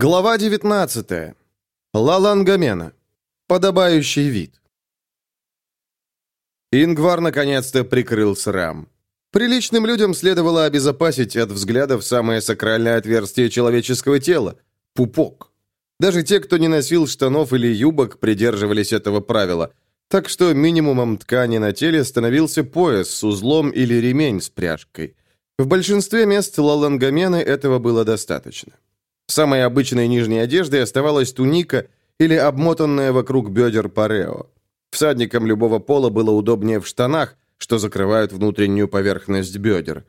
Глава 19. Лалангамена. Подобающий вид. Ингвар наконец-то прикрыл срам. Приличным людям следовало обезопасить от взглядов самое сакральное отверстие человеческого тела – пупок. Даже те, кто не носил штанов или юбок, придерживались этого правила, так что минимумом ткани на теле становился пояс с узлом или ремень с пряжкой. В большинстве мест Лалангамены этого было достаточно. Самой обычной нижней одеждой оставалась туника или обмотанная вокруг бедер парео. Всадникам любого пола было удобнее в штанах, что закрывают внутреннюю поверхность бедер.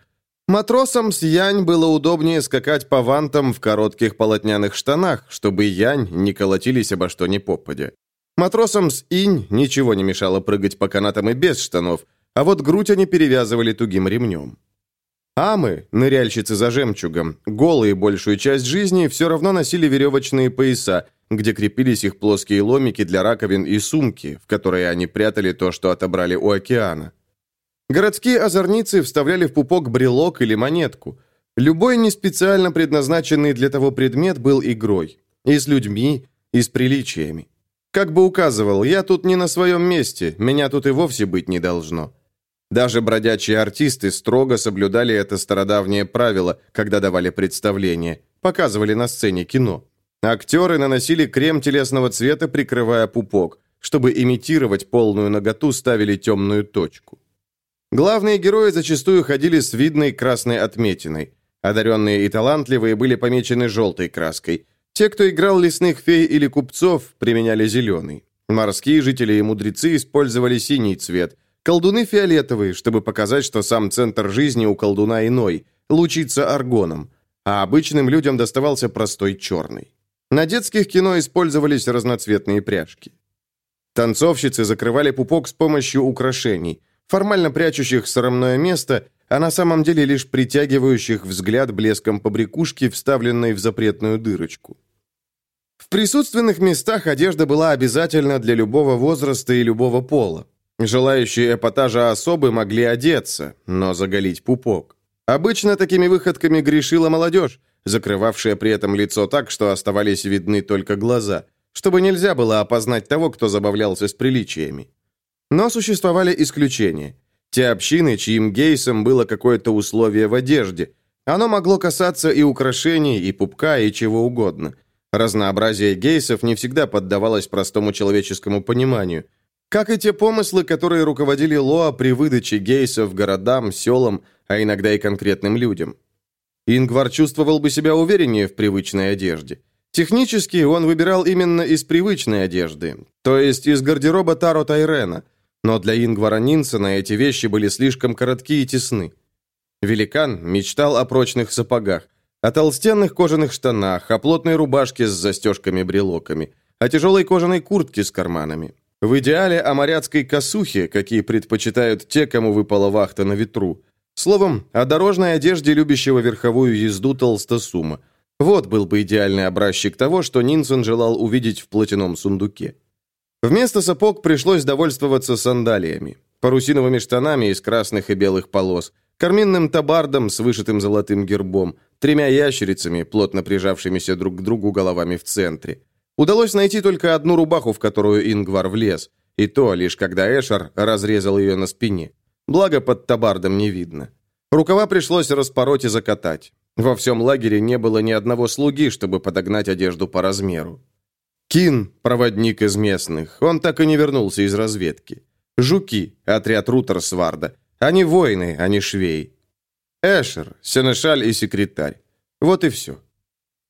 Матросам с янь было удобнее скакать по вантам в коротких полотняных штанах, чтобы янь не колотились обо что ни попадя. Матросам с инь ничего не мешало прыгать по канатам и без штанов, а вот грудь они перевязывали тугим ремнем. Амы, ныряльщицы за жемчугом, голые большую часть жизни, все равно носили веревочные пояса, где крепились их плоские ломики для раковин и сумки, в которые они прятали то, что отобрали у океана. Городские озорницы вставляли в пупок брелок или монетку. Любой не специально предназначенный для того предмет был игрой. И с людьми, и с приличиями. Как бы указывал, я тут не на своем месте, меня тут и вовсе быть не должно. Даже бродячие артисты строго соблюдали это стародавнее правило, когда давали представление, показывали на сцене кино. Актеры наносили крем телесного цвета, прикрывая пупок. Чтобы имитировать полную наготу, ставили темную точку. Главные герои зачастую ходили с видной красной отметиной. Одаренные и талантливые были помечены желтой краской. Те, кто играл лесных фей или купцов, применяли зеленый. Морские жители и мудрецы использовали синий цвет – Колдуны фиолетовые, чтобы показать, что сам центр жизни у колдуна иной, лучится аргоном, а обычным людям доставался простой черный. На детских кино использовались разноцветные пряжки. Танцовщицы закрывали пупок с помощью украшений, формально прячущих срамное место, а на самом деле лишь притягивающих взгляд блеском побрякушки, вставленной в запретную дырочку. В присутственных местах одежда была обязательна для любого возраста и любого пола. Желающие эпатажа особы могли одеться, но заголить пупок. Обычно такими выходками грешила молодежь, закрывавшая при этом лицо так, что оставались видны только глаза, чтобы нельзя было опознать того, кто забавлялся с приличиями. Но существовали исключения. Те общины, чьим гейсом было какое-то условие в одежде. Оно могло касаться и украшений, и пупка, и чего угодно. Разнообразие гейсов не всегда поддавалось простому человеческому пониманию – как и те помыслы, которые руководили Лоа при выдаче гейсов городам, селам, а иногда и конкретным людям. Ингвар чувствовал бы себя увереннее в привычной одежде. Технически он выбирал именно из привычной одежды, то есть из гардероба Таро Тайрена, но для Ингвара Нинсона эти вещи были слишком коротки и тесны. Великан мечтал о прочных сапогах, о толстенных кожаных штанах, о плотной рубашке с застежками-брелоками, о тяжелой кожаной куртке с карманами. В идеале о моряцкой косухе, какие предпочитают те, кому выпала вахта на ветру. Словом, о дорожной одежде любящего верховую езду толстосума. Вот был бы идеальный образчик того, что Нинсон желал увидеть в платяном сундуке. Вместо сапог пришлось довольствоваться сандалиями, парусиновыми штанами из красных и белых полос, карминным табардом с вышитым золотым гербом, тремя ящерицами, плотно прижавшимися друг к другу головами в центре. Удалось найти только одну рубаху, в которую Ингвар влез, и то лишь когда Эшер разрезал ее на спине. Благо, под табардом не видно. Рукава пришлось распороть и закатать. Во всем лагере не было ни одного слуги, чтобы подогнать одежду по размеру. Кин, проводник из местных, он так и не вернулся из разведки. Жуки, отряд Рутерсварда. Они воины, а не швеи. Эшер, сенешаль и секретарь. Вот и все.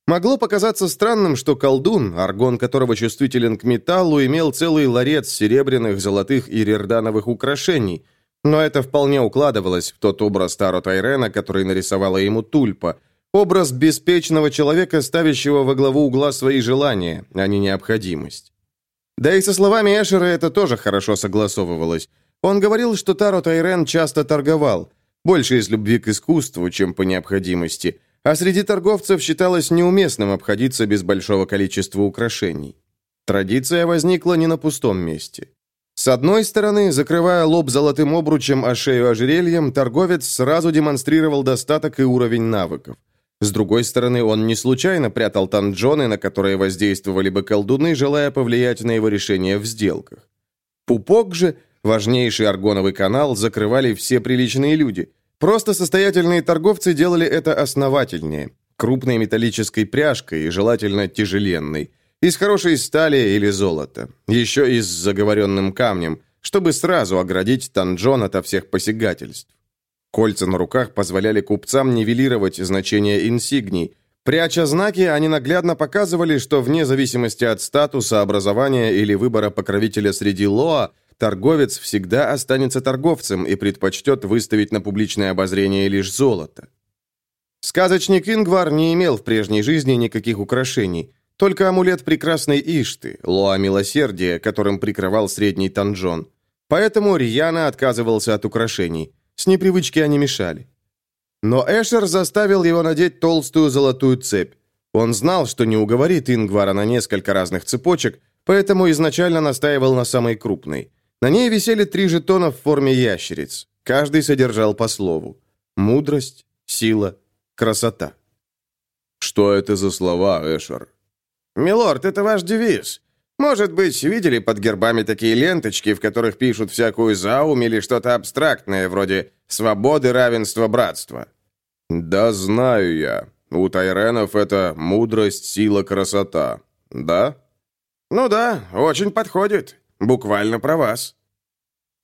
Могло показаться странным, что колдун, аргон которого чувствителен к металлу, имел целый ларец серебряных, золотых и рердановых украшений, но это вполне укладывалось в тот образ Таро Тайрена, который нарисовала ему Тульпа, образ беспечного человека, ставящего во главу угла свои желания, а не необходимость. Да и со словами Эшера это тоже хорошо согласовывалось. Он говорил, что Таро Тайрен часто торговал, больше из любви к искусству, чем по необходимости – а среди торговцев считалось неуместным обходиться без большого количества украшений. Традиция возникла не на пустом месте. С одной стороны, закрывая лоб золотым обручем, а шею ожерельем, торговец сразу демонстрировал достаток и уровень навыков. С другой стороны, он не случайно прятал танджоны, на которые воздействовали бы колдуны, желая повлиять на его решение в сделках. Пупок же, важнейший аргоновый канал, закрывали все приличные люди. Просто состоятельные торговцы делали это основательнее, крупной металлической пряжкой и желательно тяжеленной, из хорошей стали или золота, еще и с заговоренным камнем, чтобы сразу оградить танджон ото всех посягательств. Кольца на руках позволяли купцам нивелировать значение инсигний. Пряча знаки, они наглядно показывали, что вне зависимости от статуса, образования или выбора покровителя среди Лоа, торговец всегда останется торговцем и предпочтет выставить на публичное обозрение лишь золото. Сказочник Ингвар не имел в прежней жизни никаких украшений, только амулет прекрасной Ишты, Лоа милосердия, которым прикрывал средний танжон. Поэтому Рьяна отказывался от украшений. С непривычки они мешали. Но Эшер заставил его надеть толстую золотую цепь. Он знал, что не уговорит Ингвара на несколько разных цепочек, поэтому изначально настаивал на самой крупной. На ней висели три жетона в форме ящериц. Каждый содержал по слову. Мудрость, сила, красота. «Что это за слова, Эшер?» «Милорд, это ваш девиз. Может быть, видели под гербами такие ленточки, в которых пишут всякую заум или что-то абстрактное, вроде «свободы, равенства, братства». «Да знаю я. У Тайренов это мудрость, сила, красота. Да?» «Ну да, очень подходит. Буквально про вас».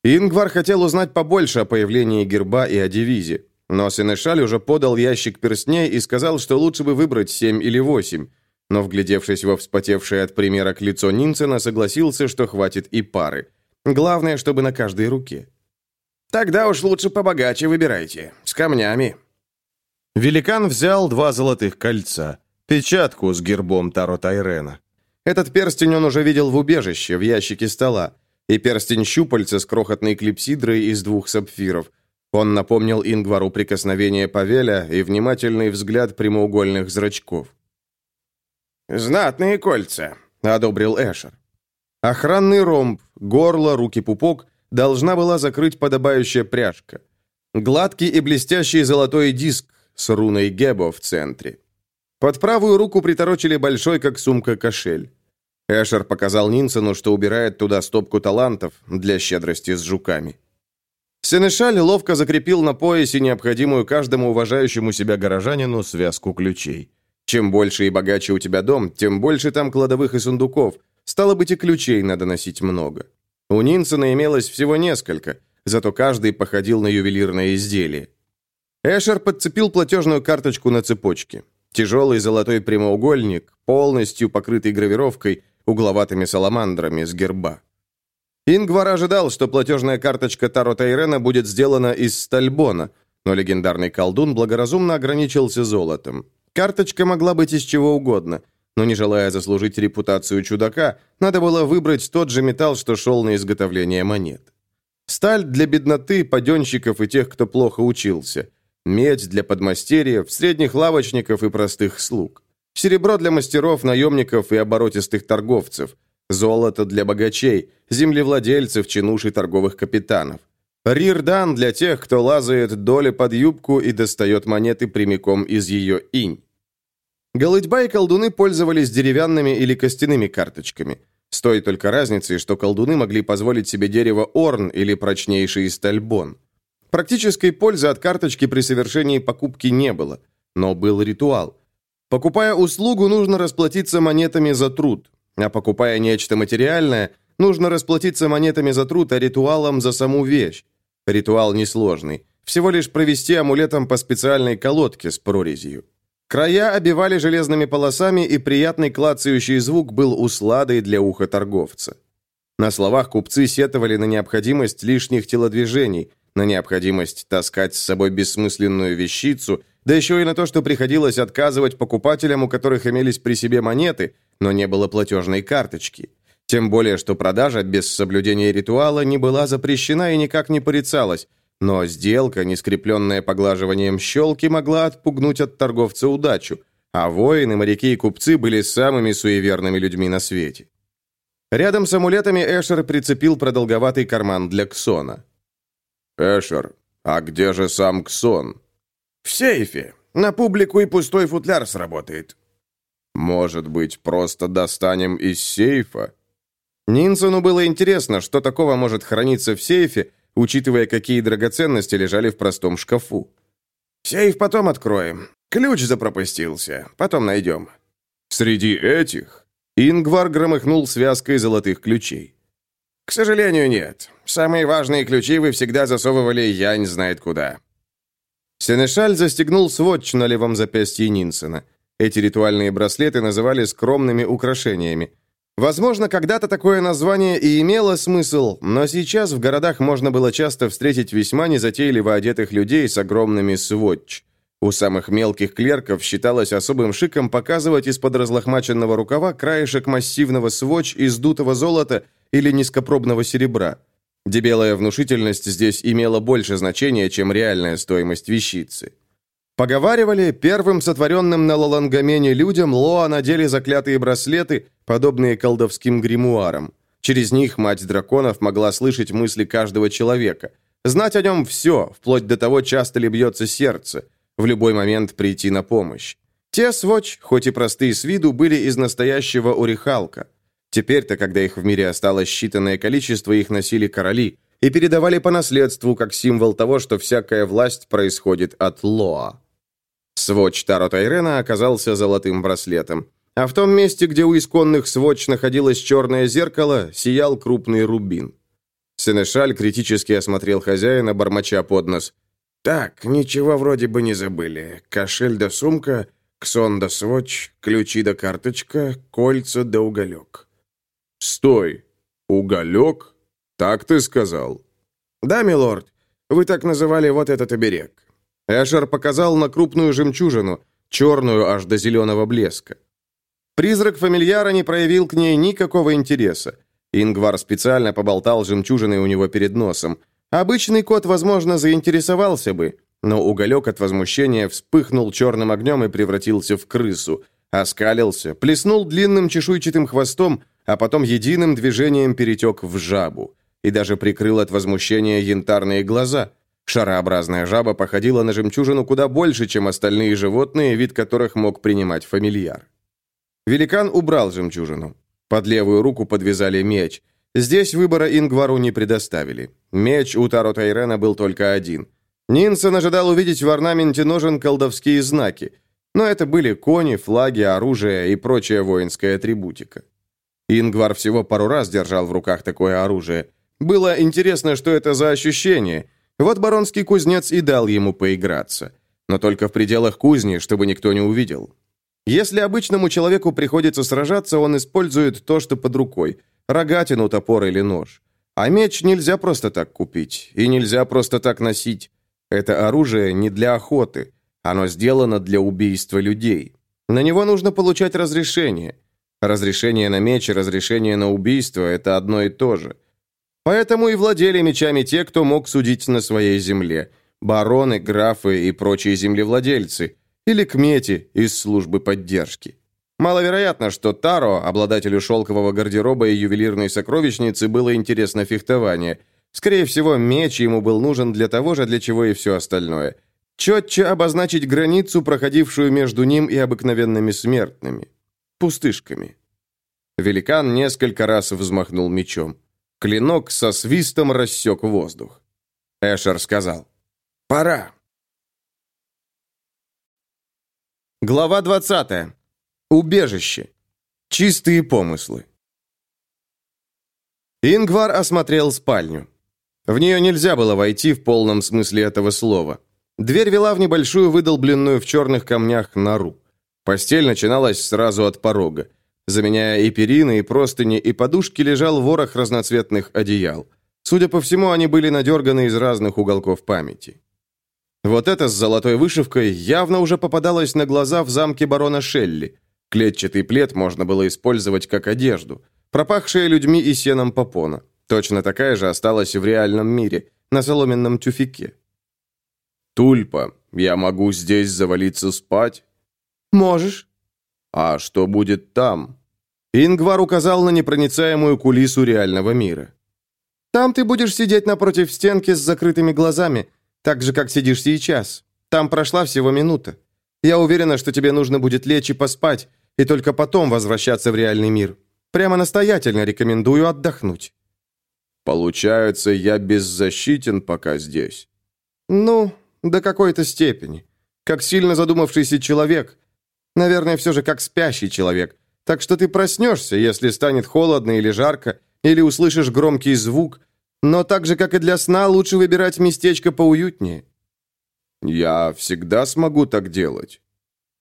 Ингвар хотел узнать побольше о появлении герба и о девизе, но Сенешаль уже подал ящик перстней и сказал, что лучше бы выбрать семь или восемь, но, вглядевшись во вспотевшее от примерок лицо Нинсена, согласился, что хватит и пары. Главное, чтобы на каждой руке. «Тогда уж лучше побогаче выбирайте, с камнями». Великан взял два золотых кольца, печатку с гербом Таро Тайрена. Этот перстень он уже видел в убежище, в ящике стола, и перстень щупальца с крохотной клипсидрой из двух сапфиров. Он напомнил Ингвару прикосновение Павеля и внимательный взгляд прямоугольных зрачков. «Знатные кольца», — одобрил Эшер. Охранный ромб, горло, руки-пупок должна была закрыть подобающая пряжка. Гладкий и блестящий золотой диск с руной Гебо в центре. Под правую руку приторочили большой, как сумка, кошель. Эшер показал Нинсону, что убирает туда стопку талантов для щедрости с жуками. Сенешаль ловко закрепил на поясе необходимую каждому уважающему себя горожанину связку ключей. Чем больше и богаче у тебя дом, тем больше там кладовых и сундуков. Стало быть, и ключей надо носить много. У Нинсона имелось всего несколько, зато каждый походил на ювелирное изделие. Эшер подцепил платежную карточку на цепочке. Тяжелый золотой прямоугольник, полностью покрытый гравировкой, угловатыми саламандрами с герба. Ингвар ожидал, что платежная карточка Таро Тайрена будет сделана из стальбона, но легендарный колдун благоразумно ограничился золотом. Карточка могла быть из чего угодно, но не желая заслужить репутацию чудака, надо было выбрать тот же металл, что шел на изготовление монет. Сталь для бедноты, паденщиков и тех, кто плохо учился. Медь для подмастерьев, средних лавочников и простых слуг. Серебро для мастеров, наемников и оборотистых торговцев. Золото для богачей, землевладельцев, чинуш и торговых капитанов. Рирдан для тех, кто лазает доли под юбку и достает монеты прямиком из ее инь. Голытьба и колдуны пользовались деревянными или костяными карточками. С той только разницей, что колдуны могли позволить себе дерево орн или прочнейший стальбон. Практической пользы от карточки при совершении покупки не было, но был ритуал. Покупая услугу, нужно расплатиться монетами за труд, а покупая нечто материальное, нужно расплатиться монетами за труд, а ритуалом за саму вещь. Ритуал несложный. Всего лишь провести амулетом по специальной колодке с прорезью. Края обивали железными полосами, и приятный клацающий звук был усладой для уха торговца. На словах купцы сетовали на необходимость лишних телодвижений, на необходимость таскать с собой бессмысленную вещицу, да еще и на то, что приходилось отказывать покупателям, у которых имелись при себе монеты, но не было платежной карточки. Тем более, что продажа без соблюдения ритуала не была запрещена и никак не порицалась, но сделка, не скрепленная поглаживанием щелки, могла отпугнуть от торговца удачу, а воины, моряки и купцы были самыми суеверными людьми на свете. Рядом с амулетами Эшер прицепил продолговатый карман для Ксона. «Эшер, а где же сам Ксон?» «В сейфе. На публику и пустой футляр сработает». «Может быть, просто достанем из сейфа?» Нинсону было интересно, что такого может храниться в сейфе, учитывая, какие драгоценности лежали в простом шкафу. «Сейф потом откроем. Ключ запропастился. Потом найдем». «Среди этих?» Ингвар громыхнул связкой золотых ключей. «К сожалению, нет. Самые важные ключи вы всегда засовывали янь знает куда». Сенешаль застегнул сводч на левом запястье Нинсена. Эти ритуальные браслеты называли скромными украшениями. Возможно, когда-то такое название и имело смысл, но сейчас в городах можно было часто встретить весьма незатейливо одетых людей с огромными сводч. У самых мелких клерков считалось особым шиком показывать из-под разлохмаченного рукава краешек массивного сводч из дутого золота или низкопробного серебра. Дебелая внушительность здесь имела больше значения, чем реальная стоимость вещицы. Поговаривали, первым сотворенным на Лалангамене людям Лоа надели заклятые браслеты, подобные колдовским гримуарам. Через них мать драконов могла слышать мысли каждого человека, знать о нем все, вплоть до того, часто ли бьется сердце, в любой момент прийти на помощь. Те сводч, хоть и простые с виду, были из настоящего орехалка. Теперь-то, когда их в мире осталось считанное количество, их носили короли и передавали по наследству как символ того, что всякая власть происходит от Лоа. Сводч Таро Тайрена оказался золотым браслетом. А в том месте, где у исконных сводч находилось черное зеркало, сиял крупный рубин. Сенешаль критически осмотрел хозяина, бормоча под нос. «Так, ничего вроде бы не забыли. Кошель да сумка, ксон да сводч, ключи да карточка, кольца да уголек». «Стой! Уголек? Так ты сказал?» «Да, милорд. Вы так называли вот этот оберег». Эшер показал на крупную жемчужину, черную аж до зеленого блеска. Призрак фамильяра не проявил к ней никакого интереса. Ингвар специально поболтал жемчужиной у него перед носом. Обычный кот, возможно, заинтересовался бы, но уголек от возмущения вспыхнул черным огнем и превратился в крысу. Оскалился, плеснул длинным чешуйчатым хвостом, а потом единым движением перетек в жабу. И даже прикрыл от возмущения янтарные глаза – Шарообразная жаба походила на жемчужину куда больше, чем остальные животные, вид которых мог принимать фамильяр. Великан убрал жемчужину. Под левую руку подвязали меч. Здесь выбора Ингвару не предоставили. Меч у Таро Тайрена был только один. Нинсон ожидал увидеть в орнаменте ножен колдовские знаки, но это были кони, флаги, оружие и прочая воинская атрибутика. Ингвар всего пару раз держал в руках такое оружие. Было интересно, что это за ощущение – вот баронский кузнец и дал ему поиграться. Но только в пределах кузни, чтобы никто не увидел. Если обычному человеку приходится сражаться, он использует то, что под рукой. Рогатину, топор или нож. А меч нельзя просто так купить. И нельзя просто так носить. Это оружие не для охоты. Оно сделано для убийства людей. На него нужно получать разрешение. Разрешение на меч и разрешение на убийство – это одно и то же. Поэтому и владели мечами те, кто мог судить на своей земле. Бароны, графы и прочие землевладельцы. Или кмети из службы поддержки. Маловероятно, что Таро, обладателю шелкового гардероба и ювелирной сокровищницы, было интересно фехтование. Скорее всего, меч ему был нужен для того же, для чего и все остальное. Четче обозначить границу, проходившую между ним и обыкновенными смертными. Пустышками. Великан несколько раз взмахнул мечом. Клинок со свистом рассек воздух. Эшер сказал «Пора». Глава 20. Убежище. Чистые помыслы. Ингвар осмотрел спальню. В нее нельзя было войти в полном смысле этого слова. Дверь вела в небольшую выдолбленную в черных камнях нору. Постель начиналась сразу от порога. Заменяя и перины, и простыни, и подушки, лежал ворох разноцветных одеял. Судя по всему, они были надерганы из разных уголков памяти. Вот это с золотой вышивкой явно уже попадалось на глаза в замке барона Шелли. Клетчатый плед можно было использовать как одежду. Пропахшая людьми и сеном попона. Точно такая же осталась в реальном мире, на соломенном тюфике. «Тульпа, я могу здесь завалиться спать?» «Можешь». «А что будет там?» Ингвар указал на непроницаемую кулису реального мира. «Там ты будешь сидеть напротив стенки с закрытыми глазами, так же, как сидишь сейчас. Там прошла всего минута. Я уверена, что тебе нужно будет лечь и поспать, и только потом возвращаться в реальный мир. Прямо настоятельно рекомендую отдохнуть». «Получается, я беззащитен пока здесь?» «Ну, до какой-то степени. Как сильно задумавшийся человек. Наверное, все же как спящий человек. Так что ты проснешься, если станет холодно или жарко, или услышишь громкий звук. Но так же, как и для сна, лучше выбирать местечко поуютнее». «Я всегда смогу так делать».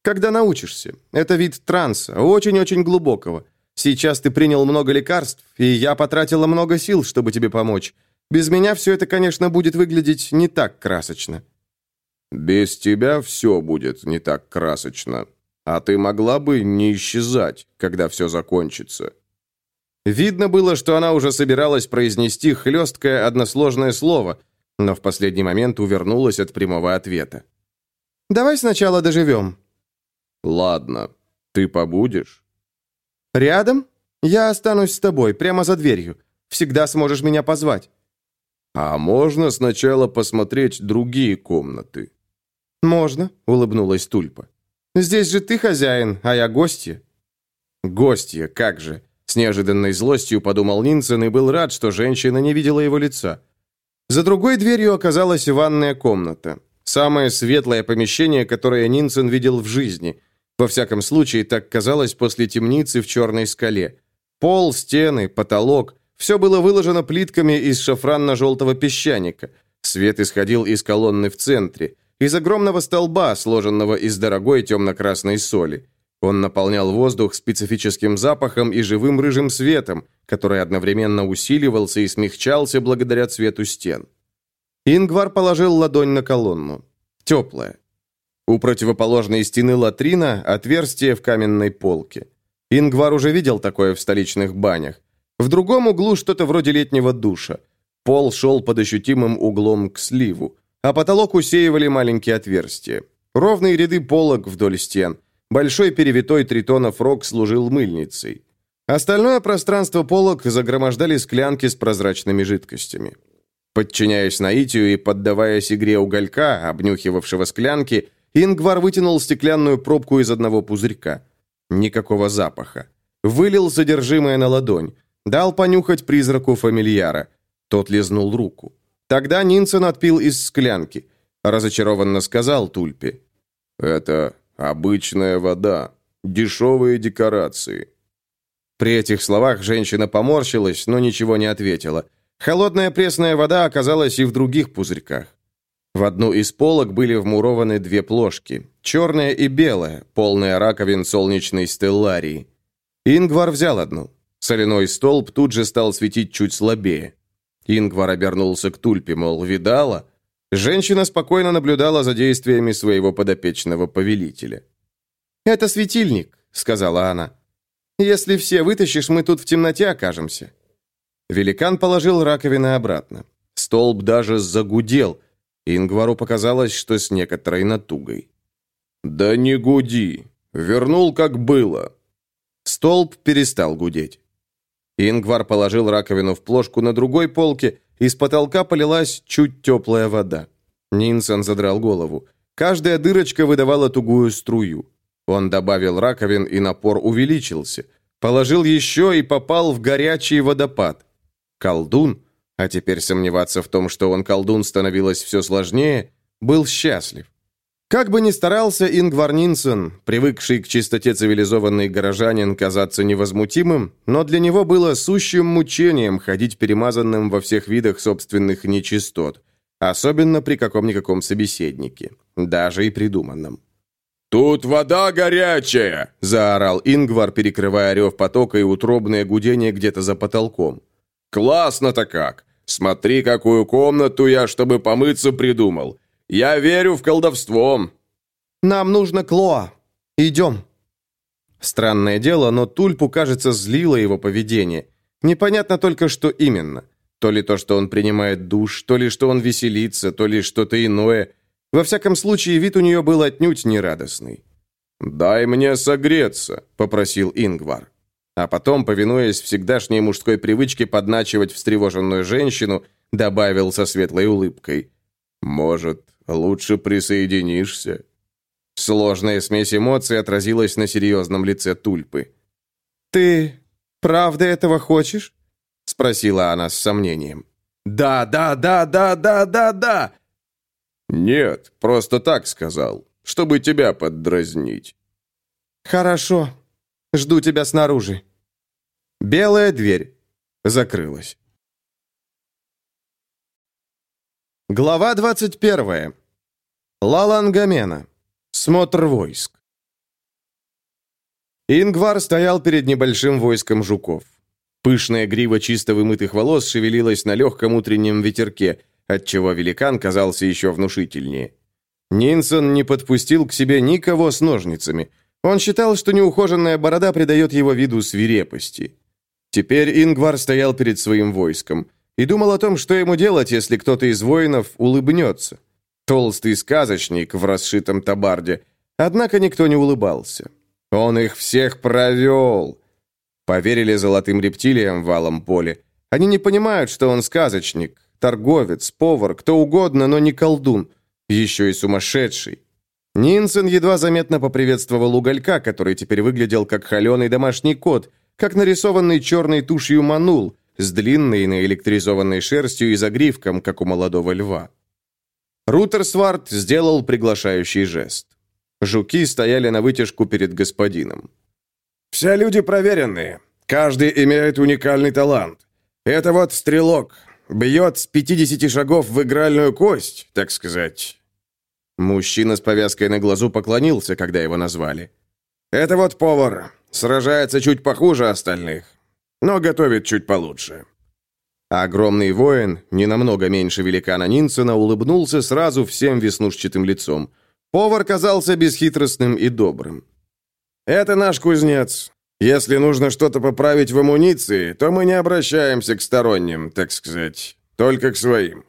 «Когда научишься. Это вид транса, очень-очень глубокого. Сейчас ты принял много лекарств, и я потратила много сил, чтобы тебе помочь. Без меня все это, конечно, будет выглядеть не так красочно». «Без тебя все будет не так красочно. А ты могла бы не исчезать, когда все закончится». Видно было, что она уже собиралась произнести хлесткое односложное слово, но в последний момент увернулась от прямого ответа. «Давай сначала доживем». «Ладно. Ты побудешь?» «Рядом? Я останусь с тобой, прямо за дверью. Всегда сможешь меня позвать». «А можно сначала посмотреть другие комнаты?» «Можно», — улыбнулась Тульпа. «Здесь же ты хозяин, а я гостья». «Гостья, как же!» С неожиданной злостью подумал Нинсен и был рад, что женщина не видела его лица. За другой дверью оказалась ванная комната. Самое светлое помещение, которое Нинсен видел в жизни. Во всяком случае, так казалось после темницы в черной скале. Пол, стены, потолок – все было выложено плитками из шафранно-желтого песчаника. Свет исходил из колонны в центре, из огромного столба, сложенного из дорогой темно-красной соли. Он наполнял воздух специфическим запахом и живым рыжим светом, который одновременно усиливался и смягчался благодаря цвету стен. Ингвар положил ладонь на колонну. Теплая. У противоположной стены латрина отверстие в каменной полке. Ингвар уже видел такое в столичных банях. В другом углу что-то вроде летнего душа. Пол шел под ощутимым углом к сливу, а потолок усеивали маленькие отверстия. Ровные ряды полок вдоль стен. Большой перевитой тритонов рог служил мыльницей. Остальное пространство полок загромождали склянки с прозрачными жидкостями. Подчиняясь наитию и поддаваясь игре уголька, обнюхивавшего склянки, Ингвар вытянул стеклянную пробку из одного пузырька. Никакого запаха. Вылил содержимое на ладонь. Дал понюхать призраку фамильяра. Тот лизнул руку. Тогда Нинсен отпил из склянки. Разочарованно сказал Тульпе. «Это обычная вода. Дешевые декорации». При этих словах женщина поморщилась, но ничего не ответила. Холодная пресная вода оказалась и в других пузырьках. В одну из полок были вмурованы две плошки, черная и белая, полная раковин солнечной стелларии. Ингвар взял одну. Соляной столб тут же стал светить чуть слабее. Ингвар обернулся к Тульпе, мол, видала? Женщина спокойно наблюдала за действиями своего подопечного повелителя. «Это светильник», — сказала она. «Если все вытащишь, мы тут в темноте окажемся». Великан положил раковины обратно. Столб даже загудел, Ингвару показалось, что с некоторой натугой. «Да не гуди! Вернул, как было!» Столб перестал гудеть. Ингвар положил раковину в плошку на другой полке, и с потолка полилась чуть теплая вода. Нинсон задрал голову. Каждая дырочка выдавала тугую струю. Он добавил раковин, и напор увеличился. Положил еще и попал в горячий водопад. Колдун а теперь сомневаться в том, что он колдун, становилось все сложнее, был счастлив. Как бы ни старался Ингвар Нинсен, привыкший к чистоте цивилизованный горожанин, казаться невозмутимым, но для него было сущим мучением ходить перемазанным во всех видах собственных нечистот, особенно при каком-никаком собеседнике, даже и придуманном. «Тут вода горячая!» – заорал Ингвар, перекрывая рев потока и утробное гудение где-то за потолком. «Классно-то как! Смотри, какую комнату я, чтобы помыться, придумал. Я верю в колдовство!» «Нам нужно Клоа. Идем!» Странное дело, но Тульпу, кажется, злило его поведение. Непонятно только, что именно. То ли то, что он принимает душ, то ли что он веселится, то ли что-то иное. Во всяком случае, вид у нее был отнюдь нерадостный. «Дай мне согреться», — попросил Ингвар. А потом, повинуясь всегдашней мужской привычке подначивать встревоженную женщину, добавил со светлой улыбкой. «Может, лучше присоединишься?» Сложная смесь эмоций отразилась на серьезном лице Тульпы. «Ты правда этого хочешь?» — спросила она с сомнением. «Да, да, да, да, да, да, да!» «Нет, просто так сказал, чтобы тебя поддразнить». «Хорошо. Жду тебя снаружи». Белая дверь закрылась. Глава 21. Лалангамена. Смотр войск. Ингвар стоял перед небольшим войском жуков. Пышная грива чисто вымытых волос шевелилась на легком утреннем ветерке, отчего великан казался еще внушительнее. Нинсон не подпустил к себе никого с ножницами. Он считал, что неухоженная борода придает его виду свирепости. Теперь Ингвар стоял перед своим войском и думал о том, что ему делать, если кто-то из воинов улыбнется. Толстый сказочник в расшитом табарде. Однако никто не улыбался. Он их всех провел. Поверили золотым рептилиям в алом поле. Они не понимают, что он сказочник, торговец, повар, кто угодно, но не колдун. Еще и сумасшедший. Нинсен едва заметно поприветствовал уголька, который теперь выглядел как холеный домашний кот, как нарисованный черной тушью манул, с длинной наэлектризованной шерстью и загривком, как у молодого льва. Рутерсвард сделал приглашающий жест. Жуки стояли на вытяжку перед господином. Все люди проверенные. Каждый имеет уникальный талант. Это вот стрелок. Бьет с 50 шагов в игральную кость, так сказать. Мужчина с повязкой на глазу поклонился, когда его назвали. Это вот повар. Сражается чуть похуже остальных, но готовит чуть получше. огромный воин, не намного меньше великана Нинсена, улыбнулся сразу всем веснушчатым лицом. Повар казался бесхитростным и добрым. «Это наш кузнец. Если нужно что-то поправить в амуниции, то мы не обращаемся к сторонним, так сказать, только к своим».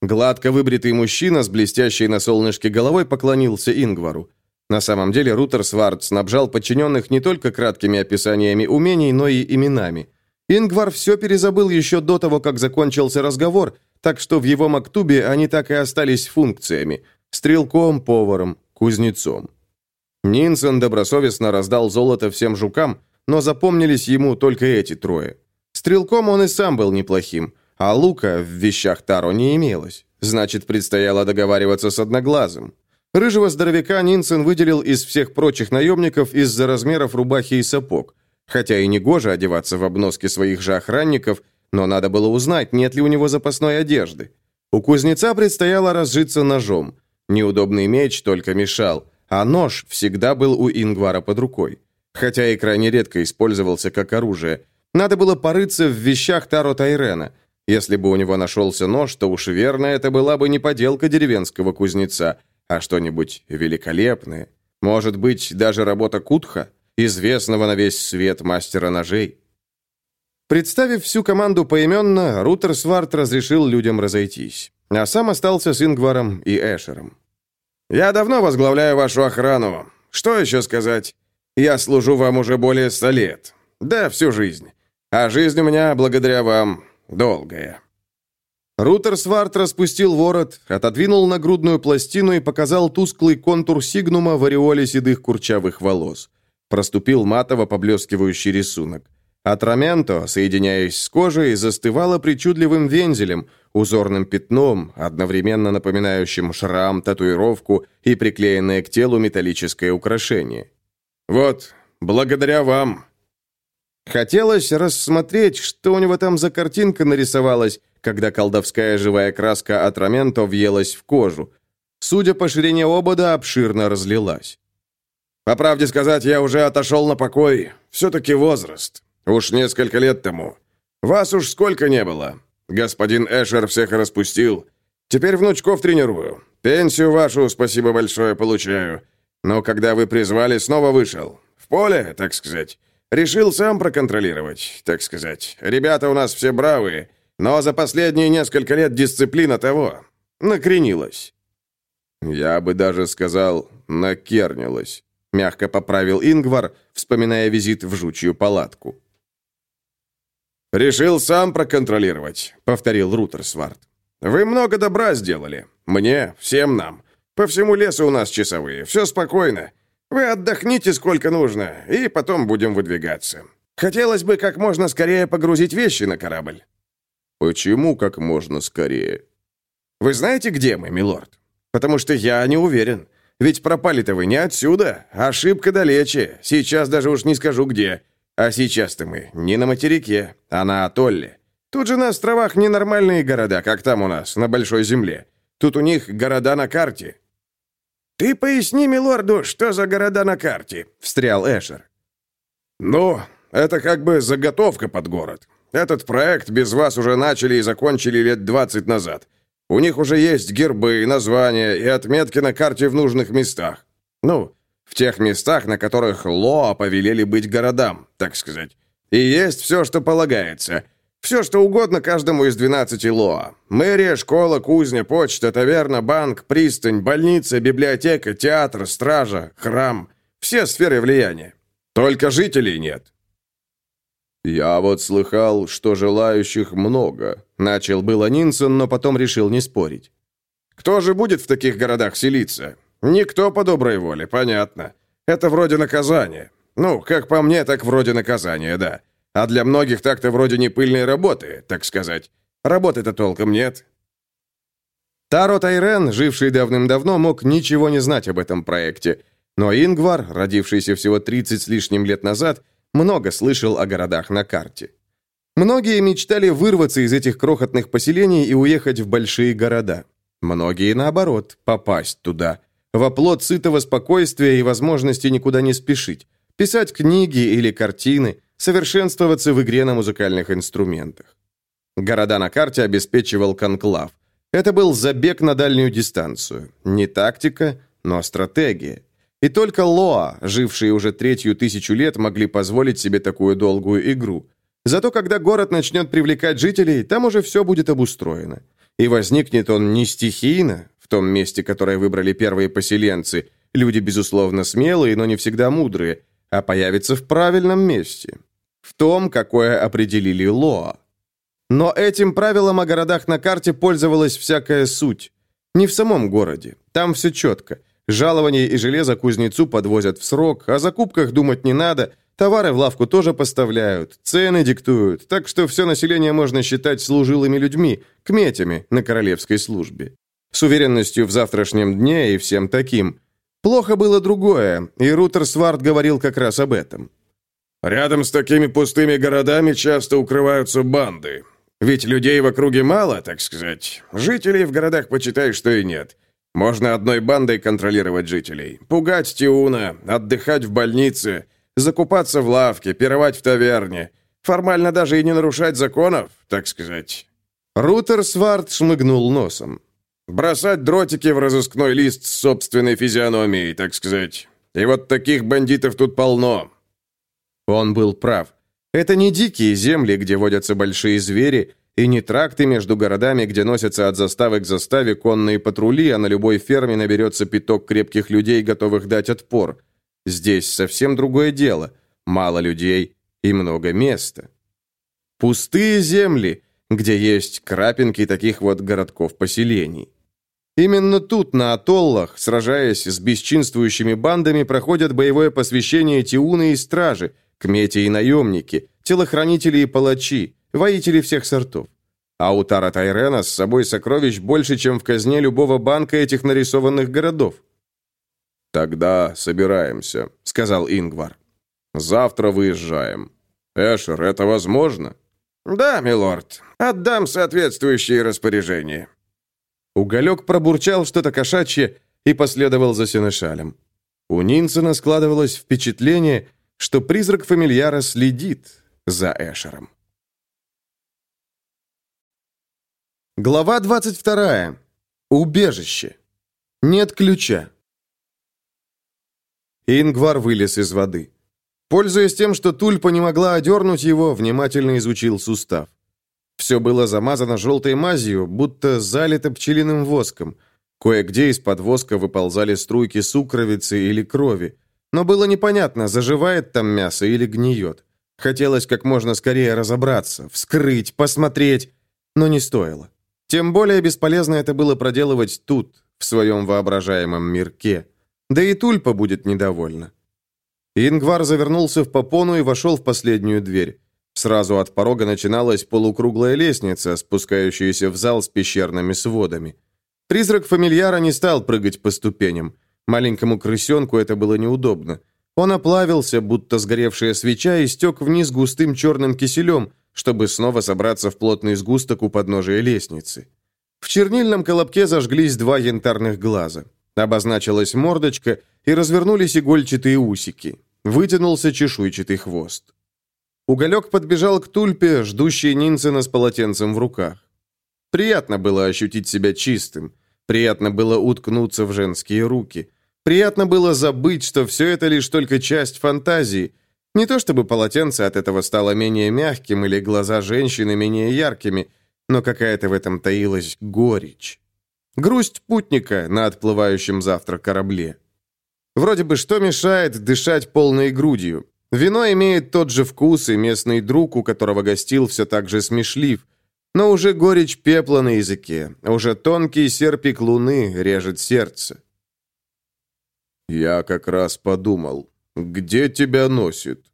Гладко выбритый мужчина с блестящей на солнышке головой поклонился Ингвару. На самом деле Рутер Свард снабжал подчиненных не только краткими описаниями умений, но и именами. Ингвар все перезабыл еще до того, как закончился разговор, так что в его мактубе они так и остались функциями – стрелком, поваром, кузнецом. Нинсен добросовестно раздал золото всем жукам, но запомнились ему только эти трое. Стрелком он и сам был неплохим, а лука в вещах Таро не имелось. Значит, предстояло договариваться с Одноглазым. Рыжего здоровяка Нинсен выделил из всех прочих наемников из-за размеров рубахи и сапог. Хотя и не гоже одеваться в обноски своих же охранников, но надо было узнать, нет ли у него запасной одежды. У кузнеца предстояло разжиться ножом. Неудобный меч только мешал – а нож всегда был у Ингвара под рукой, хотя и крайне редко использовался как оружие. Надо было порыться в вещах Таро Тайрена. Если бы у него нашелся нож, то уж верно, это была бы не поделка деревенского кузнеца, а что-нибудь великолепное. Может быть, даже работа Кутха, известного на весь свет мастера ножей. Представив всю команду поименно, Рутер Сварт разрешил людям разойтись, а сам остался с Ингваром и Эшером. «Я давно возглавляю вашу охрану. Что еще сказать? Я служу вам уже более ста лет. Да, всю жизнь. А жизнь у меня, благодаря вам, долгая». Рутер Сварт распустил ворот, отодвинул нагрудную пластину и показал тусклый контур сигнума в ореоле седых курчавых волос. Проступил матово поблескивающий рисунок. Атраменто, соединяясь с кожей, застывало причудливым вензелем, узорным пятном, одновременно напоминающим шрам, татуировку и приклеенное к телу металлическое украшение. «Вот, благодаря вам». Хотелось рассмотреть, что у него там за картинка нарисовалась, когда колдовская живая краска Атраменто въелась в кожу. Судя по ширине обода, обширно разлилась. «По правде сказать, я уже отошел на покой. Все-таки возраст. Уж несколько лет тому. Вас уж сколько не было. Господин Эшер всех распустил. Теперь внучков тренирую. Пенсию вашу, спасибо большое, получаю. Но когда вы призвали, снова вышел. В поле, так сказать. Решил сам проконтролировать, так сказать. Ребята у нас все бравые, но за последние несколько лет дисциплина того накренилась. Я бы даже сказал, накернилась, мягко поправил Ингвар, вспоминая визит в жучью палатку. «Решил сам проконтролировать», — повторил Рутерсвард. «Вы много добра сделали. Мне, всем нам. По всему лесу у нас часовые. Все спокойно. Вы отдохните сколько нужно, и потом будем выдвигаться. Хотелось бы как можно скорее погрузить вещи на корабль». «Почему как можно скорее?» «Вы знаете, где мы, милорд? Потому что я не уверен. Ведь пропали-то вы не отсюда. Ошибка далече. Сейчас даже уж не скажу где. А сейчас-то мы не на материке, а на атолле. Тут же на островах ненормальные города, как там у нас, на Большой Земле. Тут у них города на карте». «Ты поясни, милорду, что за города на карте?» — встрял Эшер. «Ну, это как бы заготовка под город. Этот проект без вас уже начали и закончили лет 20 назад. У них уже есть гербы, названия и отметки на карте в нужных местах. Ну, в тех местах, на которых Лоа повелели быть городам, так сказать. И есть все, что полагается. Все, что угодно каждому из 12 Лоа. Мэрия, школа, кузня, почта, таверна, банк, пристань, больница, библиотека, театр, стража, храм. Все сферы влияния. Только жителей нет. «Я вот слыхал, что желающих много», — начал было Нинсон, но потом решил не спорить. «Кто же будет в таких городах селиться? Никто по доброй воле, понятно. Это вроде наказания. Ну, как по мне, так вроде наказания, да. А для многих так-то вроде не пыльной работы, так сказать. Работы-то толком нет». Таро Тайрен, живший давным-давно, мог ничего не знать об этом проекте. Но Ингвар, родившийся всего 30 с лишним лет назад, — много слышал о городах на карте. Многие мечтали вырваться из этих крохотных поселений и уехать в большие города. Многие, наоборот, попасть туда. В оплот сытого спокойствия и возможности никуда не спешить. Писать книги или картины, совершенствоваться в игре на музыкальных инструментах. Города на карте обеспечивал конклав. Это был забег на дальнюю дистанцию. Не тактика, но стратегия. И только Лоа, жившие уже третью тысячу лет, могли позволить себе такую долгую игру. Зато когда город начнет привлекать жителей, там уже все будет обустроено. И возникнет он не стихийно, в том месте, которое выбрали первые поселенцы, люди, безусловно, смелые, но не всегда мудрые, а появится в правильном месте. В том, какое определили Лоа. Но этим правилом о городах на карте пользовалась всякая суть. Не в самом городе, там все четко. Жалование и железо кузнецу подвозят в срок, о закупках думать не надо, товары в лавку тоже поставляют, цены диктуют, так что все население можно считать служилыми людьми, кметями на королевской службе. С уверенностью в завтрашнем дне и всем таким. Плохо было другое, и Рутер Свард говорил как раз об этом. «Рядом с такими пустыми городами часто укрываются банды. Ведь людей в округе мало, так сказать. Жителей в городах почитай, что и нет. Можно одной бандой контролировать жителей, пугать Тиуна, отдыхать в больнице, закупаться в лавке, пировать в таверне. Формально даже и не нарушать законов, так сказать. Рутер Сварт шмыгнул носом. Бросать дротики в разыскной лист с собственной физиономией, так сказать. И вот таких бандитов тут полно. Он был прав. Это не дикие земли, где водятся большие звери, и не тракты между городами, где носятся от заставы к заставе конные патрули, а на любой ферме наберется пяток крепких людей, готовых дать отпор. Здесь совсем другое дело. Мало людей и много места. Пустые земли, где есть крапинки таких вот городков-поселений. Именно тут, на атоллах, сражаясь с бесчинствующими бандами, проходят боевое посвящение тиуны и стражи, кмети и наемники, телохранители и палачи, воители всех сортов. А у Тара Тайрена с собой сокровищ больше, чем в казне любого банка этих нарисованных городов. «Тогда собираемся», — сказал Ингвар. «Завтра выезжаем. Эшер, это возможно?» «Да, милорд. Отдам соответствующие распоряжения». Уголек пробурчал что-то кошачье и последовал за Сенешалем. У Нинсона складывалось впечатление, что призрак фамильяра следит за Эшером. Глава 22. Убежище. Нет ключа. Ингвар вылез из воды. Пользуясь тем, что тульпа не могла одернуть его, внимательно изучил сустав. Все было замазано желтой мазью, будто залито пчелиным воском. Кое-где из-под воска выползали струйки сукровицы или крови. Но было непонятно, заживает там мясо или гниет. Хотелось как можно скорее разобраться, вскрыть, посмотреть, но не стоило. Тем более бесполезно это было проделывать тут, в своем воображаемом мирке. Да и Тульпа будет недовольна. Ингвар завернулся в попону и вошел в последнюю дверь. Сразу от порога начиналась полукруглая лестница, спускающаяся в зал с пещерными сводами. Призрак фамильяра не стал прыгать по ступеням. Маленькому крысенку это было неудобно. Он оплавился, будто сгоревшая свеча, и стек вниз густым черным киселем, чтобы снова собраться в плотный сгусток у подножия лестницы. В чернильном колобке зажглись два янтарных глаза. Обозначилась мордочка, и развернулись игольчатые усики. Вытянулся чешуйчатый хвост. Уголек подбежал к тульпе, ждущей Нинсена с полотенцем в руках. Приятно было ощутить себя чистым. Приятно было уткнуться в женские руки. Приятно было забыть, что все это лишь только часть фантазии. Не то чтобы полотенце от этого стало менее мягким или глаза женщины менее яркими, но какая-то в этом таилась горечь. Грусть путника на отплывающем завтра корабле. Вроде бы что мешает дышать полной грудью? Вино имеет тот же вкус, и местный друг, у которого гостил, все так же смешлив. Но уже горечь пепла на языке, уже тонкий серпик луны режет сердце. «Я как раз подумал, где тебя носит?»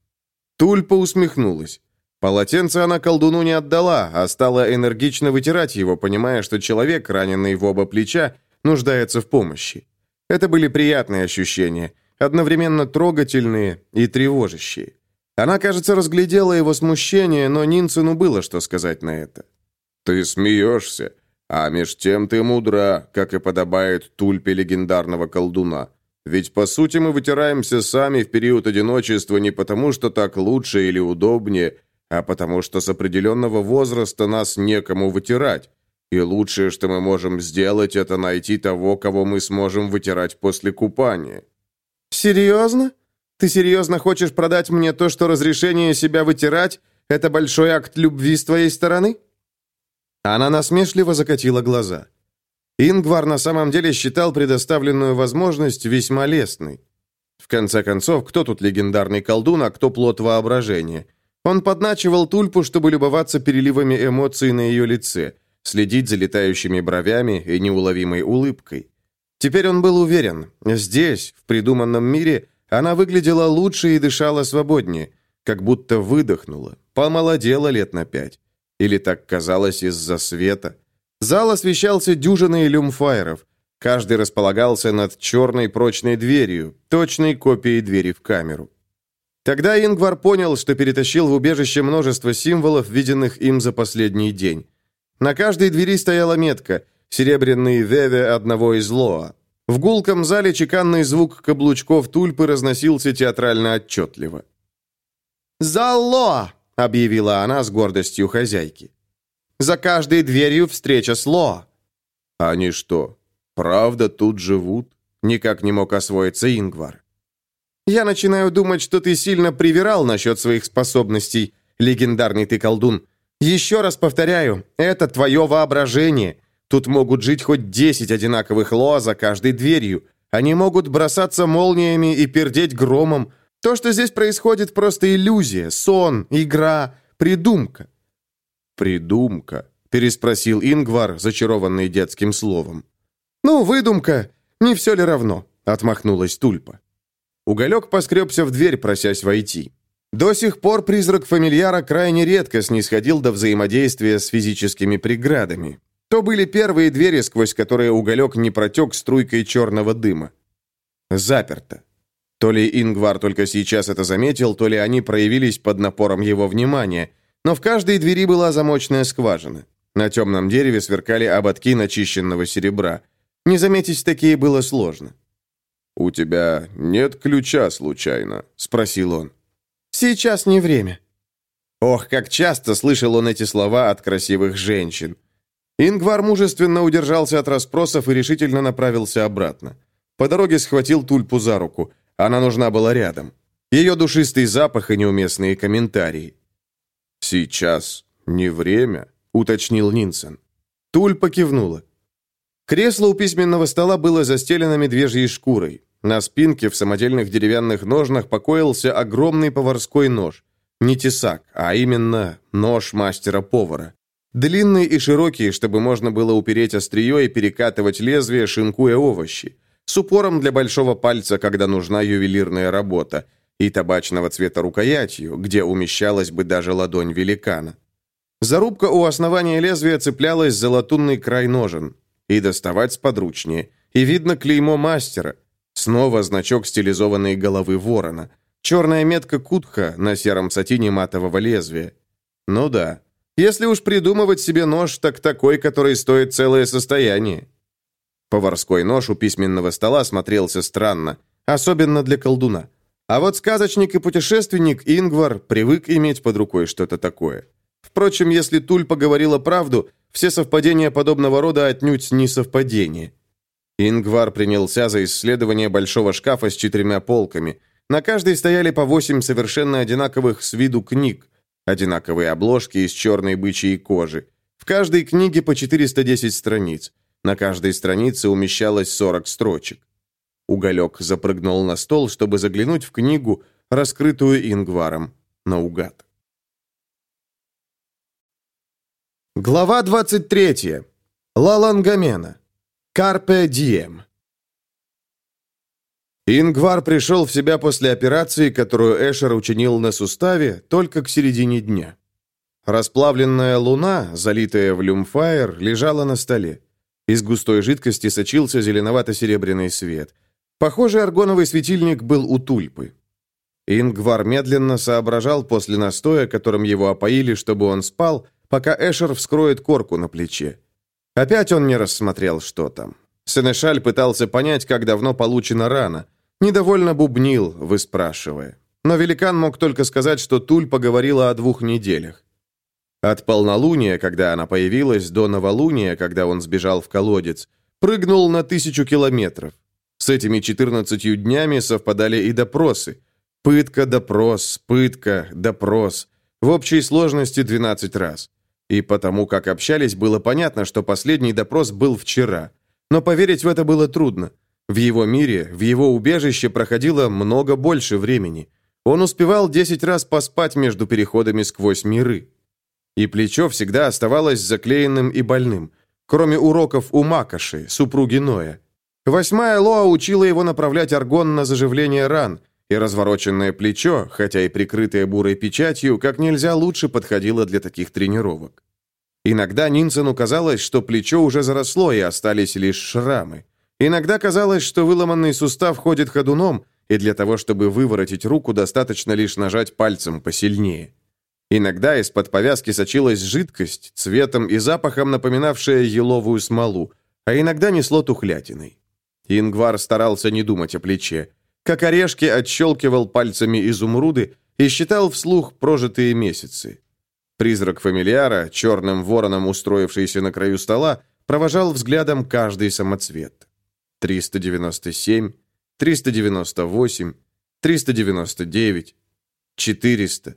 Тульпа усмехнулась. Полотенце она колдуну не отдала, а стала энергично вытирать его, понимая, что человек, раненый в оба плеча, нуждается в помощи. Это были приятные ощущения, одновременно трогательные и тревожащие. Она, кажется, разглядела его смущение, но Нинцену было что сказать на это. «Ты смеешься, а меж тем ты мудра, как и подобает тульпе легендарного колдуна. Ведь, по сути, мы вытираемся сами в период одиночества не потому, что так лучше или удобнее, а потому что с определенного возраста нас некому вытирать. И лучшее, что мы можем сделать, это найти того, кого мы сможем вытирать после купания». «Серьезно? Ты серьезно хочешь продать мне то, что разрешение себя вытирать – это большой акт любви с твоей стороны?» Она насмешливо закатила глаза. Ингвар на самом деле считал предоставленную возможность весьма лестной. В конце концов, кто тут легендарный колдун, а кто плод воображения? Он подначивал Тульпу, чтобы любоваться переливами эмоций на ее лице, следить за летающими бровями и неуловимой улыбкой. Теперь он был уверен, здесь, в придуманном мире, она выглядела лучше и дышала свободнее, как будто выдохнула, помолодела лет на пять. Или так казалось из-за света. Зал освещался дюжиной люмфайров. Каждый располагался над черной прочной дверью, точной копией двери в камеру. Тогда Ингвар понял, что перетащил в убежище множество символов, виденных им за последний день. На каждой двери стояла метка «Серебряный веве одного из Лоа». В гулком зале чеканный звук каблучков тульпы разносился театрально отчетливо. «Зал Лоа!» — объявила она с гордостью хозяйки. «За каждой дверью встреча с Лоа». «Они что, правда тут живут?» — никак не мог освоиться Ингвар. «Я начинаю думать, что ты сильно привирал насчет своих способностей, легендарный ты колдун. Еще раз повторяю, это твое воображение. Тут могут жить хоть десять одинаковых Лоа за каждой дверью. Они могут бросаться молниями и пердеть громом, то, что здесь происходит, просто иллюзия, сон, игра, придумка». «Придумка?» – переспросил Ингвар, зачарованный детским словом. «Ну, выдумка. Не все ли равно?» – отмахнулась Тульпа. Уголек поскребся в дверь, просясь войти. До сих пор призрак фамильяра крайне редко снисходил до взаимодействия с физическими преградами. То были первые двери, сквозь которые уголек не протек струйкой черного дыма. Заперто. То ли Ингвар только сейчас это заметил, то ли они проявились под напором его внимания, но в каждой двери была замочная скважина. На темном дереве сверкали ободки начищенного серебра. Не заметить такие было сложно. «У тебя нет ключа, случайно?» – спросил он. «Сейчас не время». Ох, как часто слышал он эти слова от красивых женщин. Ингвар мужественно удержался от расспросов и решительно направился обратно. По дороге схватил Тульпу за руку – она нужна была рядом. Ее душистый запах и неуместные комментарии. «Сейчас не время», — уточнил Нинсен. Туль покивнула. Кресло у письменного стола было застелено медвежьей шкурой. На спинке в самодельных деревянных ножнах покоился огромный поварской нож. Не тесак, а именно нож мастера-повара. Длинный и широкий, чтобы можно было упереть острие и перекатывать лезвие, шинкуя овощи. С упором для большого пальца, когда нужна ювелирная работа. И табачного цвета рукоятью, где умещалась бы даже ладонь великана. Зарубка у основания лезвия цеплялась за латунный край ножен. И доставать сподручнее. И видно клеймо мастера. Снова значок стилизованной головы ворона. Черная метка кутха на сером сатине матового лезвия. Ну да, если уж придумывать себе нож, так такой, который стоит целое состояние. Поварской нож у письменного стола смотрелся странно, особенно для колдуна. А вот сказочник и путешественник Ингвар привык иметь под рукой что-то такое. Впрочем, если Тульпа говорила правду, все совпадения подобного рода отнюдь не совпадения. Ингвар принялся за исследование большого шкафа с четырьмя полками. На каждой стояли по восемь совершенно одинаковых с виду книг, одинаковые обложки из черной бычьей кожи. В каждой книге по 410 страниц. На каждой странице умещалось 40 строчек. Уголек запрыгнул на стол, чтобы заглянуть в книгу, раскрытую Ингваром, наугад. Глава 23. Лалангамена. Карпе дием. Ингвар пришел в себя после операции, которую Эшер учинил на суставе, только к середине дня. Расплавленная луна, залитая в люмфайр, лежала на столе. Из густой жидкости сочился зеленовато-серебряный свет. Похоже, аргоновый светильник был у тульпы. Ингвар медленно соображал после настоя, которым его опоили, чтобы он спал, пока Эшер вскроет корку на плече. Опять он не рассмотрел, что там. Сенешаль пытался понять, как давно получена рана. Недовольно бубнил, выспрашивая. Но великан мог только сказать, что Туль поговорила о двух неделях. От полнолуния, когда она появилась, до новолуния, когда он сбежал в колодец, прыгнул на тысячу километров. С этими четырнадцатью днями совпадали и допросы. Пытка, допрос, пытка, допрос. В общей сложности 12 раз. И потому, как общались, было понятно, что последний допрос был вчера. Но поверить в это было трудно. В его мире, в его убежище проходило много больше времени. Он успевал 10 раз поспать между переходами сквозь миры. И плечо всегда оставалось заклеенным и больным, кроме уроков у Макоши, супруги Ноя. Восьмая Лоа учила его направлять аргон на заживление ран, и развороченное плечо, хотя и прикрытое бурой печатью, как нельзя лучше подходило для таких тренировок. Иногда Нинсену казалось, что плечо уже заросло и остались лишь шрамы. Иногда казалось, что выломанный сустав ходит ходуном, и для того, чтобы выворотить руку, достаточно лишь нажать пальцем посильнее. Иногда из-под повязки сочилась жидкость, цветом и запахом напоминавшая еловую смолу, а иногда несло тухлятиной. Ингвар старался не думать о плече. Как орешки отщелкивал пальцами изумруды и считал вслух прожитые месяцы. Призрак фамильяра, черным вороном устроившийся на краю стола, провожал взглядом каждый самоцвет. 397, 398, 399, 400.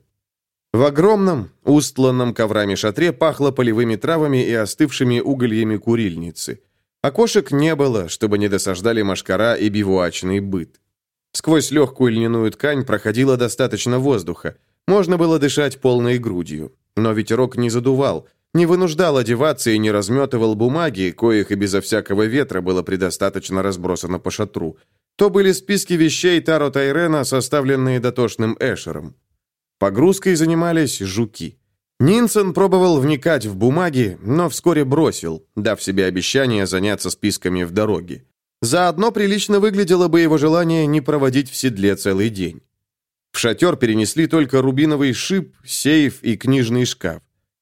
В огромном, устланном коврами шатре пахло полевыми травами и остывшими угольями курильницы. Окошек не было, чтобы не досаждали машкара и бивуачный быт. Сквозь легкую льняную ткань проходило достаточно воздуха. Можно было дышать полной грудью. Но ветерок не задувал, не вынуждал одеваться и не разметывал бумаги, коих и безо всякого ветра было предостаточно разбросано по шатру. То были списки вещей Таро Тайрена, составленные дотошным Эшером. Погрузкой занимались жуки. Нинсон пробовал вникать в бумаги, но вскоре бросил, дав себе обещание заняться списками в дороге. Заодно прилично выглядело бы его желание не проводить в седле целый день. В шатер перенесли только рубиновый шип, сейф и книжный шкаф.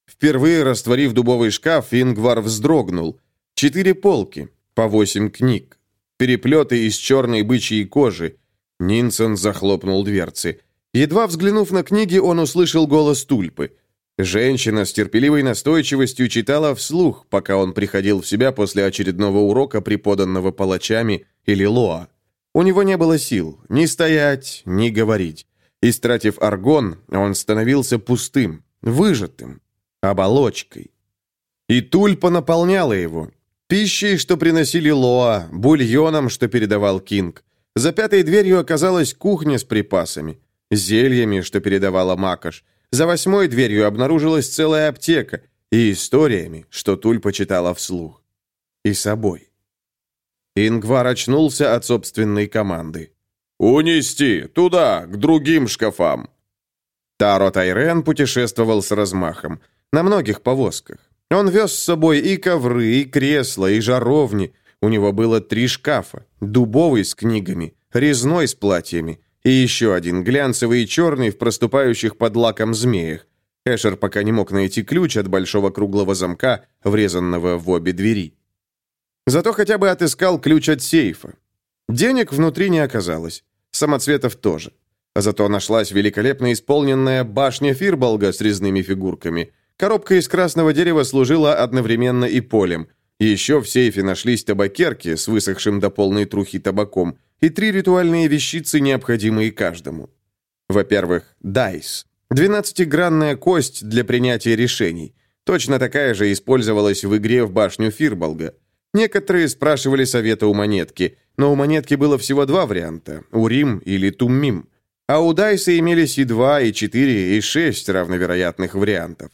Впервые растворив дубовый шкаф, Ингвар вздрогнул. Четыре полки, по восемь книг. Переплеты из черной бычьей кожи. Нинсон захлопнул дверцы. Едва взглянув на книги, он услышал голос Тульпы – Женщина с терпеливой настойчивостью читала вслух, пока он приходил в себя после очередного урока, преподанного палачами или лоа. У него не было сил ни стоять, ни говорить. Истратив аргон, он становился пустым, выжатым, оболочкой. И тульпа наполняла его. Пищей, что приносили Лоа, бульоном, что передавал Кинг. За пятой дверью оказалась кухня с припасами, зельями, что передавала Макаш, за восьмой дверью обнаружилась целая аптека, и историями, что Тульпа читала вслух. И собой. Ингвар очнулся от собственной команды. «Унести! Туда, к другим шкафам!» Таро Тайрен путешествовал с размахом. На многих повозках. Он вез с собой и ковры, и кресла, и жаровни. У него было три шкафа. Дубовый с книгами, резной с платьями, и еще один, глянцевый и черный, в проступающих под лаком змеях. Эшер пока не мог найти ключ от большого круглого замка, врезанного в обе двери. Зато хотя бы отыскал ключ от сейфа. Денег внутри не оказалось. Самоцветов тоже. А зато нашлась великолепно исполненная башня Фирболга с резными фигурками. Коробка из красного дерева служила одновременно и полем. Еще в сейфе нашлись табакерки с высохшим до полной трухи табаком и три ритуальные вещицы, необходимые каждому. Во-первых, дайс. Двенадцатигранная кость для принятия решений. Точно такая же использовалась в игре в башню Фирболга. Некоторые спрашивали совета у монетки, но у монетки было всего два варианта – Урим или Туммим. А у Дайса имелись и два, и четыре, и шесть равновероятных вариантов.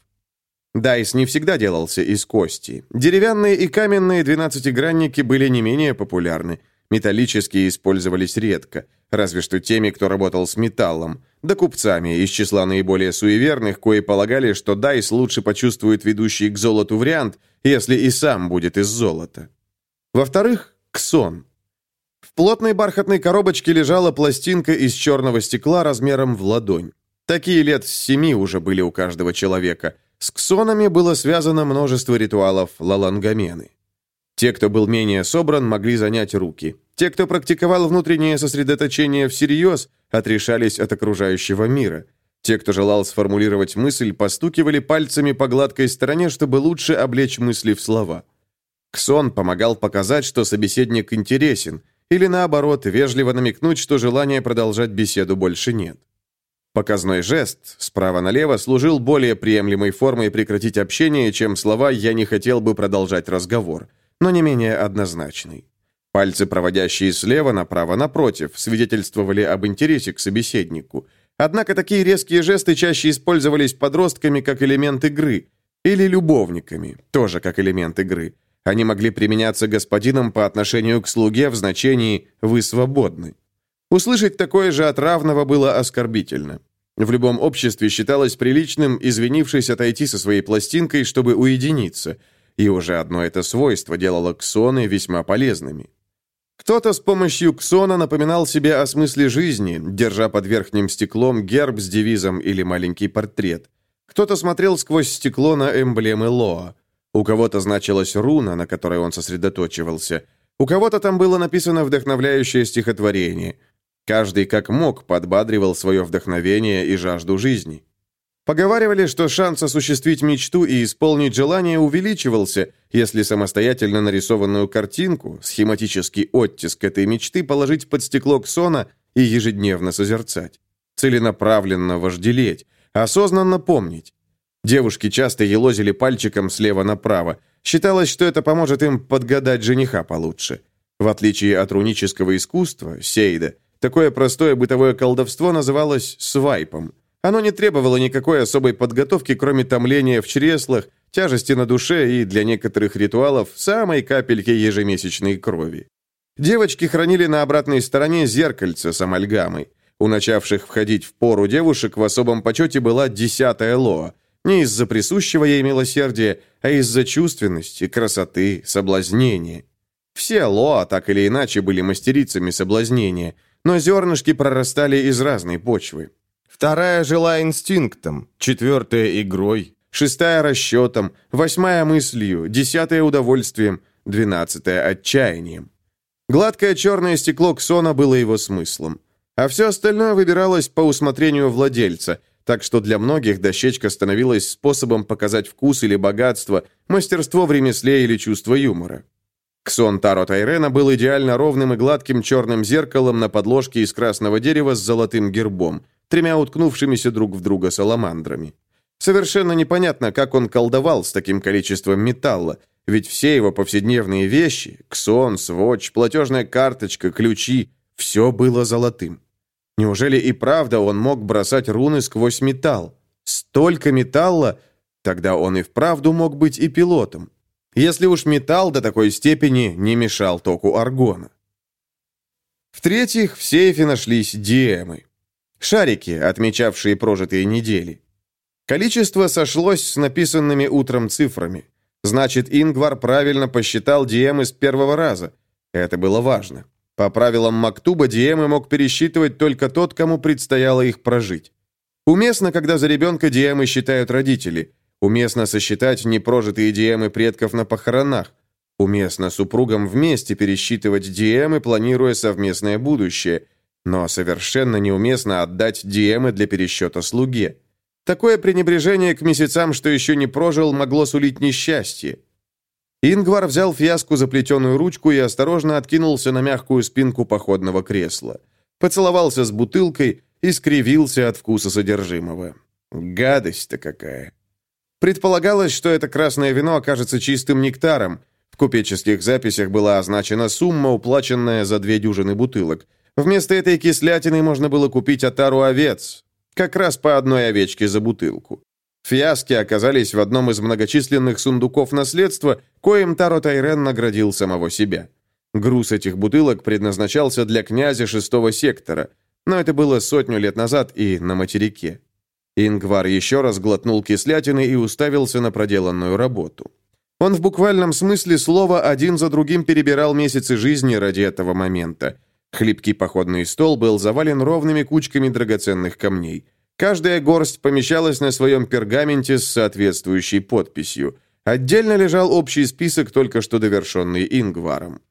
Дайс не всегда делался из кости. Деревянные и каменные двенадцатигранники были не менее популярны. Металлические использовались редко, разве что теми, кто работал с металлом, да купцами из числа наиболее суеверных, кои полагали, что Дайс лучше почувствует ведущий к золоту вариант, если и сам будет из золота. Во-вторых, ксон. В плотной бархатной коробочке лежала пластинка из черного стекла размером в ладонь. Такие лет с семи уже были у каждого человека. С ксонами было связано множество ритуалов лалангамены. Те, кто был менее собран, могли занять руки. Те, кто практиковал внутреннее сосредоточение всерьез, отрешались от окружающего мира. Те, кто желал сформулировать мысль, постукивали пальцами по гладкой стороне, чтобы лучше облечь мысли в слова. Ксон помогал показать, что собеседник интересен, или наоборот, вежливо намекнуть, что желания продолжать беседу больше нет. Показной жест справа налево служил более приемлемой формой прекратить общение, чем слова «я не хотел бы продолжать разговор» но не менее однозначный. Пальцы, проводящие слева направо напротив, свидетельствовали об интересе к собеседнику. Однако такие резкие жесты чаще использовались подростками как элемент игры, или любовниками, тоже как элемент игры. Они могли применяться господином по отношению к слуге в значении «вы свободны». Услышать такое же от равного было оскорбительно. В любом обществе считалось приличным, извинившись, отойти со своей пластинкой, чтобы уединиться – и уже одно это свойство делало ксоны весьма полезными. Кто-то с помощью ксона напоминал себе о смысле жизни, держа под верхним стеклом герб с девизом или маленький портрет. Кто-то смотрел сквозь стекло на эмблемы Лоа. У кого-то значилась руна, на которой он сосредоточивался. У кого-то там было написано вдохновляющее стихотворение. Каждый как мог подбадривал свое вдохновение и жажду жизни. Поговаривали, что шанс осуществить мечту и исполнить желание увеличивался, если самостоятельно нарисованную картинку, схематический оттиск этой мечты положить под стекло ксона и ежедневно созерцать. Целенаправленно вожделеть, осознанно помнить. Девушки часто елозили пальчиком слева направо. Считалось, что это поможет им подгадать жениха получше. В отличие от рунического искусства, сейда, такое простое бытовое колдовство называлось свайпом – оно не требовало никакой особой подготовки, кроме томления в чреслах, тяжести на душе и, для некоторых ритуалов, самой капельки ежемесячной крови. Девочки хранили на обратной стороне зеркальце с амальгамой. У начавших входить в пору девушек в особом почете была десятая лоа. Не из-за присущего ей милосердия, а из-за чувственности, красоты, соблазнения. Все лоа так или иначе были мастерицами соблазнения, но зернышки прорастали из разной почвы. Вторая жила инстинктом, четвертая – игрой, шестая – расчетом, восьмая – мыслью, десятая – удовольствием, двенадцатая – отчаянием. Гладкое черное стекло ксона было его смыслом. А все остальное выбиралось по усмотрению владельца, так что для многих дощечка становилась способом показать вкус или богатство, мастерство в ремесле или чувство юмора. Ксон Таро Тайрена был идеально ровным и гладким черным зеркалом на подложке из красного дерева с золотым гербом – тремя уткнувшимися друг в друга саламандрами. Совершенно непонятно, как он колдовал с таким количеством металла, ведь все его повседневные вещи – ксон, сводч, платежная карточка, ключи – все было золотым. Неужели и правда он мог бросать руны сквозь металл? Столько металла! Тогда он и вправду мог быть и пилотом. Если уж металл до такой степени не мешал току аргона. В-третьих, в сейфе нашлись диемы. Шарики, отмечавшие прожитые недели. Количество сошлось с написанными утром цифрами. Значит, Ингвар правильно посчитал диемы с первого раза. Это было важно. По правилам Мактуба диемы мог пересчитывать только тот, кому предстояло их прожить. Уместно, когда за ребенка диемы считают родители. Уместно сосчитать непрожитые диемы предков на похоронах. Уместно супругам вместе пересчитывать диемы, планируя совместное будущее. Но совершенно неуместно отдать диемы для пересчета слуге. Такое пренебрежение к месяцам, что еще не прожил, могло сулить несчастье. Ингвар взял фиаску заплетенную ручку и осторожно откинулся на мягкую спинку походного кресла. Поцеловался с бутылкой и скривился от вкуса содержимого. Гадость-то какая. Предполагалось, что это красное вино окажется чистым нектаром. В купеческих записях была означена сумма, уплаченная за две дюжины бутылок. Вместо этой кислятины можно было купить отару овец. Как раз по одной овечке за бутылку. Фиаски оказались в одном из многочисленных сундуков наследства, коим Таро Тайрен наградил самого себя. Груз этих бутылок предназначался для князя шестого сектора, но это было сотню лет назад и на материке. Ингвар еще раз глотнул кислятины и уставился на проделанную работу. Он в буквальном смысле слова один за другим перебирал месяцы жизни ради этого момента. Хлипкий походный стол был завален ровными кучками драгоценных камней. Каждая горсть помещалась на своем пергаменте с соответствующей подписью. Отдельно лежал общий список, только что довершенный Ингваром.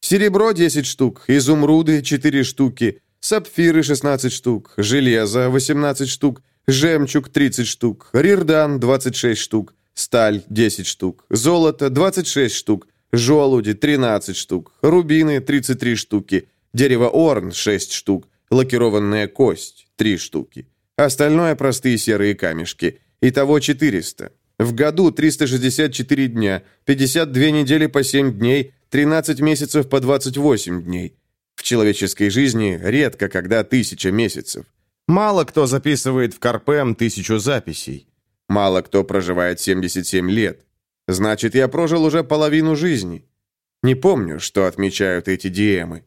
Серебро 10 штук, изумруды 4 штуки, сапфиры 16 штук, железо 18 штук, жемчуг 30 штук, рирдан 26 штук, сталь 10 штук, золото 26 штук, желуди 13 штук, рубины 33 штуки, дерево орн 6 штук, лакированная кость 3 штуки. Остальное простые серые камешки. Итого 400. В году 364 дня, 52 недели по 7 дней, 13 месяцев по 28 дней. В человеческой жизни редко когда тысяча месяцев. Мало кто записывает в Карпем тысячу записей. Мало кто проживает 77 лет. Значит, я прожил уже половину жизни. Не помню, что отмечают эти диемы.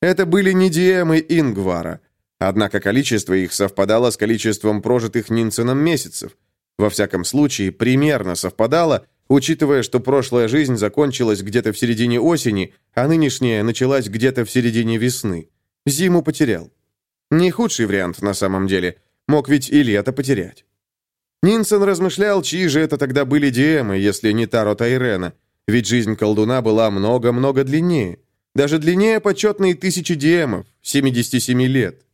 Это были не диемы Ингвара. Однако количество их совпадало с количеством прожитых Нинсеном месяцев. Во всяком случае, примерно совпадало, учитывая, что прошлая жизнь закончилась где-то в середине осени, а нынешняя началась где-то в середине весны. Зиму потерял. Не худший вариант на самом деле. Мог ведь и лето потерять. Нинсен размышлял, чьи же это тогда были диемы, если не Таро Тайрена. Ведь жизнь колдуна была много-много длиннее. Даже длиннее почетные тысячи диемов, 77 лет.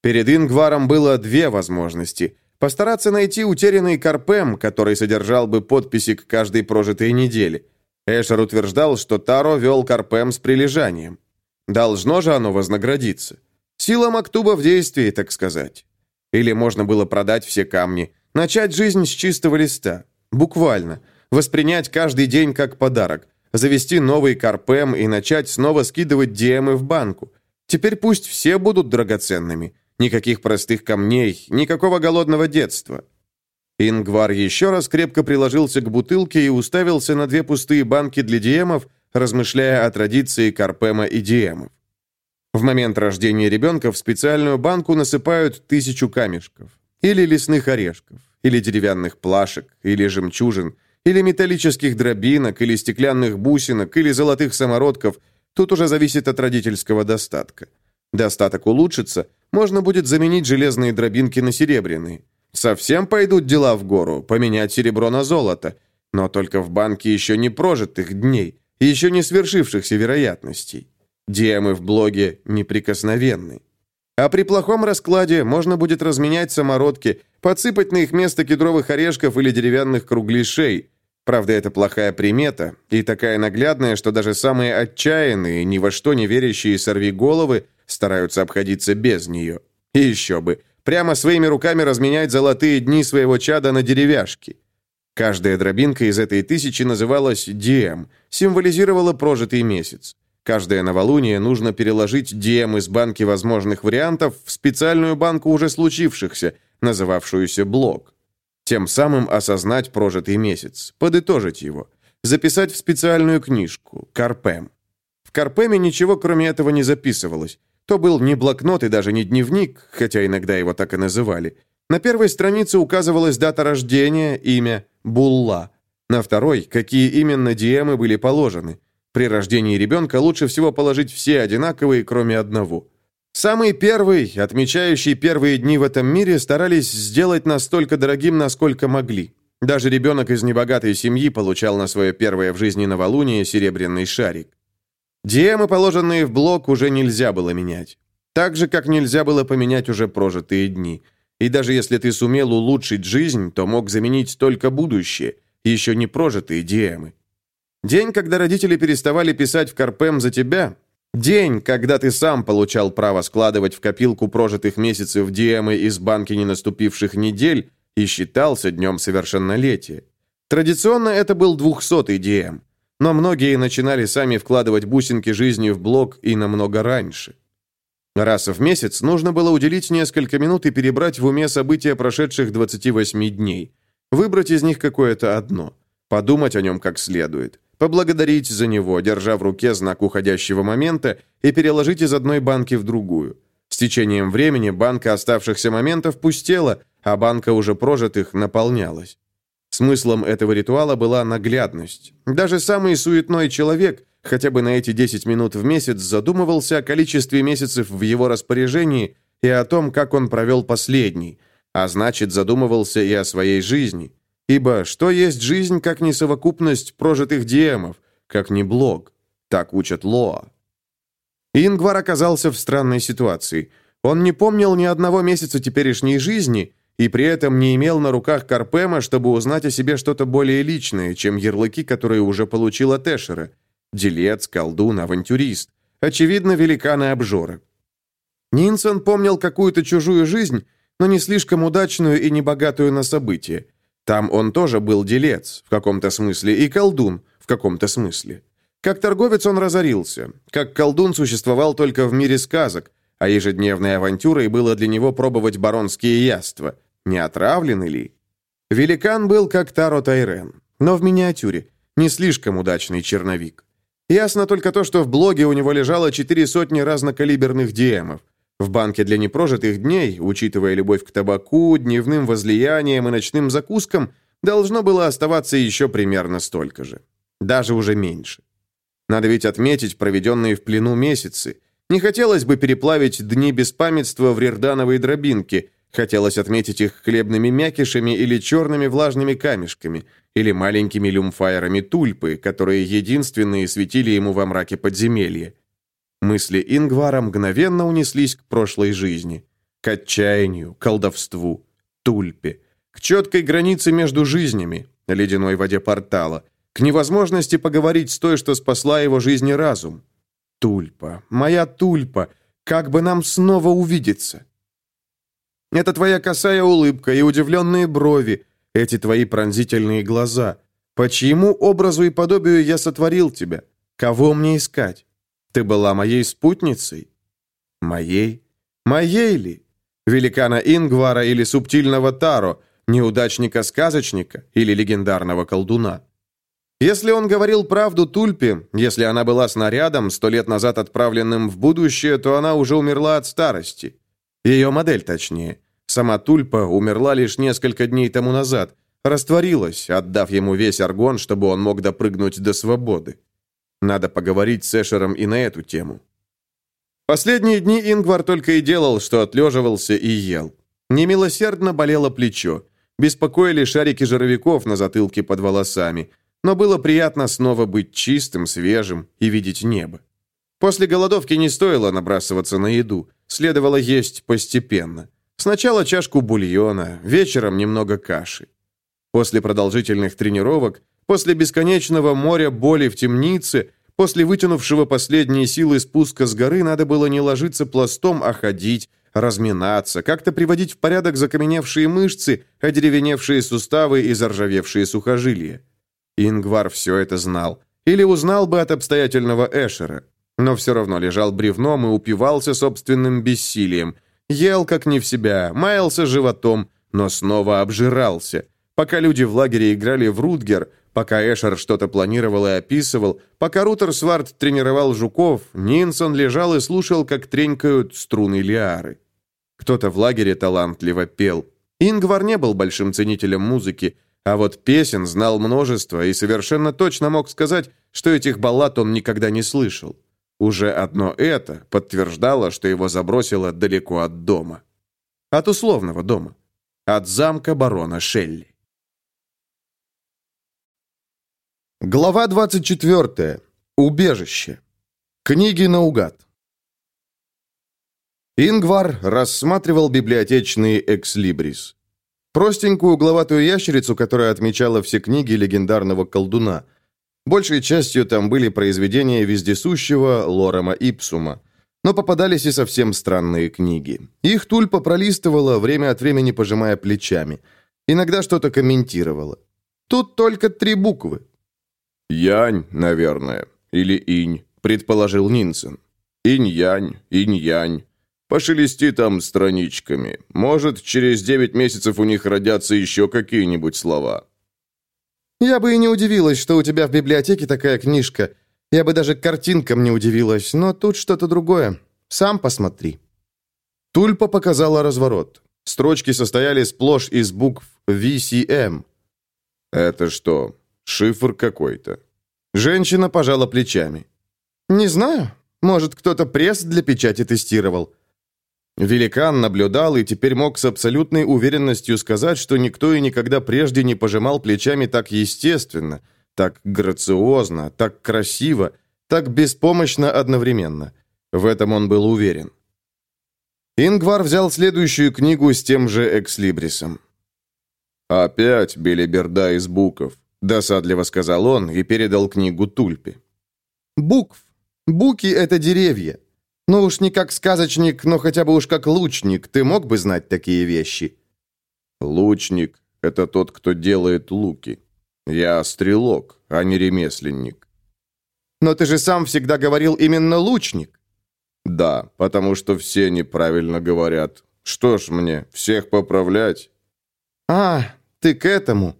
Перед Ингваром было две возможности. Постараться найти утерянный Карпем, который содержал бы подписи к каждой прожитой неделе. Эшер утверждал, что Таро вел Карпем с прилежанием. Должно же оно вознаградиться. Сила Мактуба в действии, так сказать. Или можно было продать все камни, начать жизнь с чистого листа. Буквально. Воспринять каждый день как подарок. Завести новый карпем и начать снова скидывать диемы в банку. Теперь пусть все будут драгоценными. Никаких простых камней, никакого голодного детства. Ингвар еще раз крепко приложился к бутылке и уставился на две пустые банки для диемов, размышляя о традиции карпема и диемов. В момент рождения ребенка в специальную банку насыпают тысячу камешков. Или лесных орешков, или деревянных плашек, или жемчужин, или металлических дробинок, или стеклянных бусинок, или золотых самородков. Тут уже зависит от родительского достатка. Достаток улучшится, можно будет заменить железные дробинки на серебряные. Совсем пойдут дела в гору, поменять серебро на золото. Но только в банке еще не прожитых дней, еще не свершившихся вероятностей. Диемы в блоге неприкосновенны. А при плохом раскладе можно будет разменять самородки, подсыпать на их место кедровых орешков или деревянных кругляшей. Правда, это плохая примета, и такая наглядная, что даже самые отчаянные, ни во что не верящие сорвиголовы стараются обходиться без нее. И еще бы, прямо своими руками разменять золотые дни своего чада на деревяшки. Каждая дробинка из этой тысячи называлась «диэм», символизировала прожитый месяц. Каждое новолуние нужно переложить дием из банки возможных вариантов в специальную банку уже случившихся, называвшуюся блок. Тем самым осознать прожитый месяц, подытожить его, записать в специальную книжку «Карпем». В «Карпеме» ничего кроме этого не записывалось. То был не блокнот и даже не дневник, хотя иногда его так и называли. На первой странице указывалась дата рождения, имя, Булла. На второй, какие именно диемы были положены. При рождении ребенка лучше всего положить все одинаковые, кроме одного. Самый первый, отмечающий первые дни в этом мире, старались сделать настолько дорогим, насколько могли. Даже ребенок из небогатой семьи получал на свое первое в жизни новолуние серебряный шарик. Диемы, положенные в блок, уже нельзя было менять. Так же, как нельзя было поменять уже прожитые дни – и даже если ты сумел улучшить жизнь, то мог заменить только будущее, еще не прожитые диемы. День, когда родители переставали писать в Карпем за тебя, день, когда ты сам получал право складывать в копилку прожитых месяцев диемы из банки ненаступивших недель и считался днем совершеннолетия. Традиционно это был двухсотый дием, но многие начинали сами вкладывать бусинки жизни в блок и намного раньше. Раз в месяц нужно было уделить несколько минут и перебрать в уме события прошедших 28 дней. Выбрать из них какое-то одно. Подумать о нем как следует. Поблагодарить за него, держа в руке знак уходящего момента, и переложить из одной банки в другую. С течением времени банка оставшихся моментов пустела, а банка уже прожитых наполнялась. Смыслом этого ритуала была наглядность. Даже самый суетной человек – хотя бы на эти 10 минут в месяц задумывался о количестве месяцев в его распоряжении и о том, как он провел последний, а значит, задумывался и о своей жизни. Ибо что есть жизнь, как не совокупность прожитых диемов, как не блог? Так учат Лоа. Ингвар оказался в странной ситуации. Он не помнил ни одного месяца теперешней жизни и при этом не имел на руках Карпема, чтобы узнать о себе что-то более личное, чем ярлыки, которые уже получил от Эшера – Делец, колдун, авантюрист. Очевидно, великаны-обжоры. Нинсон помнил какую-то чужую жизнь, но не слишком удачную и небогатую на события. Там он тоже был делец, в каком-то смысле, и колдун, в каком-то смысле. Как торговец он разорился. Как колдун существовал только в мире сказок, а ежедневной авантюрой было для него пробовать баронские яства. Не отравлены ли? Великан был как Таро Тайрен, но в миниатюре. Не слишком удачный черновик. Ясно только то, что в блоге у него лежало четыре сотни разнокалиберных диемов. В банке для непрожитых дней, учитывая любовь к табаку, дневным возлияниям и ночным закускам, должно было оставаться еще примерно столько же. Даже уже меньше. Надо ведь отметить проведенные в плену месяцы. Не хотелось бы переплавить дни беспамятства в рердановой дробинке, хотелось отметить их хлебными мякишами или черными влажными камешками – или маленькими люмфайерами тульпы, которые единственные светили ему во мраке подземелья. Мысли Ингвара мгновенно унеслись к прошлой жизни, к отчаянию, колдовству, тульпе, к четкой границе между жизнями, ледяной воде портала, к невозможности поговорить с той, что спасла его жизнь и разум. Тульпа, моя тульпа, как бы нам снова увидеться? Это твоя косая улыбка и удивленные брови, эти твои пронзительные глаза. По чьему образу и подобию я сотворил тебя? Кого мне искать? Ты была моей спутницей? Моей? Моей ли? Великана Ингвара или субтильного Таро, неудачника-сказочника или легендарного колдуна? Если он говорил правду Тульпе, если она была снарядом, сто лет назад отправленным в будущее, то она уже умерла от старости. Ее модель, точнее. Сама Тульпа умерла лишь несколько дней тому назад, растворилась, отдав ему весь аргон, чтобы он мог допрыгнуть до свободы. Надо поговорить с Эшером и на эту тему. Последние дни Ингвар только и делал, что отлеживался и ел. Немилосердно болело плечо. Беспокоили шарики жировиков на затылке под волосами. Но было приятно снова быть чистым, свежим и видеть небо. После голодовки не стоило набрасываться на еду. Следовало есть постепенно. Сначала чашку бульона, вечером немного каши. После продолжительных тренировок, после бесконечного моря боли в темнице, после вытянувшего последние силы спуска с горы надо было не ложиться пластом, а ходить, разминаться, как-то приводить в порядок закаменевшие мышцы, одеревеневшие суставы и заржавевшие сухожилия. Ингвар все это знал. Или узнал бы от обстоятельного Эшера. Но все равно лежал бревном и упивался собственным бессилием – Ел как не в себя, маялся животом, но снова обжирался. Пока люди в лагере играли в Рутгер, пока Эшер что-то планировал и описывал, пока Рутер Сварт тренировал жуков, Нинсон лежал и слушал, как тренькают струны лиары. Кто-то в лагере талантливо пел. Ингвар не был большим ценителем музыки, а вот песен знал множество и совершенно точно мог сказать, что этих баллад он никогда не слышал. Уже одно это подтверждало, что его забросило далеко от дома. От условного дома. От замка барона Шелли. Глава 24. Убежище. Книги наугад. Ингвар рассматривал библиотечный экслибрис. Простенькую угловатую ящерицу, которая отмечала все книги легендарного колдуна. Большей частью там были произведения вездесущего Лорема Ипсума. Но попадались и совсем странные книги. Их Тульпа пролистывала, время от времени пожимая плечами. Иногда что-то комментировала. Тут только три буквы. «Янь, наверное. Или инь», — предположил Нинсен. «Инь-янь, инь-янь. Пошелести там страничками. Может, через девять месяцев у них родятся еще какие-нибудь слова». «Я бы и не удивилась, что у тебя в библиотеке такая книжка. Я бы даже картинкам не удивилась, но тут что-то другое. Сам посмотри». Тульпа показала разворот. Строчки состояли сплошь из букв VCM. «Это что, шифр какой-то?» Женщина пожала плечами. «Не знаю. Может, кто-то пресс для печати тестировал. Великан наблюдал и теперь мог с абсолютной уверенностью сказать, что никто и никогда прежде не пожимал плечами так естественно, так грациозно, так красиво, так беспомощно одновременно. В этом он был уверен. Ингвар взял следующую книгу с тем же экслибрисом. «Опять белиберда из букв», — досадливо сказал он и передал книгу Тульпе. «Букв. Буки — это деревья. Ну уж не как сказочник, но хотя бы уж как лучник, ты мог бы знать такие вещи?» «Лучник — это тот, кто делает луки. Я стрелок, а не ремесленник». «Но ты же сам всегда говорил именно лучник». «Да, потому что все неправильно говорят. Что ж мне, всех поправлять?» «А, ты к этому.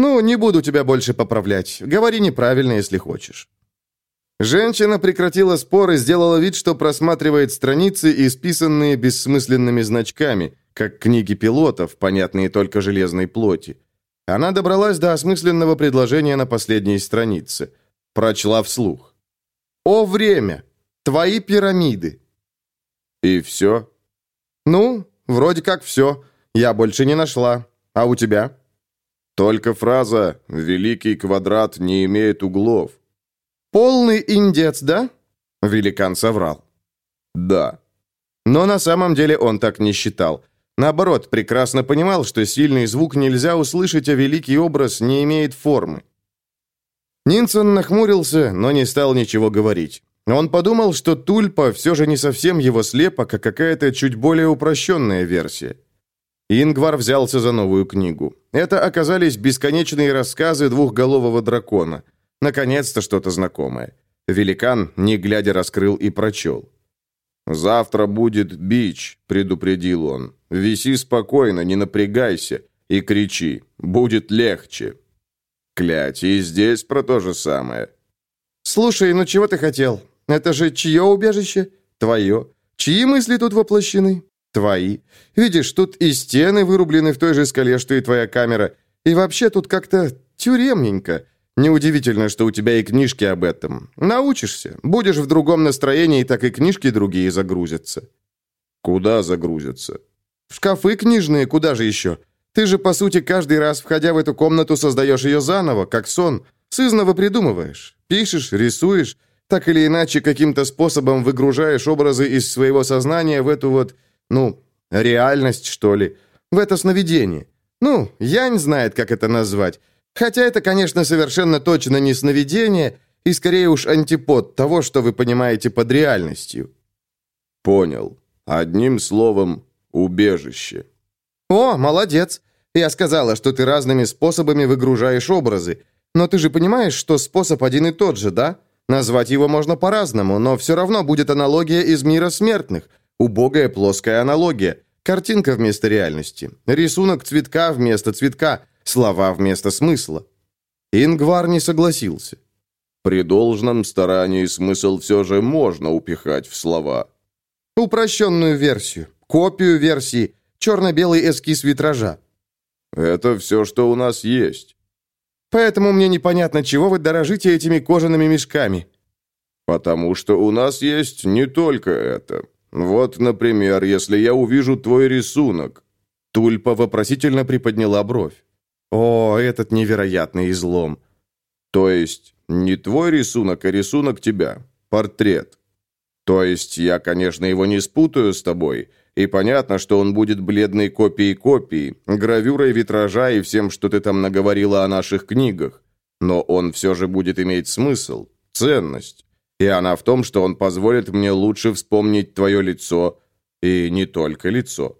Ну, не буду тебя больше поправлять. Говори неправильно, если хочешь». Женщина прекратила спор и сделала вид, что просматривает страницы, исписанные бессмысленными значками, как книги пилотов, понятные только железной плоти. Она добралась до осмысленного предложения на последней странице. Прочла вслух. «О, время! Твои пирамиды!» «И все?» «Ну, вроде как все. Я больше не нашла. А у тебя?» «Только фраза «Великий квадрат не имеет углов». «Полный индец, да?» Великан соврал. «Да». Но на самом деле он так не считал. Наоборот, прекрасно понимал, что сильный звук нельзя услышать, а великий образ не имеет формы. Нинсон нахмурился, но не стал ничего говорить. Он подумал, что Тульпа все же не совсем его слепок, а какая-то чуть более упрощенная версия. Ингвар взялся за новую книгу. Это оказались бесконечные рассказы двухголового дракона – Наконец-то что-то знакомое. Великан, не глядя, раскрыл и прочел. «Завтра будет бич», — предупредил он. «Виси спокойно, не напрягайся и кричи. Будет легче». Клять, и здесь про то же самое. «Слушай, ну чего ты хотел? Это же чье убежище? Твое. Чьи мысли тут воплощены? Твои. Видишь, тут и стены вырублены в той же скале, что и твоя камера. И вообще тут как-то тюремненько. Неудивительно, что у тебя и книжки об этом. Научишься. Будешь в другом настроении, так и книжки другие загрузятся». «Куда загрузятся?» «В шкафы книжные, куда же еще? Ты же, по сути, каждый раз, входя в эту комнату, создаешь ее заново, как сон. Сызново придумываешь. Пишешь, рисуешь. Так или иначе, каким-то способом выгружаешь образы из своего сознания в эту вот, ну, реальность, что ли. В это сновидение. Ну, я не знает, как это назвать. Хотя это, конечно, совершенно точно не сновидение, и скорее уж антипод того, что вы понимаете под реальностью. Понял. Одним словом, убежище. О, молодец. Я сказала, что ты разными способами выгружаешь образы. Но ты же понимаешь, что способ один и тот же, да? Назвать его можно по-разному, но все равно будет аналогия из мира смертных. Убогая плоская аналогия. Картинка вместо реальности. Рисунок цветка вместо цветка. слова вместо смысла. Ингвар не согласился. При должном старании смысл все же можно упихать в слова. Упрощенную версию, копию версии, черно-белый эскиз витража. Это все, что у нас есть. Поэтому мне непонятно, чего вы дорожите этими кожаными мешками. Потому что у нас есть не только это. Вот, например, если я увижу твой рисунок. Тульпа вопросительно приподняла бровь. О, этот невероятный излом. То есть не твой рисунок, а рисунок тебя. Портрет. То есть я, конечно, его не спутаю с тобой, и понятно, что он будет бледной копией копии, гравюрой витража и всем, что ты там наговорила о наших книгах. Но он все же будет иметь смысл, ценность. И она в том, что он позволит мне лучше вспомнить твое лицо, и не только лицо.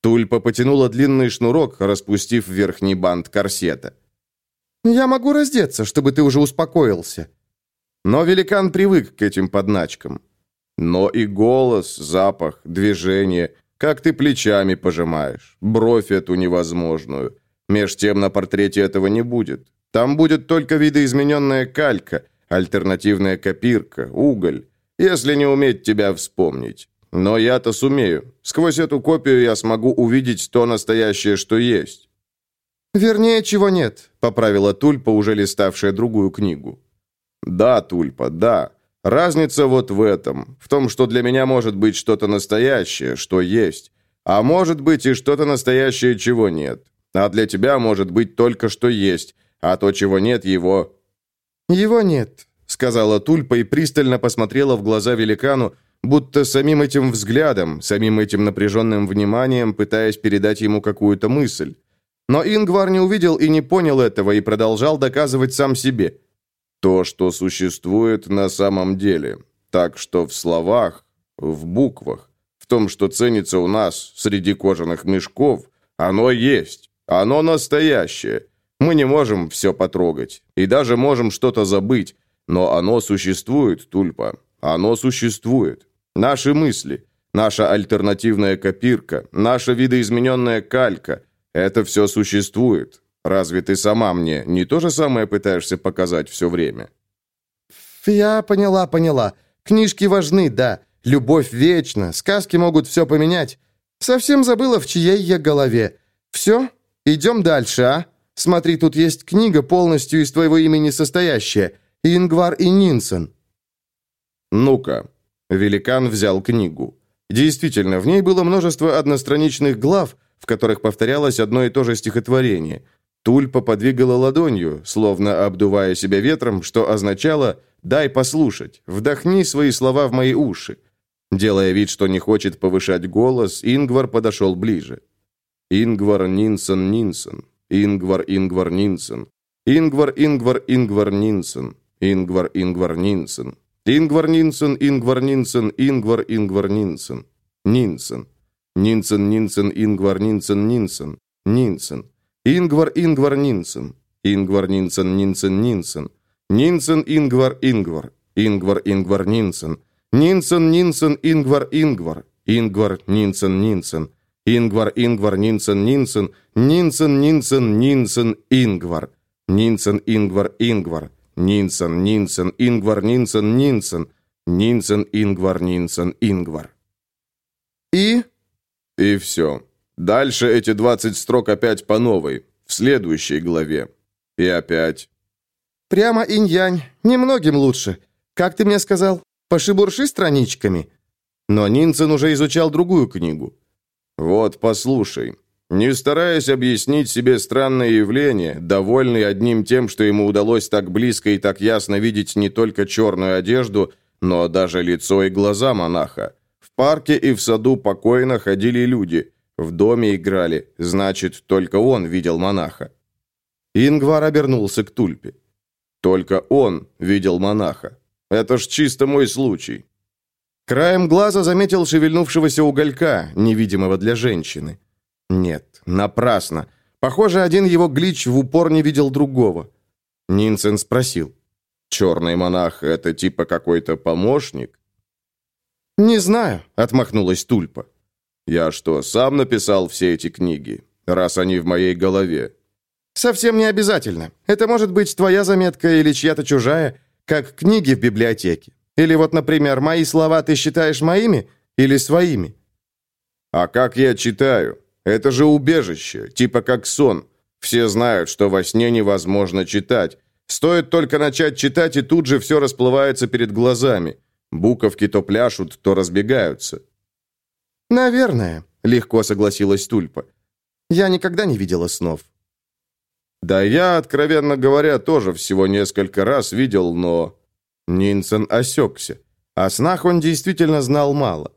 Тульпа потянула длинный шнурок, распустив верхний бант корсета. «Я могу раздеться, чтобы ты уже успокоился». Но великан привык к этим подначкам. Но и голос, запах, движение, как ты плечами пожимаешь, бровь эту невозможную. Меж тем на портрете этого не будет. Там будет только видоизмененная калька, альтернативная копирка, уголь, если не уметь тебя вспомнить. Но я-то сумею. Сквозь эту копию я смогу увидеть то настоящее, что есть. «Вернее, чего нет», — поправила Тульпа, уже листавшая другую книгу. «Да, Тульпа, да. Разница вот в этом, в том, что для меня может быть что-то настоящее, что есть, а может быть и что-то настоящее, чего нет. А для тебя может быть только что есть, а то, чего нет, его...» «Его нет», — сказала Тульпа и пристально посмотрела в глаза великану, будто самим этим взглядом, самим этим напряженным вниманием, пытаясь передать ему какую-то мысль. Но Ингвар не увидел и не понял этого и продолжал доказывать сам себе. То, что существует на самом деле. Так что в словах, в буквах, в том, что ценится у нас среди кожаных мешков, оно есть. Оно настоящее. Мы не можем все потрогать. И даже можем что-то забыть. Но оно существует, Тульпа. Оно существует. Наши мысли, наша альтернативная копирка, наша видоизмененная калька – это все существует. Разве ты сама мне не то же самое пытаешься показать все время? Я поняла, поняла. Книжки важны, да. Любовь вечна, сказки могут все поменять. Совсем забыла, в чьей я голове. Все? Идем дальше, а? Смотри, тут есть книга, полностью из твоего имени состоящая. Ингвар и Нинсен. Ну-ка. Великан взял книгу. Действительно, в ней было множество одностраничных глав, в которых повторялось одно и то же стихотворение. Тульпа подвигала ладонью, словно обдувая себя ветром, что означало «дай послушать, вдохни свои слова в мои уши». Делая вид, что не хочет повышать голос, Ингвар подошел ближе. Ингвар Нинсон Нинсон. Ингвар Ингвар Нинсон. Ингвар Ингвар Ингвар Нинсон. Ингвар Ингвар Нинсон. Ингвар Нинсон Ингвар Нинсон Ингвар Ингвар Нинсон. Нинсон. Нинсен, Нинсен, Ингвар, Нинсен, Нинсен. Нинсен. Ингвар, Ингвар, Нинсен. Ингвар, Нинсен, Нинсен, Нинсен. Нинсен, Ингвар, Ингвар. Ингвар, Ингвар, Нинсен. Нинсен, Нинсен, Ингвар, Ингвар. Ингвар, Нинсен, Нинсен. Ингвар, Ингвар, Нинсен, Нинсен. Нинсен, Нинсен, Нинсен, Ингвар. Нинсен, Ингвар, Ингвар. Нинсен, Нинсен, Ингвар, Нинсен, Нинсен. Нинсен, Ингвар, Нинсен, Ингвар. И и все. Дальше эти 20 строк опять по новой, в следующей главе. И опять. Прямо инь-янь. Немногим лучше. Как ты мне сказал? Пошибурши страничками. Но Нинцен уже изучал другую книгу. Вот, послушай. Не стараясь объяснить себе странное явление, довольный одним тем, что ему удалось так близко и так ясно видеть не только черную одежду, но даже лицо и глаза монаха, парке и в саду покойно ходили люди. В доме играли, значит, только он видел монаха. Ингвар обернулся к Тульпе. Только он видел монаха. Это ж чисто мой случай. Краем глаза заметил шевельнувшегося уголька, невидимого для женщины. Нет, напрасно. Похоже, один его глич в упор не видел другого. Нинсен спросил. «Черный монах — это типа какой-то помощник?» «Не знаю», — отмахнулась Тульпа. «Я что, сам написал все эти книги, раз они в моей голове?» «Совсем не обязательно. Это может быть твоя заметка или чья-то чужая, как книги в библиотеке. Или вот, например, мои слова ты считаешь моими или своими?» «А как я читаю? Это же убежище, типа как сон. Все знают, что во сне невозможно читать. Стоит только начать читать, и тут же все расплывается перед глазами. Буковки то пляшут, то разбегаются». «Наверное», — легко согласилась Тульпа. «Я никогда не видела снов». «Да я, откровенно говоря, тоже всего несколько раз видел, но...» Нинсен осекся. О снах он действительно знал мало.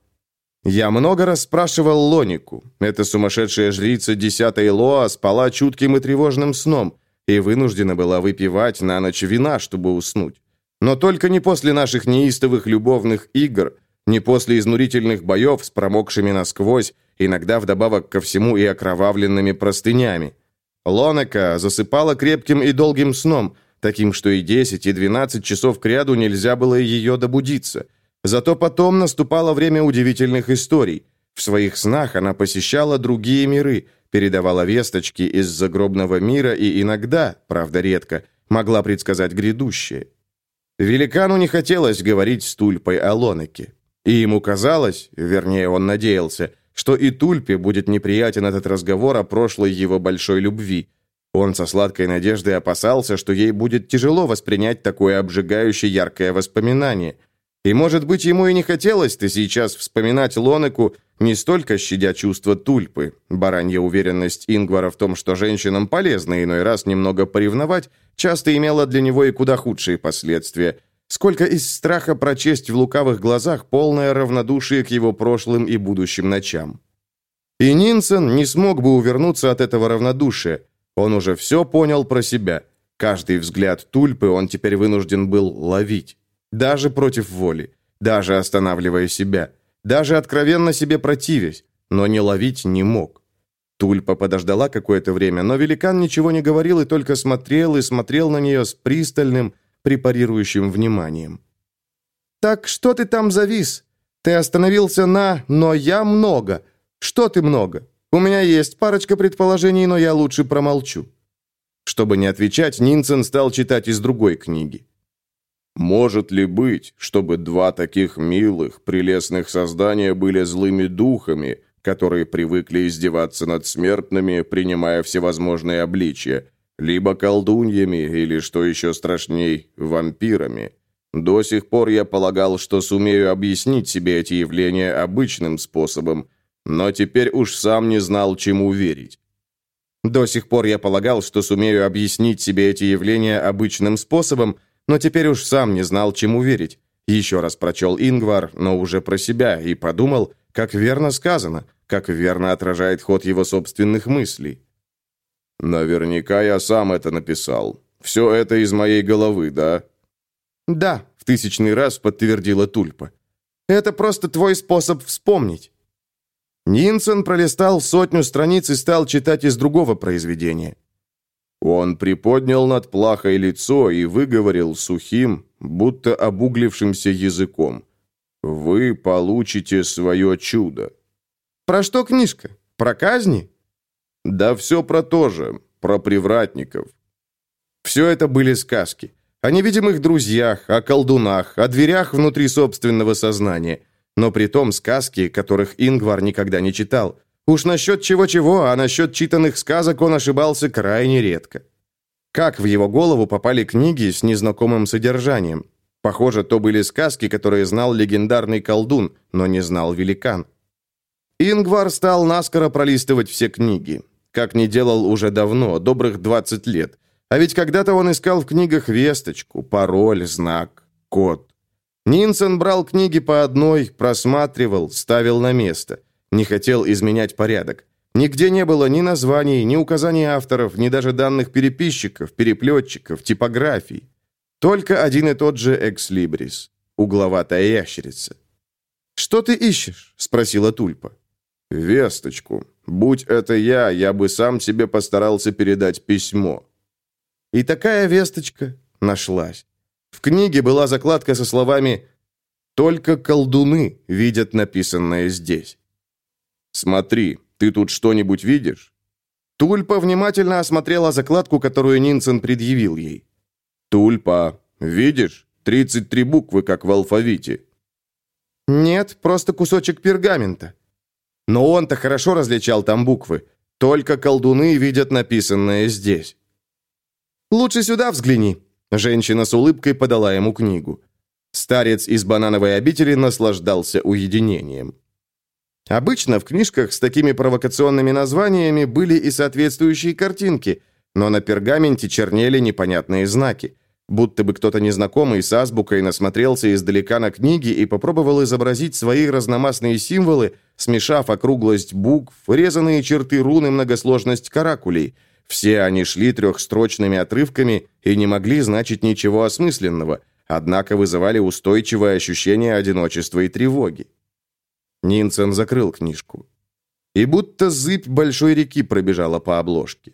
Я много раз спрашивал Лонику. Эта сумасшедшая жрица десятой Лоа спала чутким и тревожным сном и вынуждена была выпивать на ночь вина, чтобы уснуть. Но только не после наших неистовых любовных игр, не после изнурительных боев с промокшими насквозь, иногда вдобавок ко всему и окровавленными простынями. Лонека засыпала крепким и долгим сном, таким, что и 10, и 12 часов кряду нельзя было ее добудиться. Зато потом наступало время удивительных историй. В своих снах она посещала другие миры, передавала весточки из загробного мира и иногда, правда редко, могла предсказать грядущее. Великану не хотелось говорить с Тульпой о Лонеке. И ему казалось, вернее, он надеялся, что и Тульпе будет неприятен этот разговор о прошлой его большой любви. Он со сладкой надеждой опасался, что ей будет тяжело воспринять такое обжигающее яркое воспоминание. И, может быть, ему и не хотелось-то сейчас вспоминать Лонеку, не столько щадя чувства Тульпы, баранья уверенность Ингвара в том, что женщинам полезно иной раз немного поревновать, часто имела для него и куда худшие последствия, сколько из страха прочесть в лукавых глазах полное равнодушие к его прошлым и будущим ночам. И Нинсен не смог бы увернуться от этого равнодушия. Он уже все понял про себя. Каждый взгляд Тульпы он теперь вынужден был ловить. Даже против воли. Даже останавливая себя. Даже откровенно себе противясь. Но не ловить не мог. Тульпа подождала какое-то время, но великан ничего не говорил и только смотрел и смотрел на нее с пристальным, препарирующим вниманием. «Так что ты там завис? Ты остановился на «но я много». Что ты много? У меня есть парочка предположений, но я лучше промолчу». Чтобы не отвечать, Нинсен стал читать из другой книги. «Может ли быть, чтобы два таких милых, прелестных создания были злыми духами, которые привыкли издеваться над смертными, принимая всевозможные обличия, либо колдуньями, или, что еще страшней, вампирами. До сих пор я полагал, что сумею объяснить себе эти явления обычным способом, но теперь уж сам не знал, чему верить. До сих пор я полагал, что сумею объяснить себе эти явления обычным способом, но теперь уж сам не знал, чему верить. Еще раз прочел Ингвар, но уже про себя, и подумал, как верно сказано, как верно отражает ход его собственных мыслей. «Наверняка я сам это написал. Все это из моей головы, да?» «Да», — в тысячный раз подтвердила Тульпа. «Это просто твой способ вспомнить». Нинсен пролистал сотню страниц и стал читать из другого произведения. Он приподнял над плахой лицо и выговорил сухим, будто обуглившимся языком. «Вы получите свое чудо». «Про что книжка? Про казни?» Да все про то же, про привратников. Все это были сказки. О невидимых друзьях, о колдунах, о дверях внутри собственного сознания. Но при том сказки, которых Ингвар никогда не читал. Уж насчет чего-чего, а насчет читанных сказок он ошибался крайне редко. Как в его голову попали книги с незнакомым содержанием? Похоже, то были сказки, которые знал легендарный колдун, но не знал великан. Ингвар стал наскоро пролистывать все книги как не делал уже давно, добрых 20 лет. А ведь когда-то он искал в книгах весточку, пароль, знак, код. Нинсен брал книги по одной, просматривал, ставил на место. Не хотел изменять порядок. Нигде не было ни названий, ни указаний авторов, ни даже данных переписчиков, переплетчиков, типографий. Только один и тот же экслибрис, угловатая ящерица. «Что ты ищешь?» – спросила Тульпа. «Весточку. Будь это я, я бы сам себе постарался передать письмо». И такая весточка нашлась. В книге была закладка со словами «Только колдуны видят написанное здесь». «Смотри, ты тут что-нибудь видишь?» Тульпа внимательно осмотрела закладку, которую Нинсен предъявил ей. «Тульпа, видишь? 33 буквы, как в алфавите». «Нет, просто кусочек пергамента». Но он-то хорошо различал там буквы. Только колдуны видят написанное здесь. «Лучше сюда взгляни», — женщина с улыбкой подала ему книгу. Старец из банановой обители наслаждался уединением. Обычно в книжках с такими провокационными названиями были и соответствующие картинки, но на пергаменте чернели непонятные знаки. Будто бы кто-то незнакомый с азбукой насмотрелся издалека на книги и попробовал изобразить свои разномастные символы, смешав округлость букв, резанные черты рун и многосложность каракулей. Все они шли трехстрочными отрывками и не могли значить ничего осмысленного, однако вызывали устойчивое ощущение одиночества и тревоги. Нинсен закрыл книжку. И будто зыбь большой реки пробежала по обложке.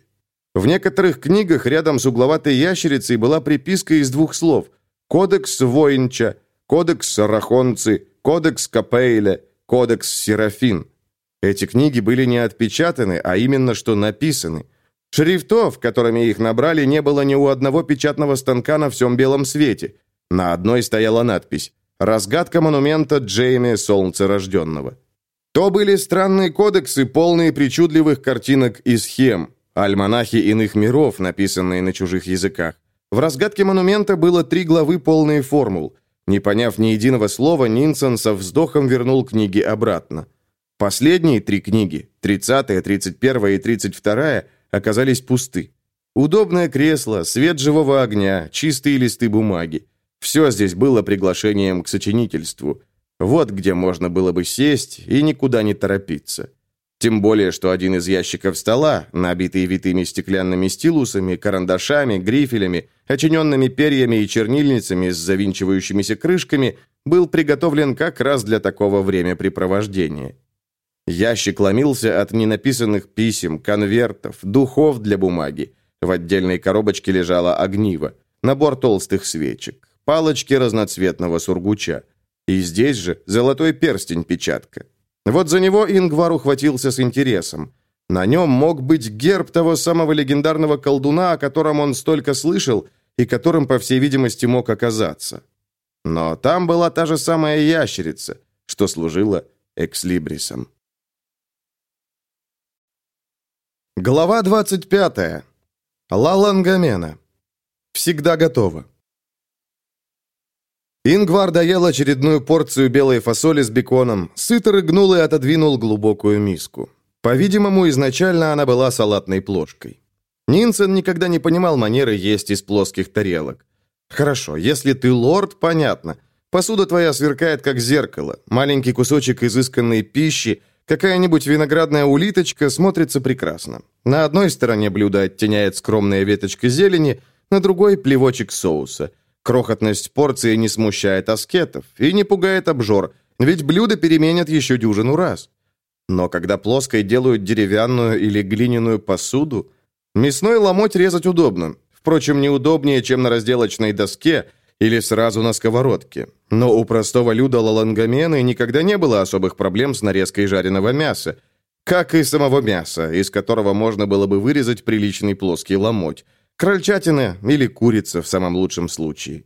В некоторых книгах рядом с угловатой ящерицей была приписка из двух слов «Кодекс Воинча», «Кодекс Рахонцы», «Кодекс Капейля», «Кодекс Серафин». Эти книги были не отпечатаны, а именно что написаны. Шрифтов, которыми их набрали, не было ни у одного печатного станка на всем белом свете. На одной стояла надпись «Разгадка монумента Джейми Солнцерожденного». То были странные кодексы, полные причудливых картинок и схем, альманахи иных миров, написанные на чужих языках. В разгадке монумента было три главы, полные формул. Не поняв ни единого слова, Нинсон со вздохом вернул книги обратно. Последние три книги, 30-я, 31-я и 32-я, оказались пусты. Удобное кресло, свет живого огня, чистые листы бумаги. Все здесь было приглашением к сочинительству. Вот где можно было бы сесть и никуда не торопиться. Тем более, что один из ящиков стола, набитый витыми стеклянными стилусами, карандашами, грифелями, очиненными перьями и чернильницами с завинчивающимися крышками, был приготовлен как раз для такого времяпрепровождения. Ящик ломился от ненаписанных писем, конвертов, духов для бумаги. В отдельной коробочке лежало огниво, набор толстых свечек, палочки разноцветного сургуча. И здесь же золотой перстень-печатка. Вот за него Ингвар ухватился с интересом. На нем мог быть герб того самого легендарного колдуна, о котором он столько слышал и которым, по всей видимости, мог оказаться. Но там была та же самая ящерица, что служила экслибрисом. Глава 25. Лалангамена. Всегда готова. Ингвар доел очередную порцию белой фасоли с беконом, сыто рыгнул и отодвинул глубокую миску. По-видимому, изначально она была салатной плошкой. Нинсен никогда не понимал манеры есть из плоских тарелок. Хорошо, если ты лорд, понятно. Посуда твоя сверкает, как зеркало. Маленький кусочек изысканной пищи, какая-нибудь виноградная улиточка смотрится прекрасно. На одной стороне блюда оттеняет скромная веточка зелени, на другой – плевочек соуса – Крохотность порции не смущает аскетов и не пугает обжор, ведь блюда переменят еще дюжину раз. Но когда плоской делают деревянную или глиняную посуду, мясной ломоть резать удобно. Впрочем, неудобнее, чем на разделочной доске или сразу на сковородке. Но у простого люда лалангомены никогда не было особых проблем с нарезкой жареного мяса, как и самого мяса, из которого можно было бы вырезать приличный плоский ломоть. Крольчатина или курица в самом лучшем случае.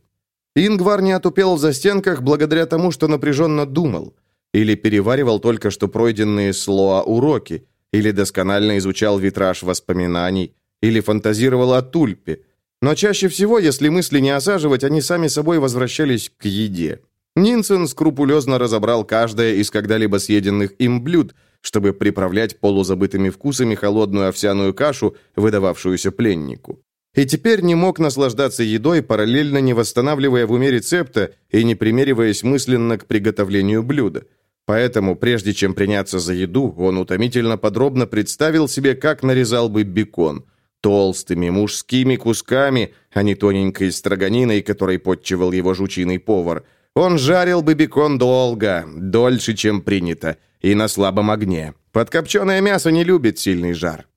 Ингвар не отупел в застенках благодаря тому, что напряженно думал. Или переваривал только что пройденные слоа уроки, или досконально изучал витраж воспоминаний, или фантазировал о тульпе. Но чаще всего, если мысли не осаживать, они сами собой возвращались к еде. Нинсен скрупулезно разобрал каждое из когда-либо съеденных им блюд, чтобы приправлять полузабытыми вкусами холодную овсяную кашу, выдававшуюся пленнику. И теперь не мог наслаждаться едой, параллельно не восстанавливая в уме рецепта и не примериваясь мысленно к приготовлению блюда. Поэтому, прежде чем приняться за еду, он утомительно подробно представил себе, как нарезал бы бекон. Толстыми мужскими кусками, а не тоненькой строганиной, которой подчевал его жучиный повар. Он жарил бы бекон долго, дольше, чем принято, и на слабом огне. Подкопченое мясо не любит сильный жар.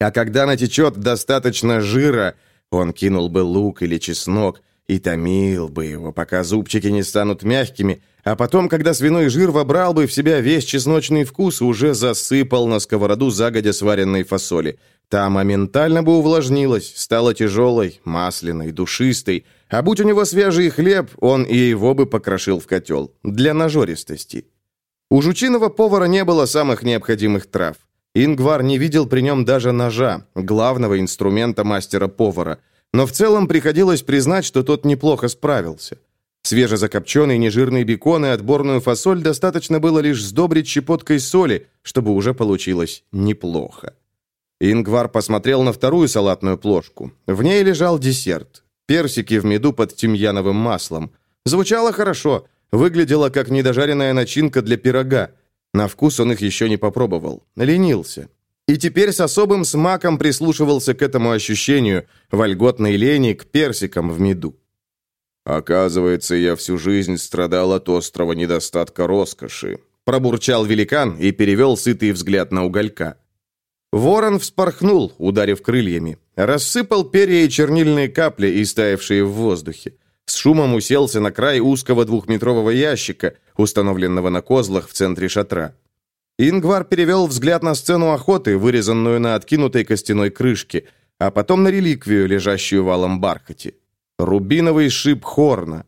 А когда натечет достаточно жира, он кинул бы лук или чеснок и томил бы его, пока зубчики не станут мягкими, а потом, когда свиной жир вобрал бы в себя весь чесночный вкус, уже засыпал на сковороду загодя сваренной фасоли. Та моментально бы увлажнилась, стала тяжелой, масляной, душистой, а будь у него свежий хлеб, он и его бы покрошил в котел, для нажористости. У жучиного повара не было самых необходимых трав. Ингвар не видел при нем даже ножа, главного инструмента мастера-повара, но в целом приходилось признать, что тот неплохо справился. Свежезакопченный нежирный бекон и отборную фасоль достаточно было лишь сдобрить щепоткой соли, чтобы уже получилось неплохо. Ингвар посмотрел на вторую салатную плошку. В ней лежал десерт. Персики в меду под тимьяновым маслом. Звучало хорошо, выглядело как недожаренная начинка для пирога. На вкус он их еще не попробовал. Ленился. И теперь с особым смаком прислушивался к этому ощущению, вольготной лени к персикам в меду. «Оказывается, я всю жизнь страдал от острого недостатка роскоши», пробурчал великан и перевел сытый взгляд на уголька. Ворон вспорхнул, ударив крыльями, рассыпал перья и чернильные капли, истаявшие в воздухе. С шумом уселся на край узкого двухметрового ящика, установленного на козлах в центре шатра. Ингвар перевел взгляд на сцену охоты, вырезанную на откинутой костяной крышке, а потом на реликвию, лежащую валом бархате. Рубиновый шип Хорна.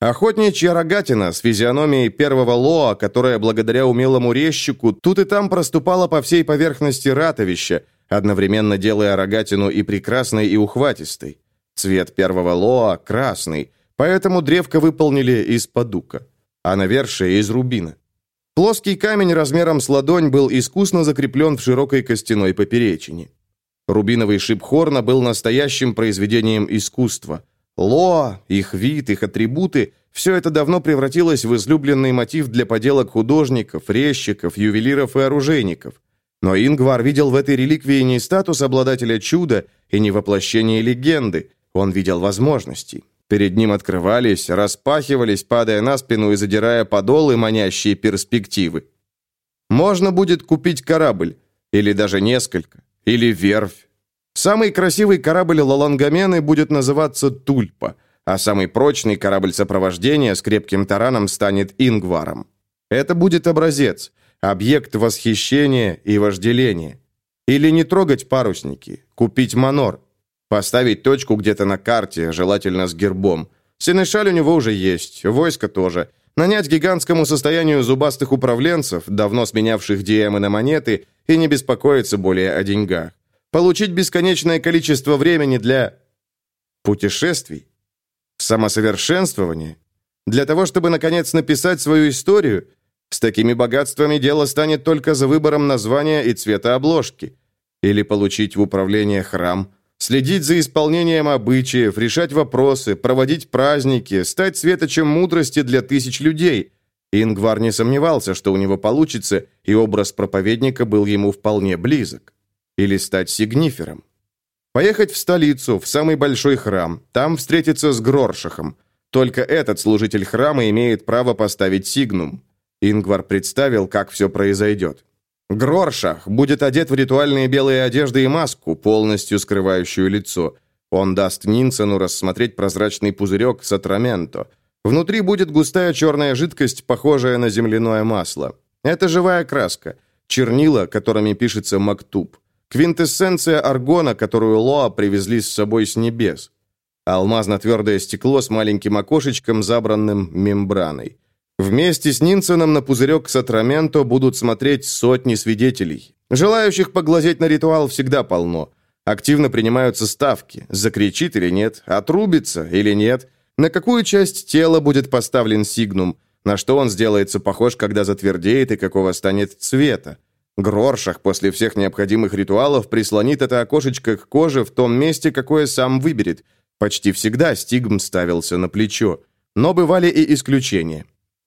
Охотничья рогатина с физиономией первого лоа, которая благодаря умелому резчику тут и там проступала по всей поверхности ратовища, одновременно делая рогатину и прекрасной, и ухватистой. Цвет первого лоа – красный, поэтому древко выполнили из падука, а навершие – из рубина. Плоский камень размером с ладонь был искусно закреплен в широкой костяной поперечине. Рубиновый шип Хорна был настоящим произведением искусства – Лоа, их вид, их атрибуты – все это давно превратилось в излюбленный мотив для поделок художников, резчиков, ювелиров и оружейников. Но Ингвар видел в этой реликвии не статус обладателя чуда и не воплощение легенды, он видел возможности. Перед ним открывались, распахивались, падая на спину и задирая подолы, манящие перспективы. Можно будет купить корабль, или даже несколько, или верфь, Самый красивый корабль Лалангамены будет называться «Тульпа», а самый прочный корабль сопровождения с крепким тараном станет «Ингваром». Это будет образец, объект восхищения и вожделения. Или не трогать парусники, купить манор, поставить точку где-то на карте, желательно с гербом. Сенешаль у него уже есть, войско тоже. Нанять гигантскому состоянию зубастых управленцев, давно сменявших диемы на монеты, и не беспокоиться более о деньгах. Получить бесконечное количество времени для путешествий, самосовершенствования, для того, чтобы, наконец, написать свою историю. С такими богатствами дело станет только за выбором названия и цвета обложки. Или получить в управление храм, следить за исполнением обычаев, решать вопросы, проводить праздники, стать светочем мудрости для тысяч людей. Ингвар не сомневался, что у него получится, и образ проповедника был ему вполне близок. Или стать сигнифером. Поехать в столицу, в самый большой храм, там встретиться с Гроршахом. Только этот служитель храма имеет право поставить сигнум. Ингвар представил, как все произойдет. Гроршах будет одет в ритуальные белые одежды и маску, полностью скрывающую лицо. Он даст Нинсену рассмотреть прозрачный пузырек с атраменто. Внутри будет густая черная жидкость, похожая на земляное масло. Это живая краска, чернила, которыми пишется мактуб. Квинтэссенция аргона, которую Лоа привезли с собой с небес. Алмазно-твердое стекло с маленьким окошечком, забранным мембраной. Вместе с Нинсеном на пузырек с Атраменто будут смотреть сотни свидетелей. Желающих поглазеть на ритуал всегда полно. Активно принимаются ставки. Закричит или нет, отрубится или нет, на какую часть тела будет поставлен сигнум, на что он сделается похож, когда затвердеет и какого станет цвета. Гроршах после всех необходимых ритуалов прислонит это окошечко к коже в том месте, какое сам выберет. Почти всегда стигм ставился на плечо. Но бывали и исключения.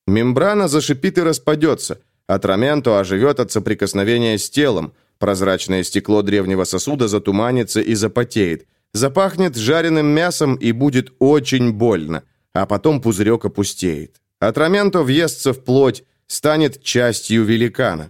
Мембрана зашипит и распадется. Атраменто оживет от соприкосновения с телом. Прозрачное стекло древнего сосуда затуманится и запотеет. Запахнет жареным мясом и будет очень больно. А потом пузырек опустеет. Атраменто въестся в плоть, станет частью великана.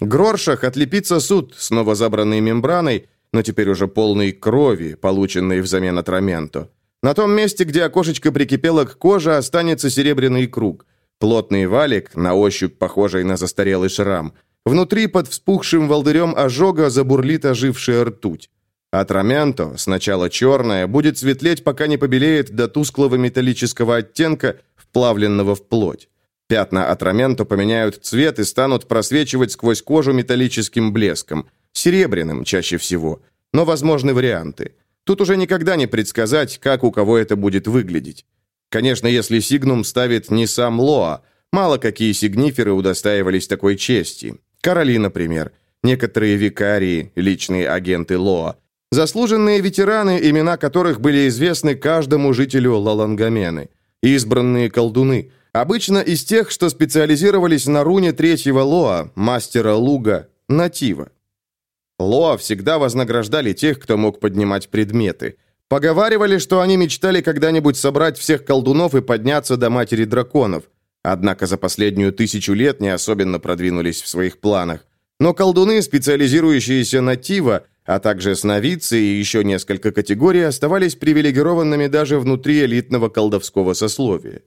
Гроршах отлепит сосуд, снова забранный мембраной, но теперь уже полной крови, полученной взамен атраменто. На том месте, где окошечко прикипело к коже, останется серебряный круг. Плотный валик, на ощупь похожий на застарелый шрам. Внутри под вспухшим волдырем ожога забурлит ожившая ртуть. Атраменто, сначала черное, будет светлеть, пока не побелеет до тусклого металлического оттенка, вплавленного в плоть. Пятна атраменто поменяют цвет и станут просвечивать сквозь кожу металлическим блеском, серебряным чаще всего, но возможны варианты. Тут уже никогда не предсказать, как у кого это будет выглядеть. Конечно, если сигнум ставит не сам Лоа, мало какие сигниферы удостаивались такой чести. Короли, например, некоторые викарии, личные агенты Лоа, заслуженные ветераны, имена которых были известны каждому жителю Лалангамены, избранные колдуны – Обычно из тех, что специализировались на руне третьего Лоа, мастера Луга, Натива. Лоа всегда вознаграждали тех, кто мог поднимать предметы. Поговаривали, что они мечтали когда-нибудь собрать всех колдунов и подняться до матери драконов. Однако за последнюю тысячу лет не особенно продвинулись в своих планах. Но колдуны, специализирующиеся на Тива, а также сновидцы и еще несколько категорий оставались привилегированными даже внутри элитного колдовского сословия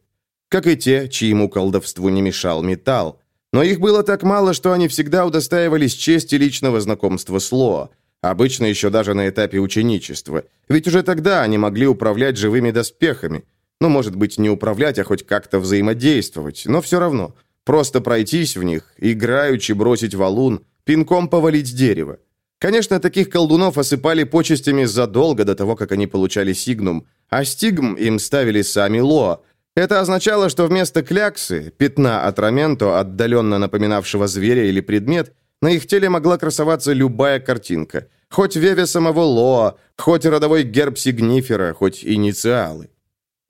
как и те, чьему колдовству не мешал металл. Но их было так мало, что они всегда удостаивались чести личного знакомства с Лоа, обычно еще даже на этапе ученичества, ведь уже тогда они могли управлять живыми доспехами. Ну, может быть, не управлять, а хоть как-то взаимодействовать, но все равно. Просто пройтись в них, играючи бросить валун, пинком повалить дерево. Конечно, таких колдунов осыпали почестями задолго до того, как они получали сигнум, а стигм им ставили сами Лоа, это означало, что вместо кляксы, пятна атраменто, отдаленно напоминавшего зверя или предмет, на их теле могла красоваться любая картинка. Хоть веве самого Лоа, хоть родовой герб Сигнифера, хоть инициалы.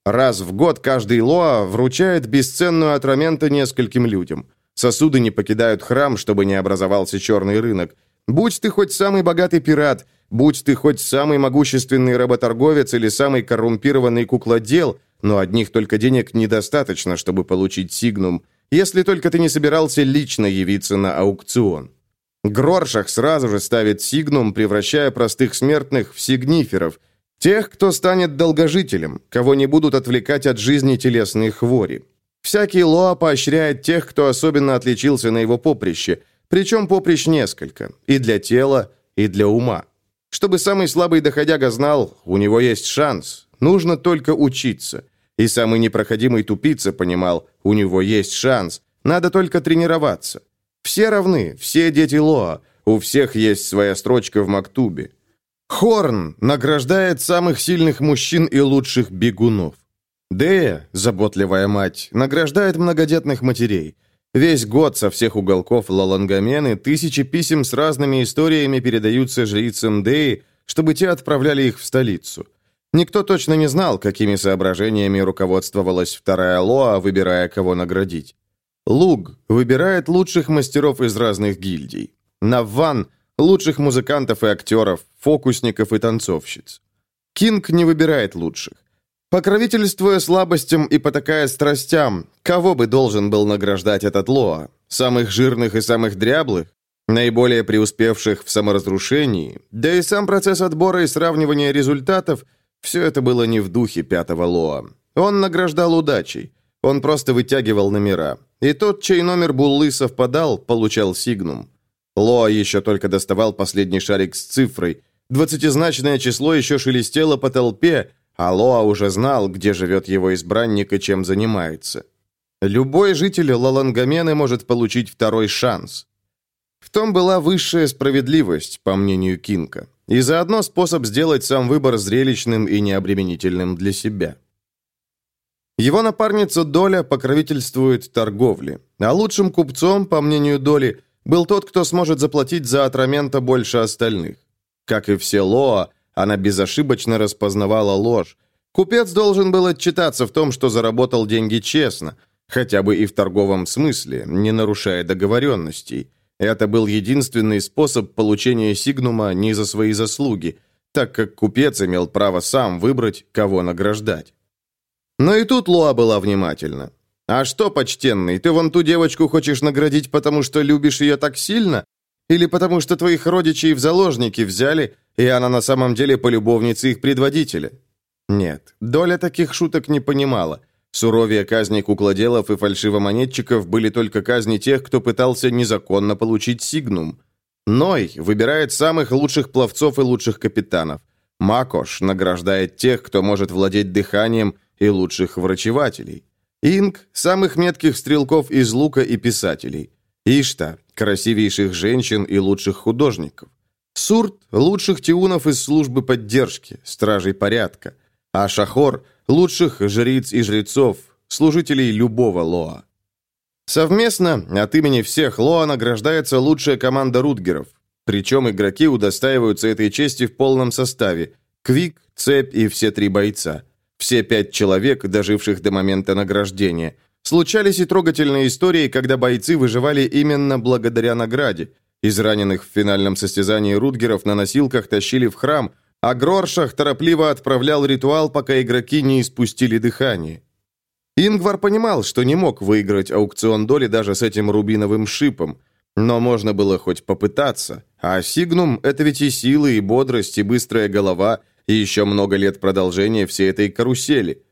Раз в год каждый Лоа вручает бесценную атраменто нескольким людям. Сосуды не покидают храм, чтобы не образовался черный рынок. Будь ты хоть самый богатый пират, будь ты хоть самый могущественный работорговец или самый коррумпированный куклодел – но одних только денег недостаточно, чтобы получить сигнум, если только ты не собирался лично явиться на аукцион. Гроршах сразу же ставит сигнум, превращая простых смертных в сигниферов, тех, кто станет долгожителем, кого не будут отвлекать от жизни телесные хвори. Всякий Лоа поощряет тех, кто особенно отличился на его поприще, причем поприщ несколько, и для тела, и для ума. Чтобы самый слабый доходяга знал, у него есть шанс, нужно только учиться. И самый непроходимый тупица понимал, у него есть шанс, надо только тренироваться. Все равны, все дети Лоа, у всех есть своя строчка в Мактубе. Хорн награждает самых сильных мужчин и лучших бегунов. Дея, заботливая мать, награждает многодетных матерей. Весь год со всех уголков Лалангамены тысячи писем с разными историями передаются жрицам Деи, чтобы те отправляли их в столицу. Никто точно не знал, какими соображениями руководствовалась вторая Лоа, выбирая, кого наградить. Луг выбирает лучших мастеров из разных гильдий. Навван – лучших музыкантов и актеров, фокусников и танцовщиц. Кинг не выбирает лучших. Покровительствуя слабостям и потакая страстям, кого бы должен был награждать этот Лоа? Самых жирных и самых дряблых? Наиболее преуспевших в саморазрушении? Да и сам процесс отбора и сравнивания результатов – все это было не в духе пятого Лоа. Он награждал удачей. Он просто вытягивал номера. И тот, чей номер Буллы совпадал, получал сигнум. Лоа еще только доставал последний шарик с цифрой. Двадцатизначное число еще шелестело по толпе, а Лоа уже знал, где живет его избранник и чем занимается. Любой житель Лалангамены может получить второй шанс. В том была высшая справедливость, по мнению Кинка. И заодно способ сделать сам выбор зрелищным и необременительным для себя. Его напарница Доля покровительствует торговле, а лучшим купцом, по мнению Доли, был тот, кто сможет заплатить за атрамента больше остальных. Как и все Лоа, она безошибочно распознавала ложь. Купец должен был отчитаться в том, что заработал деньги честно, хотя бы и в торговом смысле, не нарушая договоренностей – это был единственный способ получения сигнума не за свои заслуги, так как купец имел право сам выбрать, кого награждать. Но и тут Луа была внимательна. «А что, почтенный, ты вон ту девочку хочешь наградить, потому что любишь ее так сильно? Или потому что твоих родичей в заложники взяли, и она на самом деле полюбовница их предводителя?» Нет, Доля таких шуток не понимала. Суровее казни куклоделов и фальшивомонетчиков были только казни тех, кто пытался незаконно получить сигнум. Ной выбирает самых лучших пловцов и лучших капитанов. Макош награждает тех, кто может владеть дыханием, и лучших врачевателей. Инг – самых метких стрелков из лука и писателей. Ишта – красивейших женщин и лучших художников. Сурт – лучших тиунов из службы поддержки, стражей порядка. А Шахор – лучших жриц и жрецов, служителей любого Лоа. Совместно от имени всех Лоа награждается лучшая команда рутгеров. Причем игроки удостаиваются этой чести в полном составе. Квик, Цепь и все три бойца. Все пять человек, доживших до момента награждения. Случались и трогательные истории, когда бойцы выживали именно благодаря награде. Из раненых в финальном состязании рутгеров на носилках тащили в храм, а Гроршах торопливо отправлял ритуал, пока игроки не испустили дыхание. Ингвар понимал, что не мог выиграть аукцион доли даже с этим рубиновым шипом, но можно было хоть попытаться. А Сигнум — это ведь и силы, и бодрость, и быстрая голова, и еще много лет продолжения всей этой карусели.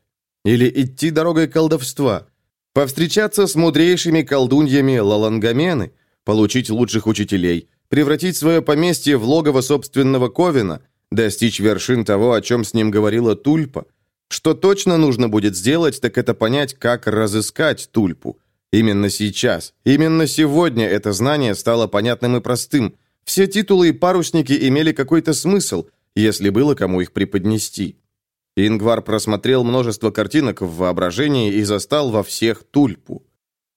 Или идти дорогой колдовства. Повстречаться с мудрейшими колдуньями Лалангамены, получить лучших учителей, превратить свое поместье в логово собственного Ковина, достичь вершин того, о чем с ним говорила Тульпа. Что точно нужно будет сделать, так это понять, как разыскать Тульпу. Именно сейчас, именно сегодня это знание стало понятным и простым. Все титулы и парусники имели какой-то смысл, если было кому их преподнести. Ингвар просмотрел множество картинок в воображении и застал во всех Тульпу.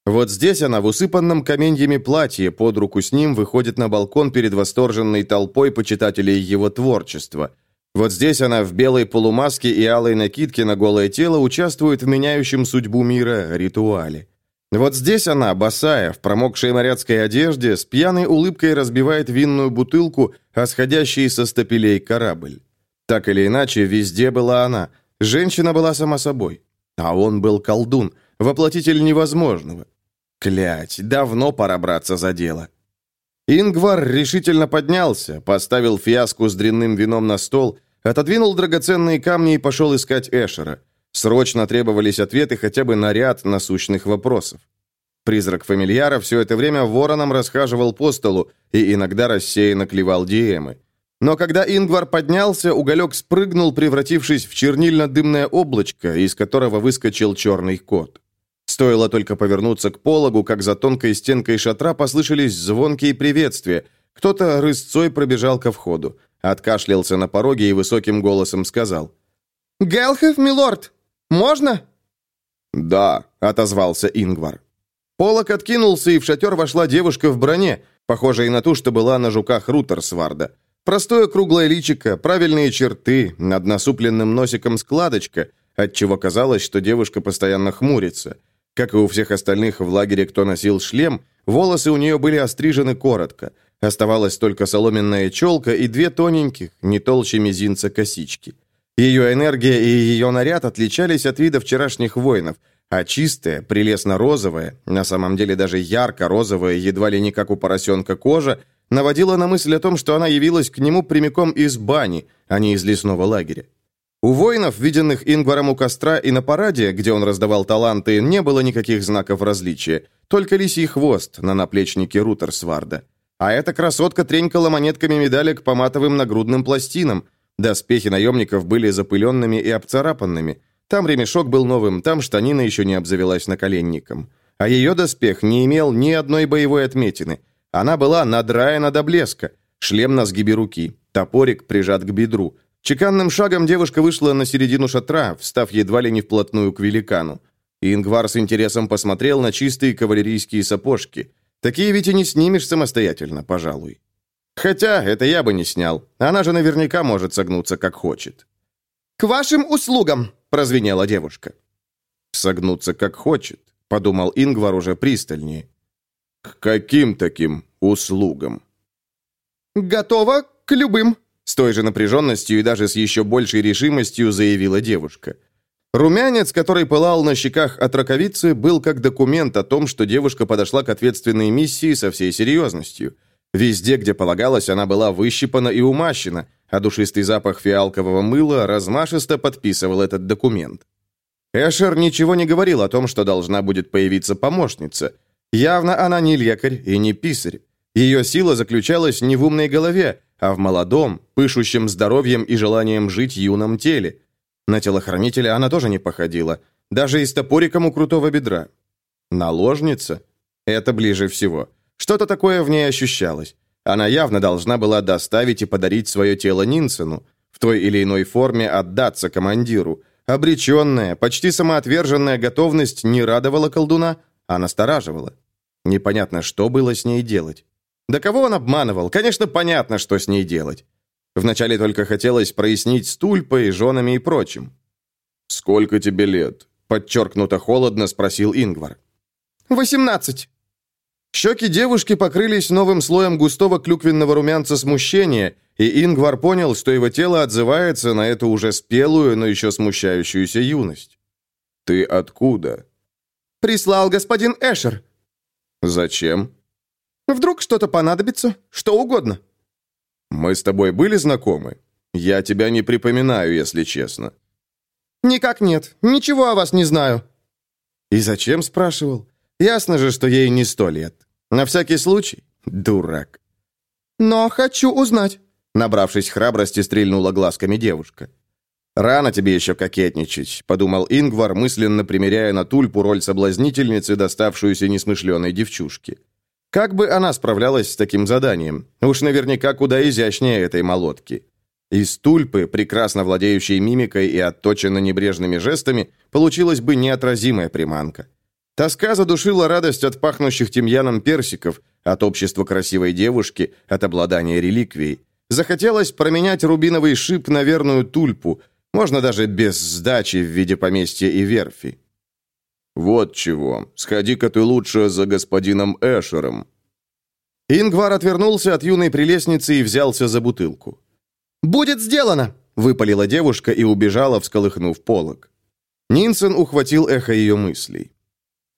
Вот здесь она в усыпанном каменьями платье под руку с ним выходит на балкон перед восторженной толпой почитателей его творчества. Вот здесь она в белой полумаске и алой накидке на голое тело участвует в меняющем судьбу мира ритуале. Вот здесь она, босая, в промокшей моряцкой одежде, с пьяной улыбкой разбивает винную бутылку, а сходящий со стапелей корабль. Так или иначе, везде была она. Женщина была сама собой. А он был колдун, воплотитель невозможного. Клять, давно пора браться за дело. Ингвар решительно поднялся, поставил фиаску с дрянным вином на стол, отодвинул драгоценные камни и пошел искать Эшера. Срочно требовались ответы хотя бы на ряд насущных вопросов. Призрак фамильяра все это время вороном расхаживал по столу и иногда рассеянно клевал диемы. Но когда Ингвар поднялся, уголек спрыгнул, превратившись в чернильно-дымное облачко, из которого выскочил черный кот. Стоило только повернуться к пологу, как за тонкой стенкой шатра послышались звонкие приветствия. Кто-то рысцой пробежал ко входу, откашлялся на пороге и высоким голосом сказал. «Гелхев, милорд, можно?» «Да», — отозвался Ингвар. Полок откинулся, и в шатер вошла девушка в броне, похожая на ту, что была на жуках Рутерсварда. Простое круглое личико, правильные черты, над насупленным носиком складочка, отчего казалось, что девушка постоянно хмурится. Как и у всех остальных в лагере, кто носил шлем, волосы у нее были острижены коротко. Оставалась только соломенная челка и две тоненьких, не толще мизинца косички. Ее энергия и ее наряд отличались от вида вчерашних воинов, а чистая, прелестно-розовая, на самом деле даже ярко-розовая, едва ли не как у поросенка кожа, наводила на мысль о том, что она явилась к нему прямиком из бани, а не из лесного лагеря. У воинов, виденных Ингваром у костра и на параде, где он раздавал таланты, не было никаких знаков различия, только лисий хвост на наплечнике Рутерсварда. А эта красотка тренькала монетками медалек по матовым нагрудным пластинам – Доспехи наемников были запыленными и обцарапанными. Там ремешок был новым, там штанина еще не обзавелась наколенником. А ее доспех не имел ни одной боевой отметины. Она была надраена до блеска. Шлем на сгибе руки, топорик прижат к бедру. Чеканным шагом девушка вышла на середину шатра, встав едва ли не вплотную к великану. Ингвар с интересом посмотрел на чистые кавалерийские сапожки. Такие ведь и не снимешь самостоятельно, пожалуй. Хотя это я бы не снял. Она же наверняка может согнуться, как хочет. «К вашим услугам!» – прозвенела девушка. «Согнуться, как хочет», – подумал Ингвар уже пристальнее. «К каким таким услугам?» «Готова к любым», – той же напряженностью и даже с еще большей решимостью заявила девушка. Румянец, который пылал на щеках от раковицы, был как документ о том, что девушка подошла к ответственной миссии со всей серьезностью – Везде, где полагалось, она была выщипана и умащена, а душистый запах фиалкового мыла размашисто подписывал этот документ. Эшер ничего не говорил о том, что должна будет появиться помощница. Явно она не лекарь и не писарь. Ее сила заключалась не в умной голове, а в молодом, пышущем здоровьем и желанием жить юном теле. На телохранителя она тоже не походила, даже и с топориком у крутого бедра. Наложница? Это ближе всего. Что-то такое в ней ощущалось. Она явно должна была доставить и подарить свое тело Нинсену, в той или иной форме отдаться командиру. Обреченная, почти самоотверженная готовность не радовала колдуна, а настораживала. Непонятно, что было с ней делать. Да кого он обманывал? Конечно, понятно, что с ней делать. Вначале только хотелось прояснить с Тульпой, женами и прочим. «Сколько тебе лет?» – подчеркнуто холодно спросил Ингвар. «Восемнадцать». Щеки девушки покрылись новым слоем густого клюквенного румянца смущения, и Ингвар понял, что его тело отзывается на эту уже спелую, но еще смущающуюся юность. «Ты откуда?» «Прислал господин Эшер». «Зачем?» Вдруг что-то понадобится? Что угодно». «Мы с тобой были знакомы? Я тебя не припоминаю, если честно». «Никак нет. Ничего о вас не знаю». «И зачем?» – спрашивал. «Ясно же, что ей не сто лет. На всякий случай? Дурак». «Но хочу узнать». Набравшись храбрости, стрельнула глазками девушка. «Рано тебе еще кокетничать», — подумал Ингвар, мысленно примеряя на тульпу роль соблазнительницы, доставшуюся несмышленой девчушке. Как бы она справлялась с таким заданием? Уж наверняка куда изящнее этой молотки. Из тульпы, прекрасно владеющей мимикой и отточенно небрежными жестами, получилась бы неотразимая приманка. Тоска задушила радость от пахнущих тимьяном персиков, от общества красивой девушки, от обладания реликвией. Захотелось променять рубиновый шип на верную тульпу, можно даже без сдачи в виде поместья и верфи. «Вот чего. Сходи-ка ты лучше за господином Эшером». Ингвар отвернулся от юной прелестницы и взялся за бутылку. «Будет сделано!» — выпалила девушка и убежала, всколыхнув полог. Нинсен ухватил эхо ее мыслей.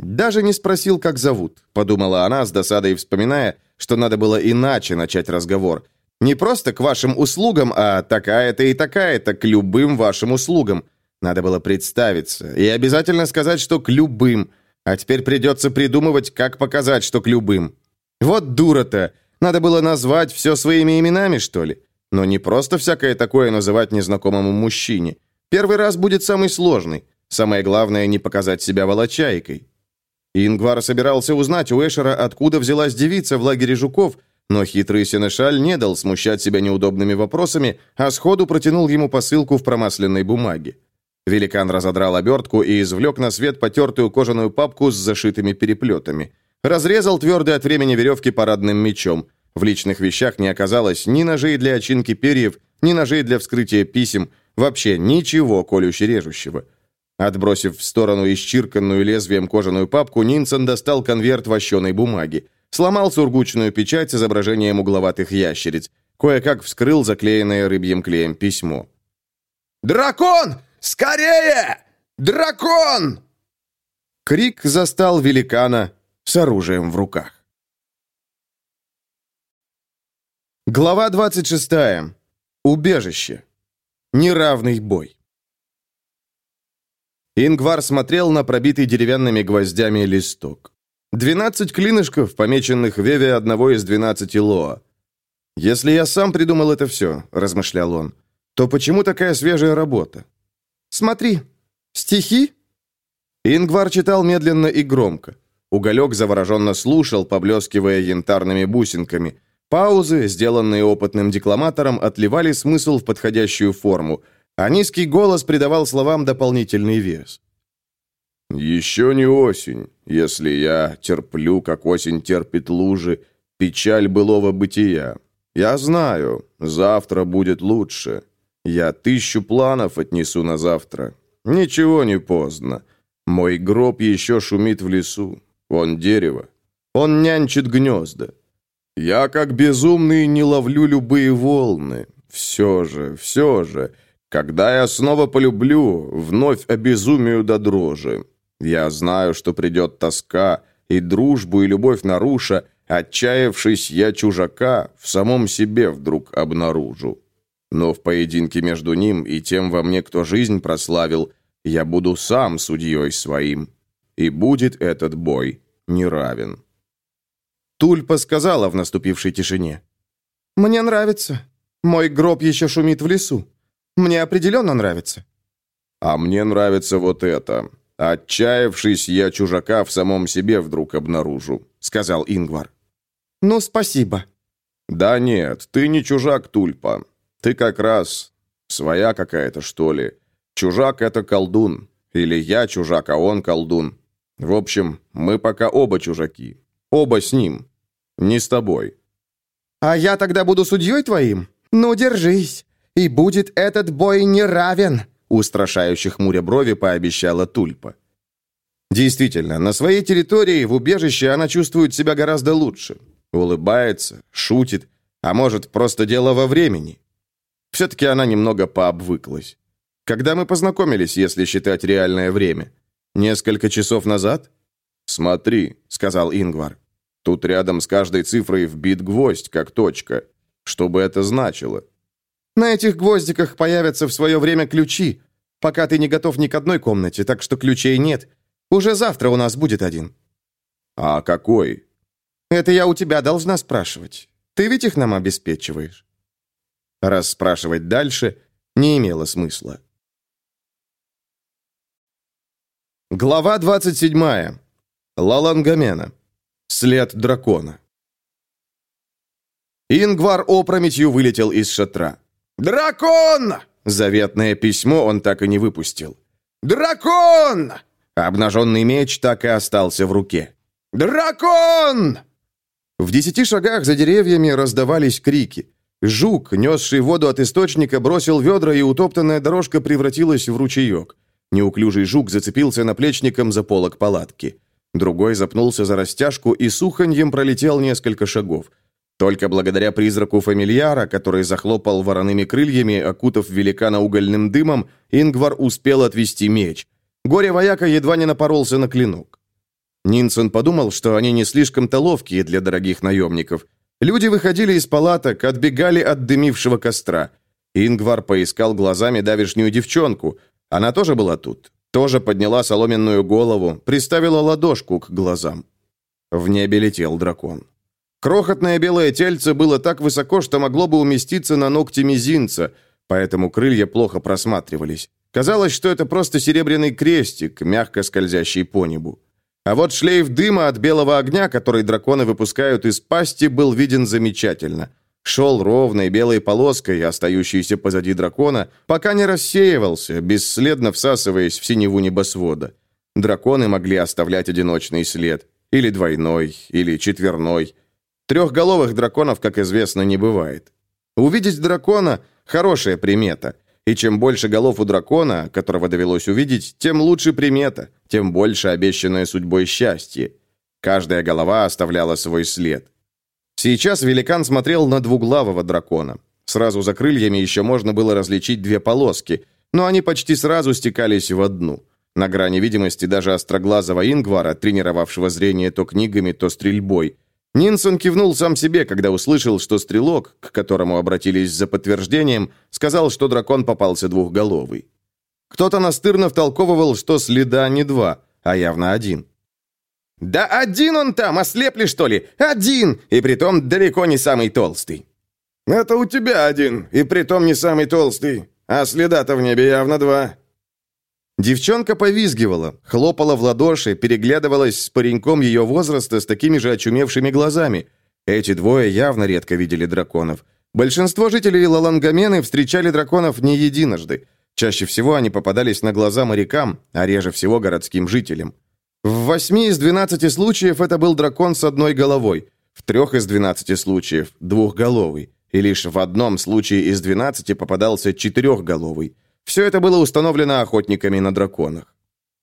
«Даже не спросил, как зовут», — подумала она с досадой, вспоминая, что надо было иначе начать разговор. «Не просто к вашим услугам, а такая-то и такая-то к любым вашим услугам. Надо было представиться и обязательно сказать, что к любым. А теперь придется придумывать, как показать, что к любым. Вот дура-то. Надо было назвать все своими именами, что ли? Но не просто всякое такое называть незнакомому мужчине. Первый раз будет самый сложный. Самое главное, не показать себя волочайкой. Ингвар собирался узнать у Эшера, откуда взялась девица в лагере жуков, но хитрый Сенешаль не дал смущать себя неудобными вопросами, а сходу протянул ему посылку в промасленной бумаге. Великан разодрал обертку и извлек на свет потертую кожаную папку с зашитыми переплетами. Разрезал твердый от времени веревки парадным мечом. В личных вещах не оказалось ни ножей для очинки перьев, ни ножей для вскрытия писем, вообще ничего колюще-режущего. Отбросив в сторону исчирканную лезвием кожаную папку, Нинсон достал конверт вощеной бумаги. Сломал сургучную печать с изображением угловатых ящериц. Кое-как вскрыл заклеенное рыбьим клеем письмо. «Дракон! Скорее! Дракон!» Крик застал великана с оружием в руках. Глава 26. Убежище. Неравный бой. Ингвар смотрел на пробитый деревянными гвоздями листок. Двенадцать клинышков, помеченных Веве одного из двенадцати Лоа. «Если я сам придумал это все», — размышлял он, — «то почему такая свежая работа?» «Смотри, стихи?» Ингвар читал медленно и громко. Уголек завороженно слушал, поблескивая янтарными бусинками. Паузы, сделанные опытным декламатором, отливали смысл в подходящую форму — а низкий голос придавал словам дополнительный вес. «Еще не осень, если я терплю, как осень терпит лужи, печаль былого бытия. Я знаю, завтра будет лучше. Я тысячу планов отнесу на завтра. Ничего не поздно. Мой гроб еще шумит в лесу. Он дерево. Он нянчит гнезда. Я, как безумный, не ловлю любые волны. Все же, все же...» Когда я снова полюблю, вновь обезумию до дрожи. Я знаю, что придет тоска, и дружбу, и любовь наруша, отчаявшись я чужака, в самом себе вдруг обнаружу. Но в поединке между ним и тем во мне, кто жизнь прославил, Я буду сам судьей своим. И будет этот бой неравен. Тульпа сказала в наступившей тишине. «Мне нравится. Мой гроб еще шумит в лесу. Мне определенно нравится». «А мне нравится вот это. Отчаявшись, я чужака в самом себе вдруг обнаружу», — сказал Ингвар. «Ну, спасибо». «Да нет, ты не чужак, Тульпа. Ты как раз своя какая-то, что ли. Чужак — это колдун. Или я чужак, а он колдун. В общем, мы пока оба чужаки. Оба с ним. Не с тобой». «А я тогда буду судьей твоим? Ну, держись. И будет этот бой неравен», — устрашающе хмуря брови пообещала Тульпа. Действительно, на своей территории, в убежище, она чувствует себя гораздо лучше. Улыбается, шутит, а может, просто дело во времени. Все-таки она немного пообвыклась. Когда мы познакомились, если считать реальное время? Несколько часов назад? «Смотри», — сказал Ингвар. «Тут рядом с каждой цифрой вбит гвоздь, как точка. Что бы это значило?» «На этих гвоздиках появятся в свое время ключи. Пока ты не готов ни к одной комнате, так что ключей нет. Уже завтра у нас будет один». «А какой?» «Это я у тебя должна спрашивать. Ты ведь их нам обеспечиваешь». Раз спрашивать дальше не имело смысла. Глава 27. Лалангамена. След дракона. Ингвар опрометью вылетел из шатра. «Дракон!» Заветное письмо он так и не выпустил. «Дракон!» Обнаженный меч так и остался в руке. «Дракон!» В десяти шагах за деревьями раздавались крики. Жук, несший воду от источника, бросил ведра, и утоптанная дорожка превратилась в ручеек. Неуклюжий жук зацепился наплечником за полок палатки. Другой запнулся за растяжку и суханьем пролетел несколько шагов. Только благодаря призраку фамильяра, который захлопал вороными крыльями, окутав великана угольным дымом, Ингвар успел отвести меч. Горе-вояка едва не напоролся на клинок. Нинсон подумал, что они не слишком-то ловкие для дорогих наемников. Люди выходили из палаток, отбегали от дымившего костра. Ингвар поискал глазами давишнюю девчонку. Она тоже была тут. Тоже подняла соломенную голову, приставила ладошку к глазам. В небе летел дракон. Крохотное белое тельце было так высоко, что могло бы уместиться на ногте мизинца, поэтому крылья плохо просматривались. Казалось, что это просто серебряный крестик, мягко скользящий по небу. А вот шлейф дыма от белого огня, который драконы выпускают из пасти, был виден замечательно. Шел ровной белой полоской, остающейся позади дракона, пока не рассеивался, бесследно всасываясь в синеву небосвода. Драконы могли оставлять одиночный след. Или двойной, или четверной. Трехголовых драконов, как известно, не бывает. Увидеть дракона – хорошая примета. И чем больше голов у дракона, которого довелось увидеть, тем лучше примета, тем больше обещанное судьбой счастье. Каждая голова оставляла свой след. Сейчас великан смотрел на двуглавого дракона. Сразу за крыльями еще можно было различить две полоски, но они почти сразу стекались в одну. На грани видимости даже остроглазого Ингвара, тренировавшего зрение то книгами, то стрельбой. Нинсон кивнул сам себе, когда услышал, что стрелок, к которому обратились за подтверждением, сказал, что дракон попался двухголовый. Кто-то настырно втолковывал, что следа не два, а явно один. «Да один он там, ослепли, что ли? Один! И притом далеко не самый толстый». «Это у тебя один, и притом не самый толстый. А следа-то в небе явно два». Девчонка повизгивала, хлопала в ладоши, переглядывалась с пареньком ее возраста с такими же очумевшими глазами. Эти двое явно редко видели драконов. Большинство жителей Лалангамены встречали драконов не единожды. Чаще всего они попадались на глаза морякам, а реже всего городским жителям. В восьми из двенадцати случаев это был дракон с одной головой, в трех из двенадцати случаев – двухголовый, и лишь в одном случае из двенадцати попадался четырехголовый. Все это было установлено охотниками на драконах.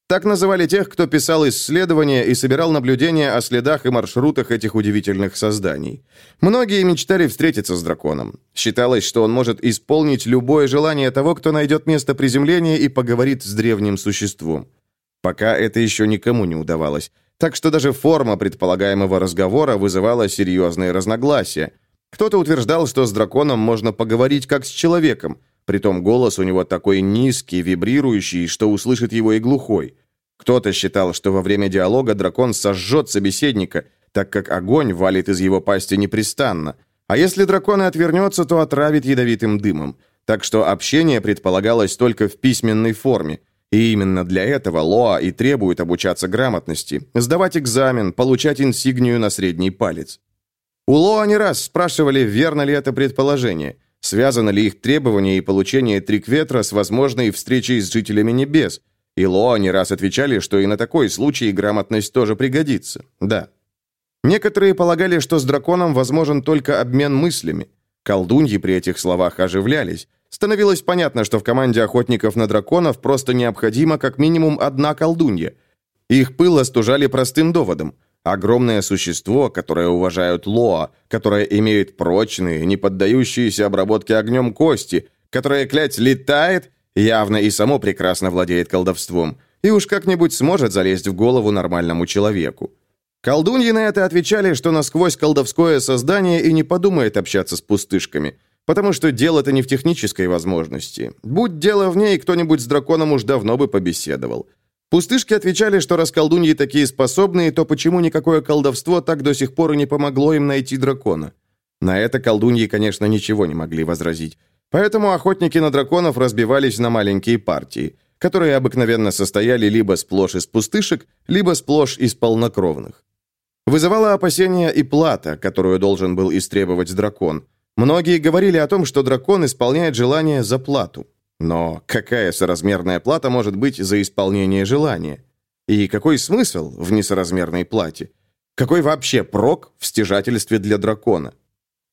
Так называли тех, кто писал исследования и собирал наблюдения о следах и маршрутах этих удивительных созданий. Многие мечтали встретиться с драконом. Считалось, что он может исполнить любое желание того, кто найдет место приземления и поговорит с древним существом. Пока это еще никому не удавалось. Так что даже форма предполагаемого разговора вызывала серьезные разногласия. Кто-то утверждал, что с драконом можно поговорить как с человеком. Притом голос у него такой низкий, вибрирующий, что услышит его и глухой. Кто-то считал, что во время диалога дракон сожжет собеседника, так как огонь валит из его пасти непрестанно. А если дракон и отвернется, то отравит ядовитым дымом. Так что общение предполагалось только в письменной форме. И именно для этого Лоа и требует обучаться грамотности, сдавать экзамен, получать инсигнию на средний палец. У Лоа не раз спрашивали, верно ли это предположение, связано ли их требование и получение Трикветра с возможной встречей с жителями небес. И Лоа не раз отвечали, что и на такой случай грамотность тоже пригодится. Да. Некоторые полагали, что с драконом возможен только обмен мыслями. Колдуньи при этих словах оживлялись. Становилось понятно, что в команде охотников на драконов просто необходима как минимум одна колдунья. Их пыл остужали простым доводом. Огромное существо, которое уважают Лоа, которое имеет прочные, не поддающиеся обработке огнем кости, которое, клять, летает, явно и само прекрасно владеет колдовством, и уж как-нибудь сможет залезть в голову нормальному человеку. Колдуньи на это отвечали, что насквозь колдовское создание и не подумает общаться с пустышками, потому что дело-то не в технической возможности. Будь дело в ней, кто-нибудь с драконом уж давно бы побеседовал. Пустышки отвечали, что раз колдуньи такие способные, то почему никакое колдовство так до сих пор и не помогло им найти дракона? На это колдуньи, конечно, ничего не могли возразить. Поэтому охотники на драконов разбивались на маленькие партии, которые обыкновенно состояли либо сплошь из пустышек, либо сплошь из полнокровных. Вызывало опасения и плата, которую должен был истребовать дракон. Многие говорили о том, что дракон исполняет желание за плату. Но какая соразмерная плата может быть за исполнение желания? И какой смысл в несоразмерной плате? Какой вообще прок в стяжательстве для дракона?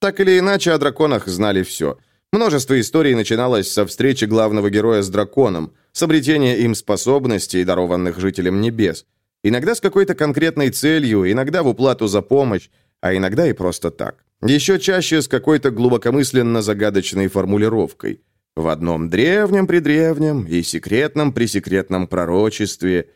Так или иначе, о драконах знали все. Множество историй начиналось со встречи главного героя с драконом, с обретения им способностей, дарованных жителям небес. Иногда с какой-то конкретной целью, иногда в уплату за помощь, а иногда и просто так. Еще чаще с какой-то глубокомысленно-загадочной формулировкой – в одном древнем-предревнем и секретном-пресекретном пророчестве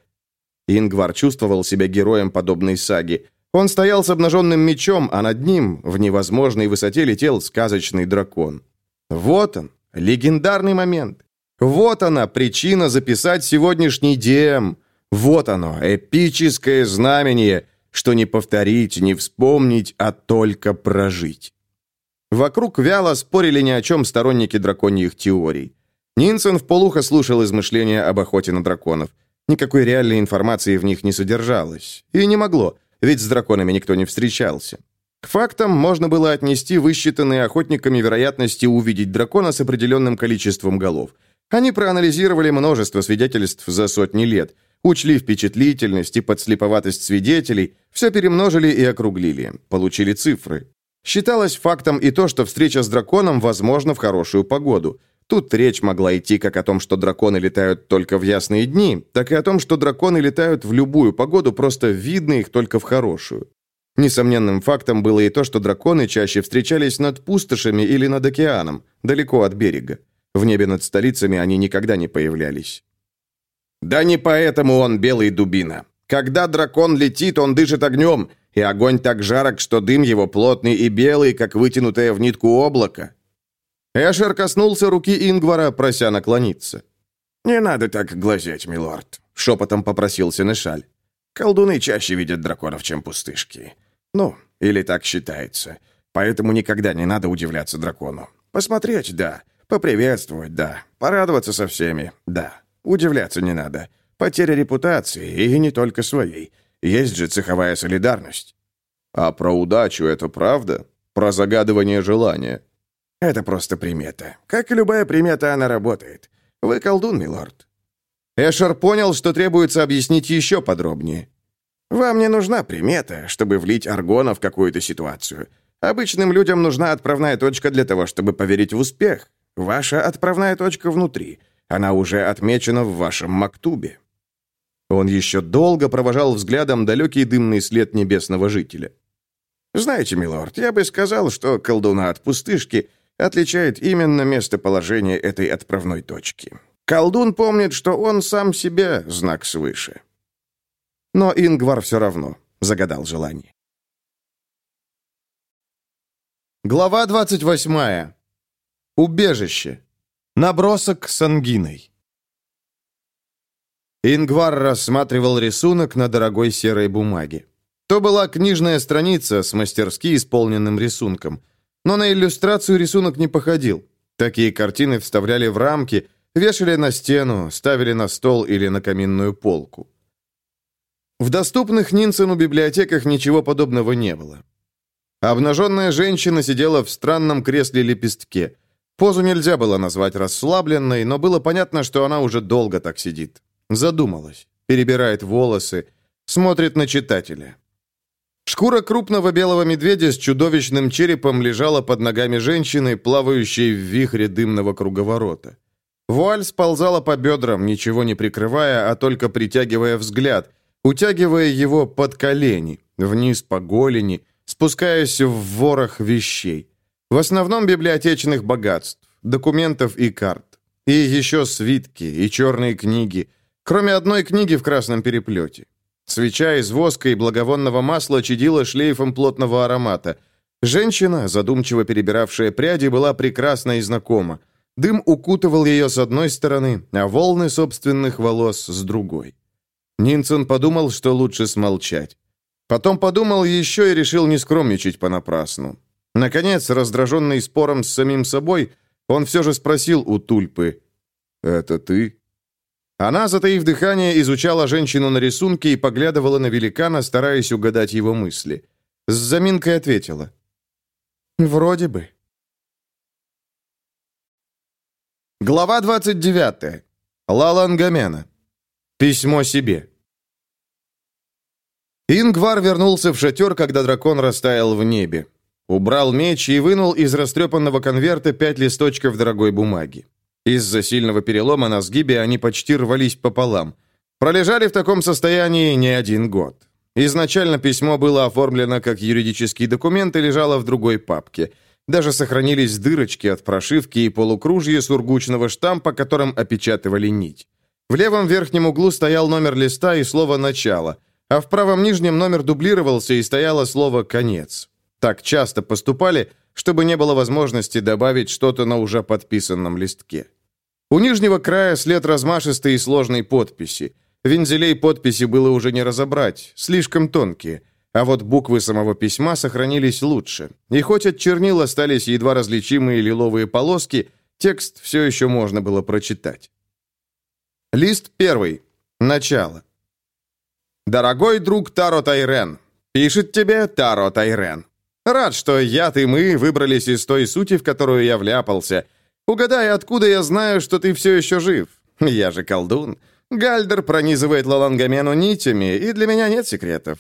Ингвар чувствовал себя героем подобной саги. Он стоял с обнаженным мечом, а над ним, в невозможной высоте, летел сказочный дракон. Вот он, легендарный момент. Вот она, причина записать сегодняшний ДМ. Вот оно, эпическое знамение, что не повторить, не вспомнить, а только прожить. Вокруг вяло спорили ни о чем сторонники драконьих теорий. Нинсен вполуха слушал измышления об охоте на драконов. Никакой реальной информации в них не содержалось. И не могло, ведь с драконами никто не встречался. К фактам можно было отнести высчитанные охотниками вероятности увидеть дракона с определенным количеством голов. Они проанализировали множество свидетельств за сотни лет, учли впечатлительность и подслеповатость свидетелей, все перемножили и округлили, получили цифры. Считалось фактом и то, что встреча с драконом возможна в хорошую погоду. Тут речь могла идти как о том, что драконы летают только в ясные дни, так и о том, что драконы летают в любую погоду, просто видно их только в хорошую. Несомненным фактом было и то, что драконы чаще встречались над пустошами или над океаном, далеко от берега. В небе над столицами они никогда не появлялись. «Да не поэтому он белый дубина. Когда дракон летит, он дышит огнем, и огонь так жарок, что дым его плотный и белый, как вытянутое в нитку облако. Эшер коснулся руки Ингвара, прося наклониться. «Не надо так глазеть, милорд», — шепотом попросил Сенешаль. «Колдуны чаще видят драконов, чем пустышки. Ну, или так считается. Поэтому никогда не надо удивляться дракону. Посмотреть, да. Поприветствовать, да. Порадоваться со всеми, да. Удивляться не надо. Потеря репутации, и не только своей. Есть же цеховая солидарность. А про удачу это правда? Про загадывание желания? Это просто примета. Как и любая примета, она работает. Вы колдун, милорд. Эшер понял, что требуется объяснить еще подробнее. Вам не нужна примета, чтобы влить аргона в какую-то ситуацию. Обычным людям нужна отправная точка для того, чтобы поверить в успех. Ваша отправная точка внутри. Она уже отмечена в вашем мактубе. Он еще долго провожал взглядом далекий дымный след небесного жителя. «Знаете, милорд, я бы сказал, что колдуна от пустышки отличает именно местоположение этой отправной точки. Колдун помнит, что он сам себе знак свыше». Но Ингвар все равно загадал желание. Глава 28. Убежище. Набросок с ангиной. Ингвар рассматривал рисунок на дорогой серой бумаге. То была книжная страница с мастерски исполненным рисунком. Но на иллюстрацию рисунок не походил. Такие картины вставляли в рамки, вешали на стену, ставили на стол или на каминную полку. В доступных Нинсену библиотеках ничего подобного не было. Обнаженная женщина сидела в странном кресле-лепестке. Позу нельзя было назвать расслабленной, но было понятно, что она уже долго так сидит. Задумалась, перебирает волосы, смотрит на читателя. Шкура крупного белого медведя с чудовищным черепом лежала под ногами женщины, плавающей в вихре дымного круговорота. Вуаль сползала по бедрам, ничего не прикрывая, а только притягивая взгляд, утягивая его под колени, вниз по голени, спускаясь в ворох вещей. В основном библиотечных богатств, документов и карт. И еще свитки, и черные книги, кроме одной книги в красном переплете. Свеча из воска и благовонного масла чадила шлейфом плотного аромата. Женщина, задумчиво перебиравшая пряди, была прекрасна и знакома. Дым укутывал ее с одной стороны, а волны собственных волос с другой. Нинцен подумал, что лучше смолчать. Потом подумал еще и решил не скромничать понапрасну. Наконец, раздраженный спором с самим собой, он все же спросил у Тульпы, «Это ты?» Она, затаив дыхание, изучала женщину на рисунке и поглядывала на великана, стараясь угадать его мысли. С заминкой ответила. «Вроде бы». Глава 29. Лалангамена. Письмо себе. Ингвар вернулся в шатер, когда дракон растаял в небе. Убрал меч и вынул из растрепанного конверта пять листочков дорогой бумаги. Из-за сильного перелома на сгибе они почти рвались пополам. Пролежали в таком состоянии не один год. Изначально письмо было оформлено как юридический документ и лежало в другой папке. Даже сохранились дырочки от прошивки и полукружья сургучного штампа, которым опечатывали нить. В левом верхнем углу стоял номер листа и слово «начало», а в правом нижнем номер дублировался и стояло слово «конец». Так часто поступали, чтобы не было возможности добавить что-то на уже подписанном листке. У нижнего края след размашистой и сложной подписи. Вензелей подписи было уже не разобрать, слишком тонкие. А вот буквы самого письма сохранились лучше. И хоть от чернил остались едва различимые лиловые полоски, текст все еще можно было прочитать. Лист первый. Начало. «Дорогой друг Таро Тайрен, пишет тебе Таро Тайрен. Рад, что я, ты, мы выбрались из той сути, в которую я вляпался, Угадай, откуда я знаю, что ты все еще жив? Я же колдун. Гальдер пронизывает Лалангамену нитями, и для меня нет секретов.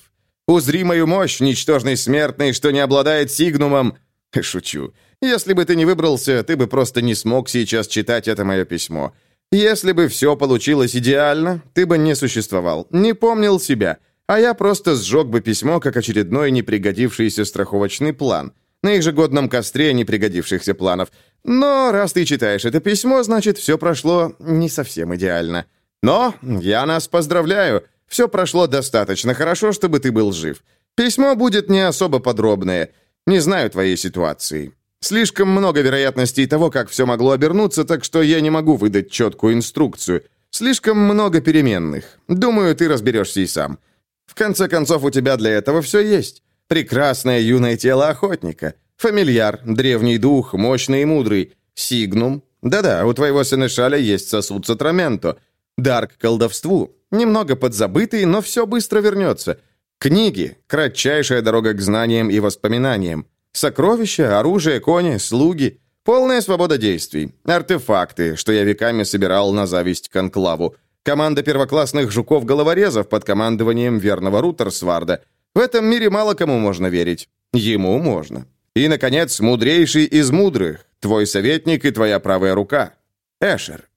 Узри мою мощь, ничтожный смертный, что не обладает сигнумом. Шучу. Если бы ты не выбрался, ты бы просто не смог сейчас читать это мое письмо. Если бы все получилось идеально, ты бы не существовал, не помнил себя, а я просто сжег бы письмо, как очередной непригодившийся страховочный план — на ежегодном костре непригодившихся планов. Но раз ты читаешь это письмо, значит, все прошло не совсем идеально. Но я нас поздравляю. Все прошло достаточно хорошо, чтобы ты был жив. Письмо будет не особо подробное. Не знаю твоей ситуации. Слишком много вероятностей того, как все могло обернуться, так что я не могу выдать четкую инструкцию. Слишком много переменных. Думаю, ты разберешься и сам. В конце концов, у тебя для этого все есть. Прекрасное юное тело охотника. Фамильяр, древний дух, мощный и мудрый. Сигнум. Да-да, у твоего сенешаля есть сосуд Сатраменто. Дар к колдовству. Немного подзабытый, но все быстро вернется. Книги. Кратчайшая дорога к знаниям и воспоминаниям. Сокровища, оружие, кони, слуги. Полная свобода действий. Артефакты, что я веками собирал на зависть конклаву. Команда первоклассных жуков-головорезов под командованием верного Рутерсварда – в этом мире мало кому можно верить. Ему можно. И, наконец, мудрейший из мудрых, твой советник и твоя правая рука. Эшер.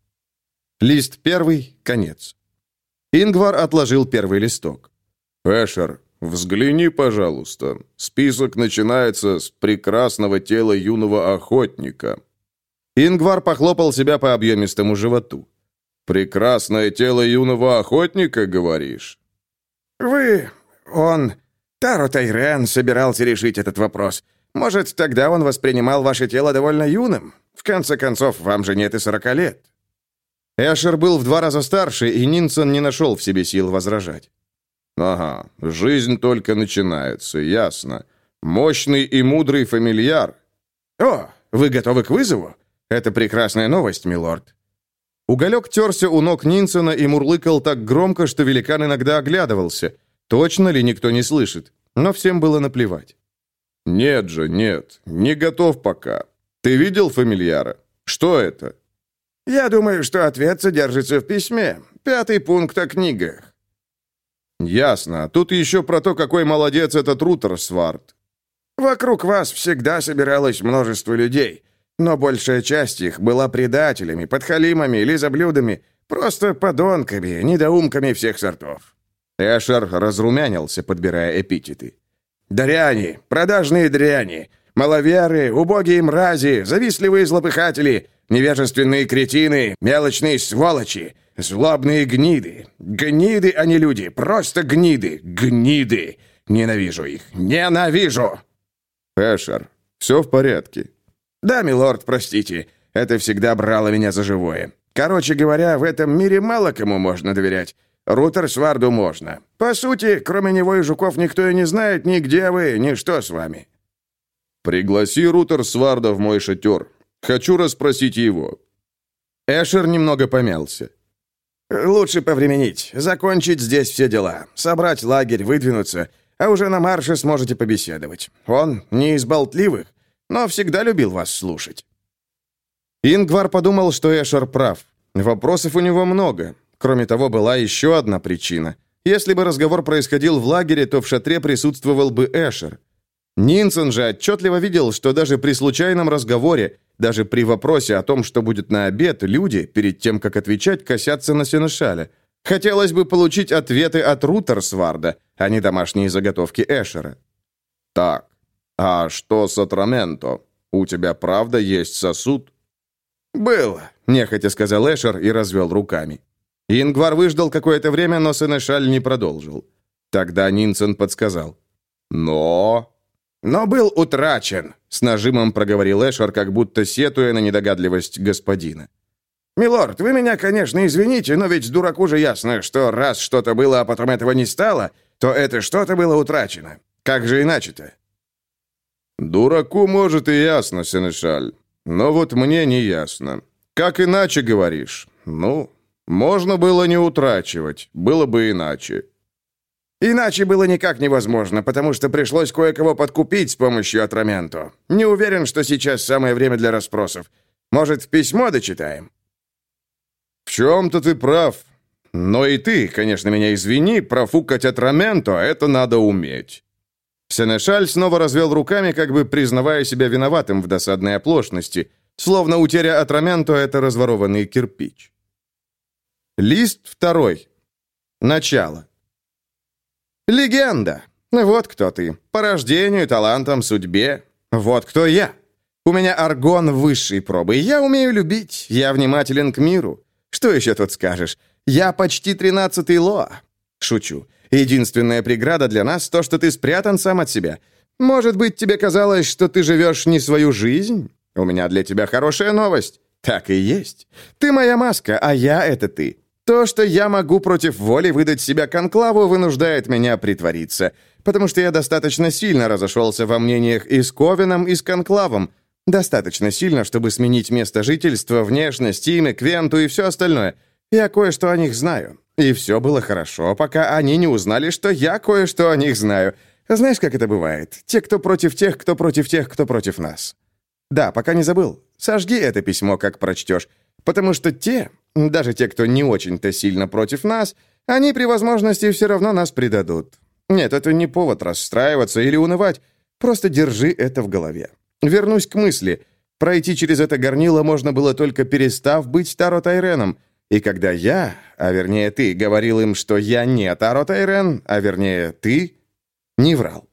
Лист первый, конец. Ингвар отложил первый листок. «Эшер, взгляни, пожалуйста. Список начинается с прекрасного тела юного охотника». Ингвар похлопал себя по объемистому животу. «Прекрасное тело юного охотника, говоришь?» «Вы... он... Таро Тайрен собирался решить этот вопрос. Может, тогда он воспринимал ваше тело довольно юным? В конце концов, вам же нет и сорока лет». Эшер был в два раза старше, и Нинсон не нашел в себе сил возражать. «Ага, жизнь только начинается, ясно. Мощный и мудрый фамильяр». «О, вы готовы к вызову? Это прекрасная новость, милорд». Уголек терся у ног Нинсона и мурлыкал так громко, что великан иногда оглядывался. Точно ли никто не слышит? Но всем было наплевать. «Нет же, нет, не готов пока. Ты видел фамильяра? Что это?» «Я думаю, что ответ содержится в письме. Пятый пункт о книгах». «Ясно. Тут еще про то, какой молодец этот Рутер Сварт». «Вокруг вас всегда собиралось множество людей, но большая часть их была предателями, подхалимами, лизоблюдами, просто подонками, недоумками всех сортов». Эшер разрумянился, подбирая эпитеты. «Дряни, продажные дряни, маловеры, убогие мрази, завистливые злопыхатели, невежественные кретины, мелочные сволочи, злобные гниды. Гниды, а не люди, просто гниды, гниды. Ненавижу их, ненавижу!» «Эшер, все в порядке?» «Да, милорд, простите, это всегда брало меня за живое. Короче говоря, в этом мире мало кому можно доверять. Рутер Сварду можно. По сути, кроме него и жуков никто и не знает ни где вы, ни что с вами». «Пригласи Рутер Сварда в мой шатер. Хочу расспросить его». Эшер немного помялся. «Лучше повременить, закончить здесь все дела, собрать лагерь, выдвинуться, а уже на марше сможете побеседовать. Он не из болтливых, но всегда любил вас слушать». Ингвар подумал, что Эшер прав. Вопросов у него много. Кроме того, была еще одна причина. Если бы разговор происходил в лагере, то в шатре присутствовал бы Эшер. Нинсен же отчетливо видел, что даже при случайном разговоре, даже при вопросе о том, что будет на обед, люди, перед тем, как отвечать, косятся на Сенешаля. Хотелось бы получить ответы от Рутерсварда, а не домашние заготовки Эшера. «Так, а что с Атраменто? У тебя правда есть сосуд?» «Было», — нехотя сказал Эшер и развел руками. Ингвар выждал какое-то время, но Сенешаль не продолжил. Тогда Нинсен подсказал. «Но...» но был утрачен», — с нажимом проговорил Эшер, как будто сетуя на недогадливость господина. «Милорд, вы меня, конечно, извините, но ведь дураку же ясно, что раз что-то было, а потом этого не стало, то это что-то было утрачено. Как же иначе-то?» «Дураку, может, и ясно, Сенешаль, но вот мне не ясно. Как иначе говоришь? Ну, можно было не утрачивать, было бы иначе». Иначе было никак невозможно, потому что пришлось кое-кого подкупить с помощью Атраменто. Не уверен, что сейчас самое время для расспросов. Может, письмо дочитаем?» «В чем-то ты прав. Но и ты, конечно, меня извини, профукать Атраменто — это надо уметь». Сенешаль снова развел руками, как бы признавая себя виноватым в досадной оплошности, словно утеря Атраменто — это разворованный кирпич. Лист второй. Начало. Легенда. Вот кто ты. По рождению, талантам, судьбе. Вот кто я. У меня аргон высшей пробы. Я умею любить. Я внимателен к миру. Что еще тут скажешь? Я почти тринадцатый лоа. Шучу. Единственная преграда для нас то, что ты спрятан сам от себя. Может быть, тебе казалось, что ты живешь не свою жизнь? У меня для тебя хорошая новость. Так и есть. Ты моя маска, а я — это ты. То, что я могу против воли выдать себя конклаву, вынуждает меня притвориться, потому что я достаточно сильно разошелся во мнениях и с Ковином, и с конклавом. Достаточно сильно, чтобы сменить место жительства, внешность, имя, квенту и все остальное. Я кое-что о них знаю. И все было хорошо, пока они не узнали, что я кое-что о них знаю. Знаешь, как это бывает? Те, кто против тех, кто против тех, кто против нас. Да, пока не забыл. Сожги это письмо, как прочтешь. Потому что те, даже те, кто не очень-то сильно против нас, они при возможности все равно нас предадут. Нет, это не повод расстраиваться или унывать. Просто держи это в голове. Вернусь к мысли. Пройти через это горнило можно было только перестав быть Таро Тайреном. И когда я, а вернее ты, говорил им, что я не Таро Тайрен, а вернее ты, не врал.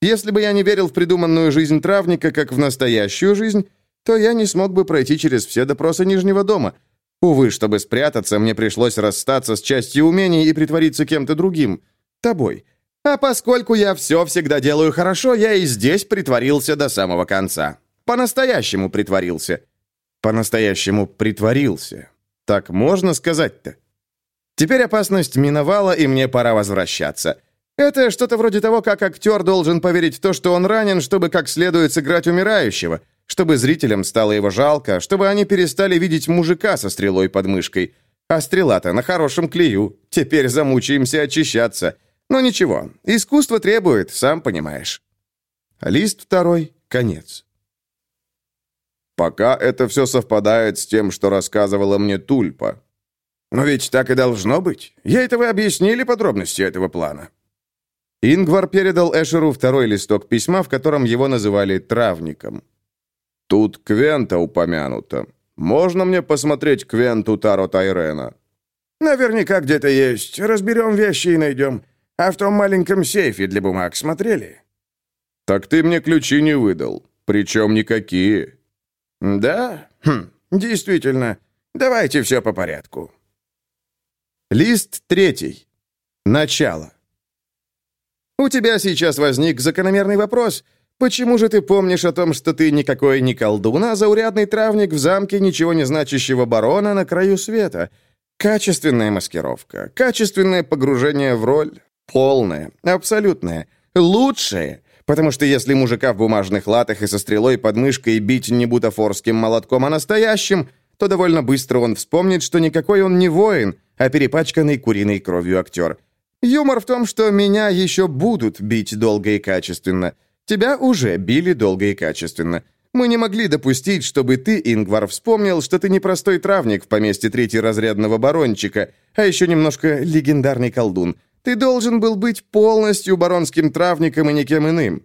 Если бы я не верил в придуманную жизнь травника, как в настоящую жизнь, то я не смог бы пройти через все допросы Нижнего дома — Увы, чтобы спрятаться, мне пришлось расстаться с частью умений и притвориться кем-то другим. Тобой. А поскольку я все всегда делаю хорошо, я и здесь притворился до самого конца. По-настоящему притворился. По-настоящему притворился. Так можно сказать-то? Теперь опасность миновала, и мне пора возвращаться. Это что-то вроде того, как актер должен поверить в то, что он ранен, чтобы как следует сыграть умирающего, чтобы зрителям стало его жалко, чтобы они перестали видеть мужика со стрелой под мышкой. А стрела-то на хорошем клею. Теперь замучаемся очищаться. Но ничего, искусство требует, сам понимаешь. Лист второй, конец. Пока это все совпадает с тем, что рассказывала мне Тульпа. Но ведь так и должно быть. Ей это вы объяснили подробности этого плана. Ингвар передал Эшеру второй листок письма, в котором его называли травником. Тут Квента упомянуто. Можно мне посмотреть Квенту Таро Тайрена? Наверняка где-то есть. Разберем вещи и найдем. А в том маленьком сейфе для бумаг смотрели? Так ты мне ключи не выдал. Причем никакие. Да? Хм, действительно. Давайте все по порядку. Лист третий. Начало. У тебя сейчас возник закономерный вопрос. Почему же ты помнишь о том, что ты никакой не колдун, а заурядный травник в замке ничего не значащего барона на краю света? Качественная маскировка, качественное погружение в роль, полное, абсолютное, лучшее. Потому что если мужика в бумажных латах и со стрелой под мышкой бить не бутафорским молотком, а настоящим, то довольно быстро он вспомнит, что никакой он не воин, а перепачканный куриной кровью актер. Юмор в том, что меня еще будут бить долго и качественно. Тебя уже били долго и качественно. Мы не могли допустить, чтобы ты, Ингвар, вспомнил, что ты не простой травник в поместье третьеразрядного барончика, а еще немножко легендарный колдун. Ты должен был быть полностью баронским травником и никем иным.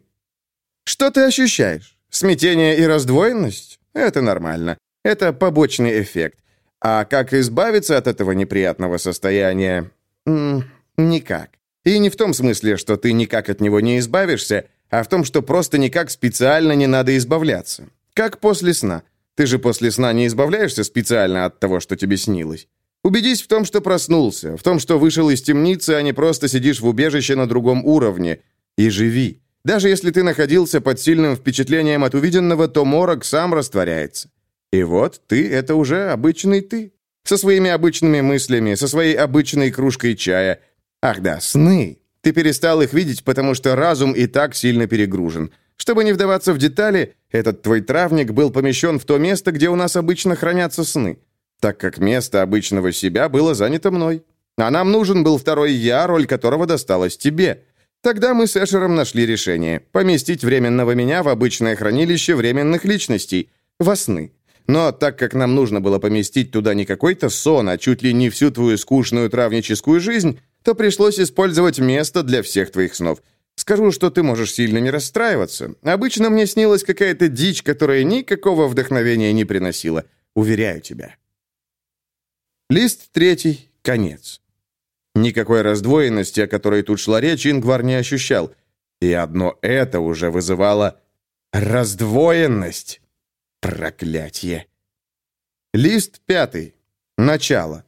Что ты ощущаешь? Смятение и раздвоенность? Это нормально. Это побочный эффект. А как избавиться от этого неприятного состояния? М -м, никак. И не в том смысле, что ты никак от него не избавишься, а в том, что просто никак специально не надо избавляться. Как после сна. Ты же после сна не избавляешься специально от того, что тебе снилось. Убедись в том, что проснулся, в том, что вышел из темницы, а не просто сидишь в убежище на другом уровне. И живи. Даже если ты находился под сильным впечатлением от увиденного, то морок сам растворяется. И вот ты — это уже обычный ты. Со своими обычными мыслями, со своей обычной кружкой чая. Ах да, сны. Ты перестал их видеть, потому что разум и так сильно перегружен. Чтобы не вдаваться в детали, этот твой травник был помещен в то место, где у нас обычно хранятся сны, так как место обычного себя было занято мной. А нам нужен был второй я, роль которого досталась тебе. Тогда мы с Эшером нашли решение – поместить временного меня в обычное хранилище временных личностей, во сны. Но так как нам нужно было поместить туда не какой-то сон, а чуть ли не всю твою скучную травническую жизнь, то пришлось использовать место для всех твоих снов. Скажу, что ты можешь сильно не расстраиваться. Обычно мне снилась какая-то дичь, которая никакого вдохновения не приносила. Уверяю тебя. Лист третий. Конец. Никакой раздвоенности, о которой тут шла речь, Ингвар не ощущал. И одно это уже вызывало раздвоенность. Проклятье. Лист пятый. Начало.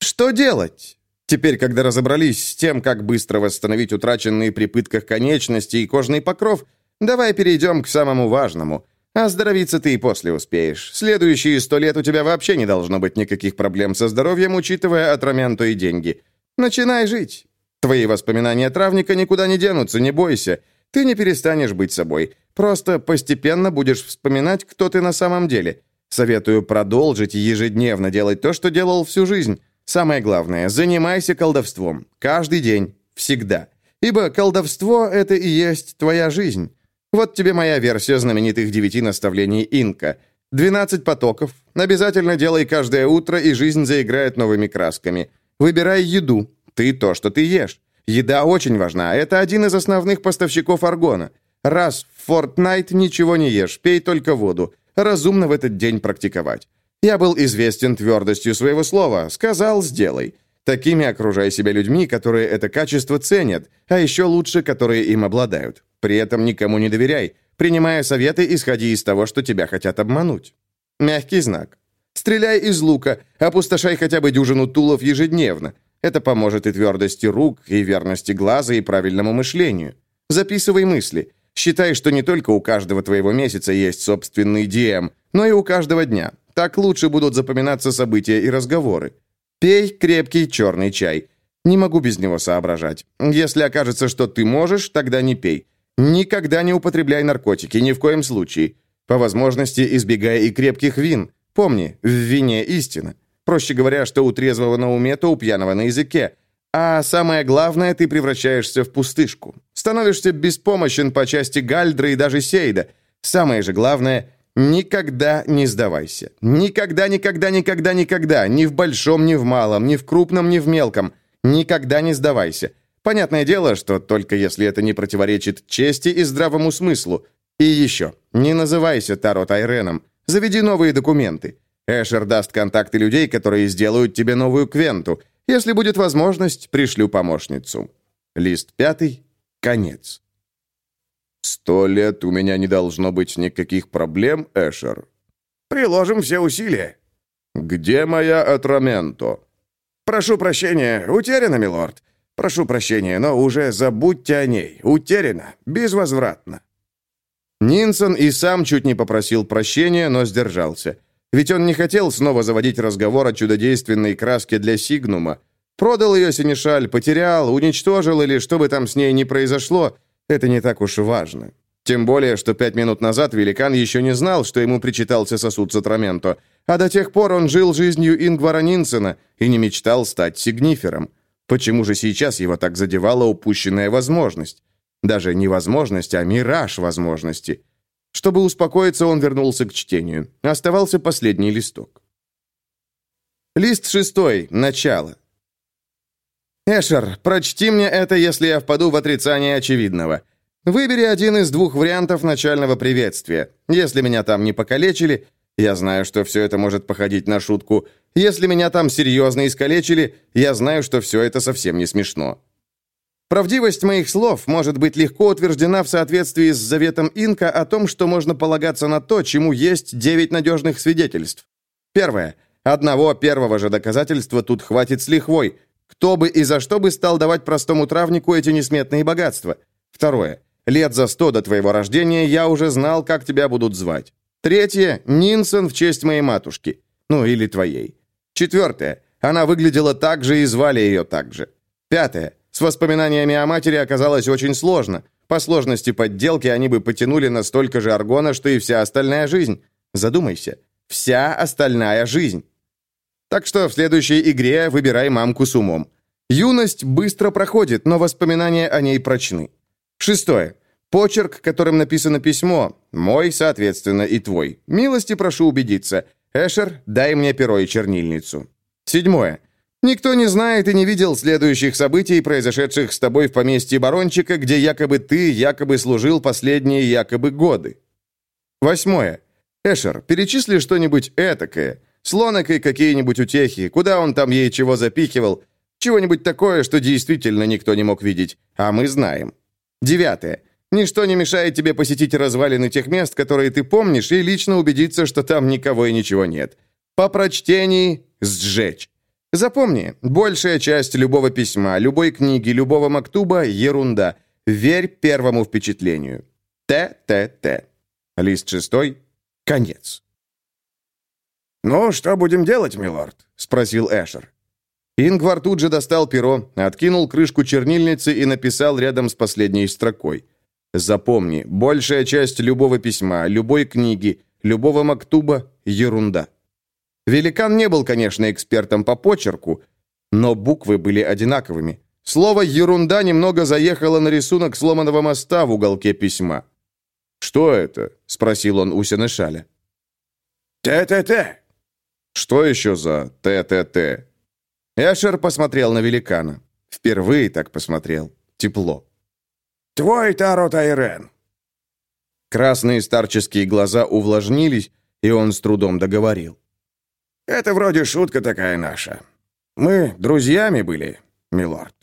Что делать? Теперь, когда разобрались с тем, как быстро восстановить утраченные при пытках конечности и кожный покров, давай перейдем к самому важному. Оздоровиться ты и после успеешь. Следующие сто лет у тебя вообще не должно быть никаких проблем со здоровьем, учитывая атроменто и деньги. Начинай жить. Твои воспоминания травника никуда не денутся, не бойся. Ты не перестанешь быть собой. Просто постепенно будешь вспоминать, кто ты на самом деле. Советую продолжить ежедневно делать то, что делал всю жизнь. Самое главное, занимайся колдовством. Каждый день. Всегда. Ибо колдовство — это и есть твоя жизнь. Вот тебе моя версия знаменитых девяти наставлений Инка. Двенадцать потоков. Обязательно делай каждое утро, и жизнь заиграет новыми красками. Выбирай еду. Ты то, что ты ешь. Еда очень важна. Это один из основных поставщиков аргона. Раз в Fortnite ничего не ешь, пей только воду. Разумно в этот день практиковать. Я был известен твердостью своего слова. Сказал, сделай. Такими окружай себя людьми, которые это качество ценят, а еще лучше, которые им обладают. При этом никому не доверяй. Принимая советы, исходи из того, что тебя хотят обмануть. Мягкий знак. Стреляй из лука, опустошай хотя бы дюжину тулов ежедневно. Это поможет и твердости рук, и верности глаза, и правильному мышлению. Записывай мысли. Считай, что не только у каждого твоего месяца есть собственный DM, но и у каждого дня. Так лучше будут запоминаться события и разговоры. Пей крепкий черный чай. Не могу без него соображать. Если окажется, что ты можешь, тогда не пей. Никогда не употребляй наркотики, ни в коем случае. По возможности избегай и крепких вин. Помни, в вине истина. Проще говоря, что у трезвого на уме, то у пьяного на языке. А самое главное, ты превращаешься в пустышку. Становишься беспомощен по части Гальдры и даже Сейда. Самое же главное, никогда не сдавайся. Никогда, никогда, никогда, никогда. Ни в большом, ни в малом, ни в крупном, ни в мелком. Никогда не сдавайся. Понятное дело, что только если это не противоречит чести и здравому смыслу. И еще, не называйся Таро Тайреном. Заведи новые документы. Эшер даст контакты людей, которые сделают тебе новую квенту. Если будет возможность, пришлю помощницу. Лист пятый. Конец. «Сто лет у меня не должно быть никаких проблем, Эшер». «Приложим все усилия». «Где моя Атраменто?» «Прошу прощения, утеряна, милорд. Прошу прощения, но уже забудьте о ней. Утеряна. Безвозвратно». Нинсон и сам чуть не попросил прощения, но сдержался. Ведь он не хотел снова заводить разговор о чудодейственной краске для Сигнума. Продал ее Синишаль, потерял, уничтожил или что бы там с ней ни произошло, это не так уж важно. Тем более, что пять минут назад великан еще не знал, что ему причитался сосуд Сакраменто, а до тех пор он жил жизнью Ингвара Нинсена и не мечтал стать сигнифером. Почему же сейчас его так задевала упущенная возможность? Даже не возможность, а мираж возможности. Чтобы успокоиться, он вернулся к чтению. Оставался последний листок. Лист шестой. Начало. «Эшер, прочти мне это, если я впаду в отрицание очевидного. Выбери один из двух вариантов начального приветствия. Если меня там не покалечили, я знаю, что все это может походить на шутку. Если меня там серьезно искалечили, я знаю, что все это совсем не смешно. Правдивость моих слов может быть легко утверждена в соответствии с заветом Инка о том, что можно полагаться на то, чему есть девять надежных свидетельств. Первое. Одного первого же доказательства тут хватит с лихвой. Кто бы и за что бы стал давать простому травнику эти несметные богатства? Второе. Лет за сто до твоего рождения я уже знал, как тебя будут звать. Третье. Нинсон в честь моей матушки. Ну, или твоей. Четвертое. Она выглядела так же и звали ее так же. Пятое. С воспоминаниями о матери оказалось очень сложно. По сложности подделки они бы потянули настолько же аргона, что и вся остальная жизнь. Задумайся. Вся остальная жизнь. Так что в следующей игре выбирай мамку с умом. Юность быстро проходит, но воспоминания о ней прочны. Шестое. Почерк, которым написано письмо. Мой, соответственно, и твой. Милости прошу убедиться. Эшер, дай мне перо и чернильницу. Седьмое. Никто не знает и не видел следующих событий, произошедших с тобой в поместье Барончика, где якобы ты якобы служил последние якобы годы. Восьмое. Эшер, перечисли что-нибудь этакое. Слонок и какие-нибудь утехи, куда он там ей чего запихивал. Чего-нибудь такое, что действительно никто не мог видеть, а мы знаем. Девятое. Ничто не мешает тебе посетить развалины тех мест, которые ты помнишь, и лично убедиться, что там никого и ничего нет. По прочтении сжечь. Запомни, большая часть любого письма, любой книги, любого мактуба – ерунда. Верь первому впечатлению. Т-Т-Т. Лист шестой. Конец. «Ну, что будем делать, милорд?» – спросил Эшер. Ингвар тут же достал перо, откинул крышку чернильницы и написал рядом с последней строкой. «Запомни, большая часть любого письма, любой книги, любого мактуба – ерунда». Великан не был, конечно, экспертом по почерку, но буквы были одинаковыми. Слово «ерунда» немного заехало на рисунок сломанного моста в уголке письма. «Что это?» — спросил он у Сенешаля. «Т-т-т». «Что еще за Т-т-т?» Эшер посмотрел на великана. Впервые так посмотрел. Тепло. «Твой Таро Тайрен». Красные старческие глаза увлажнились, и он с трудом договорил. Это вроде шутка такая наша. Мы друзьями были, милорд.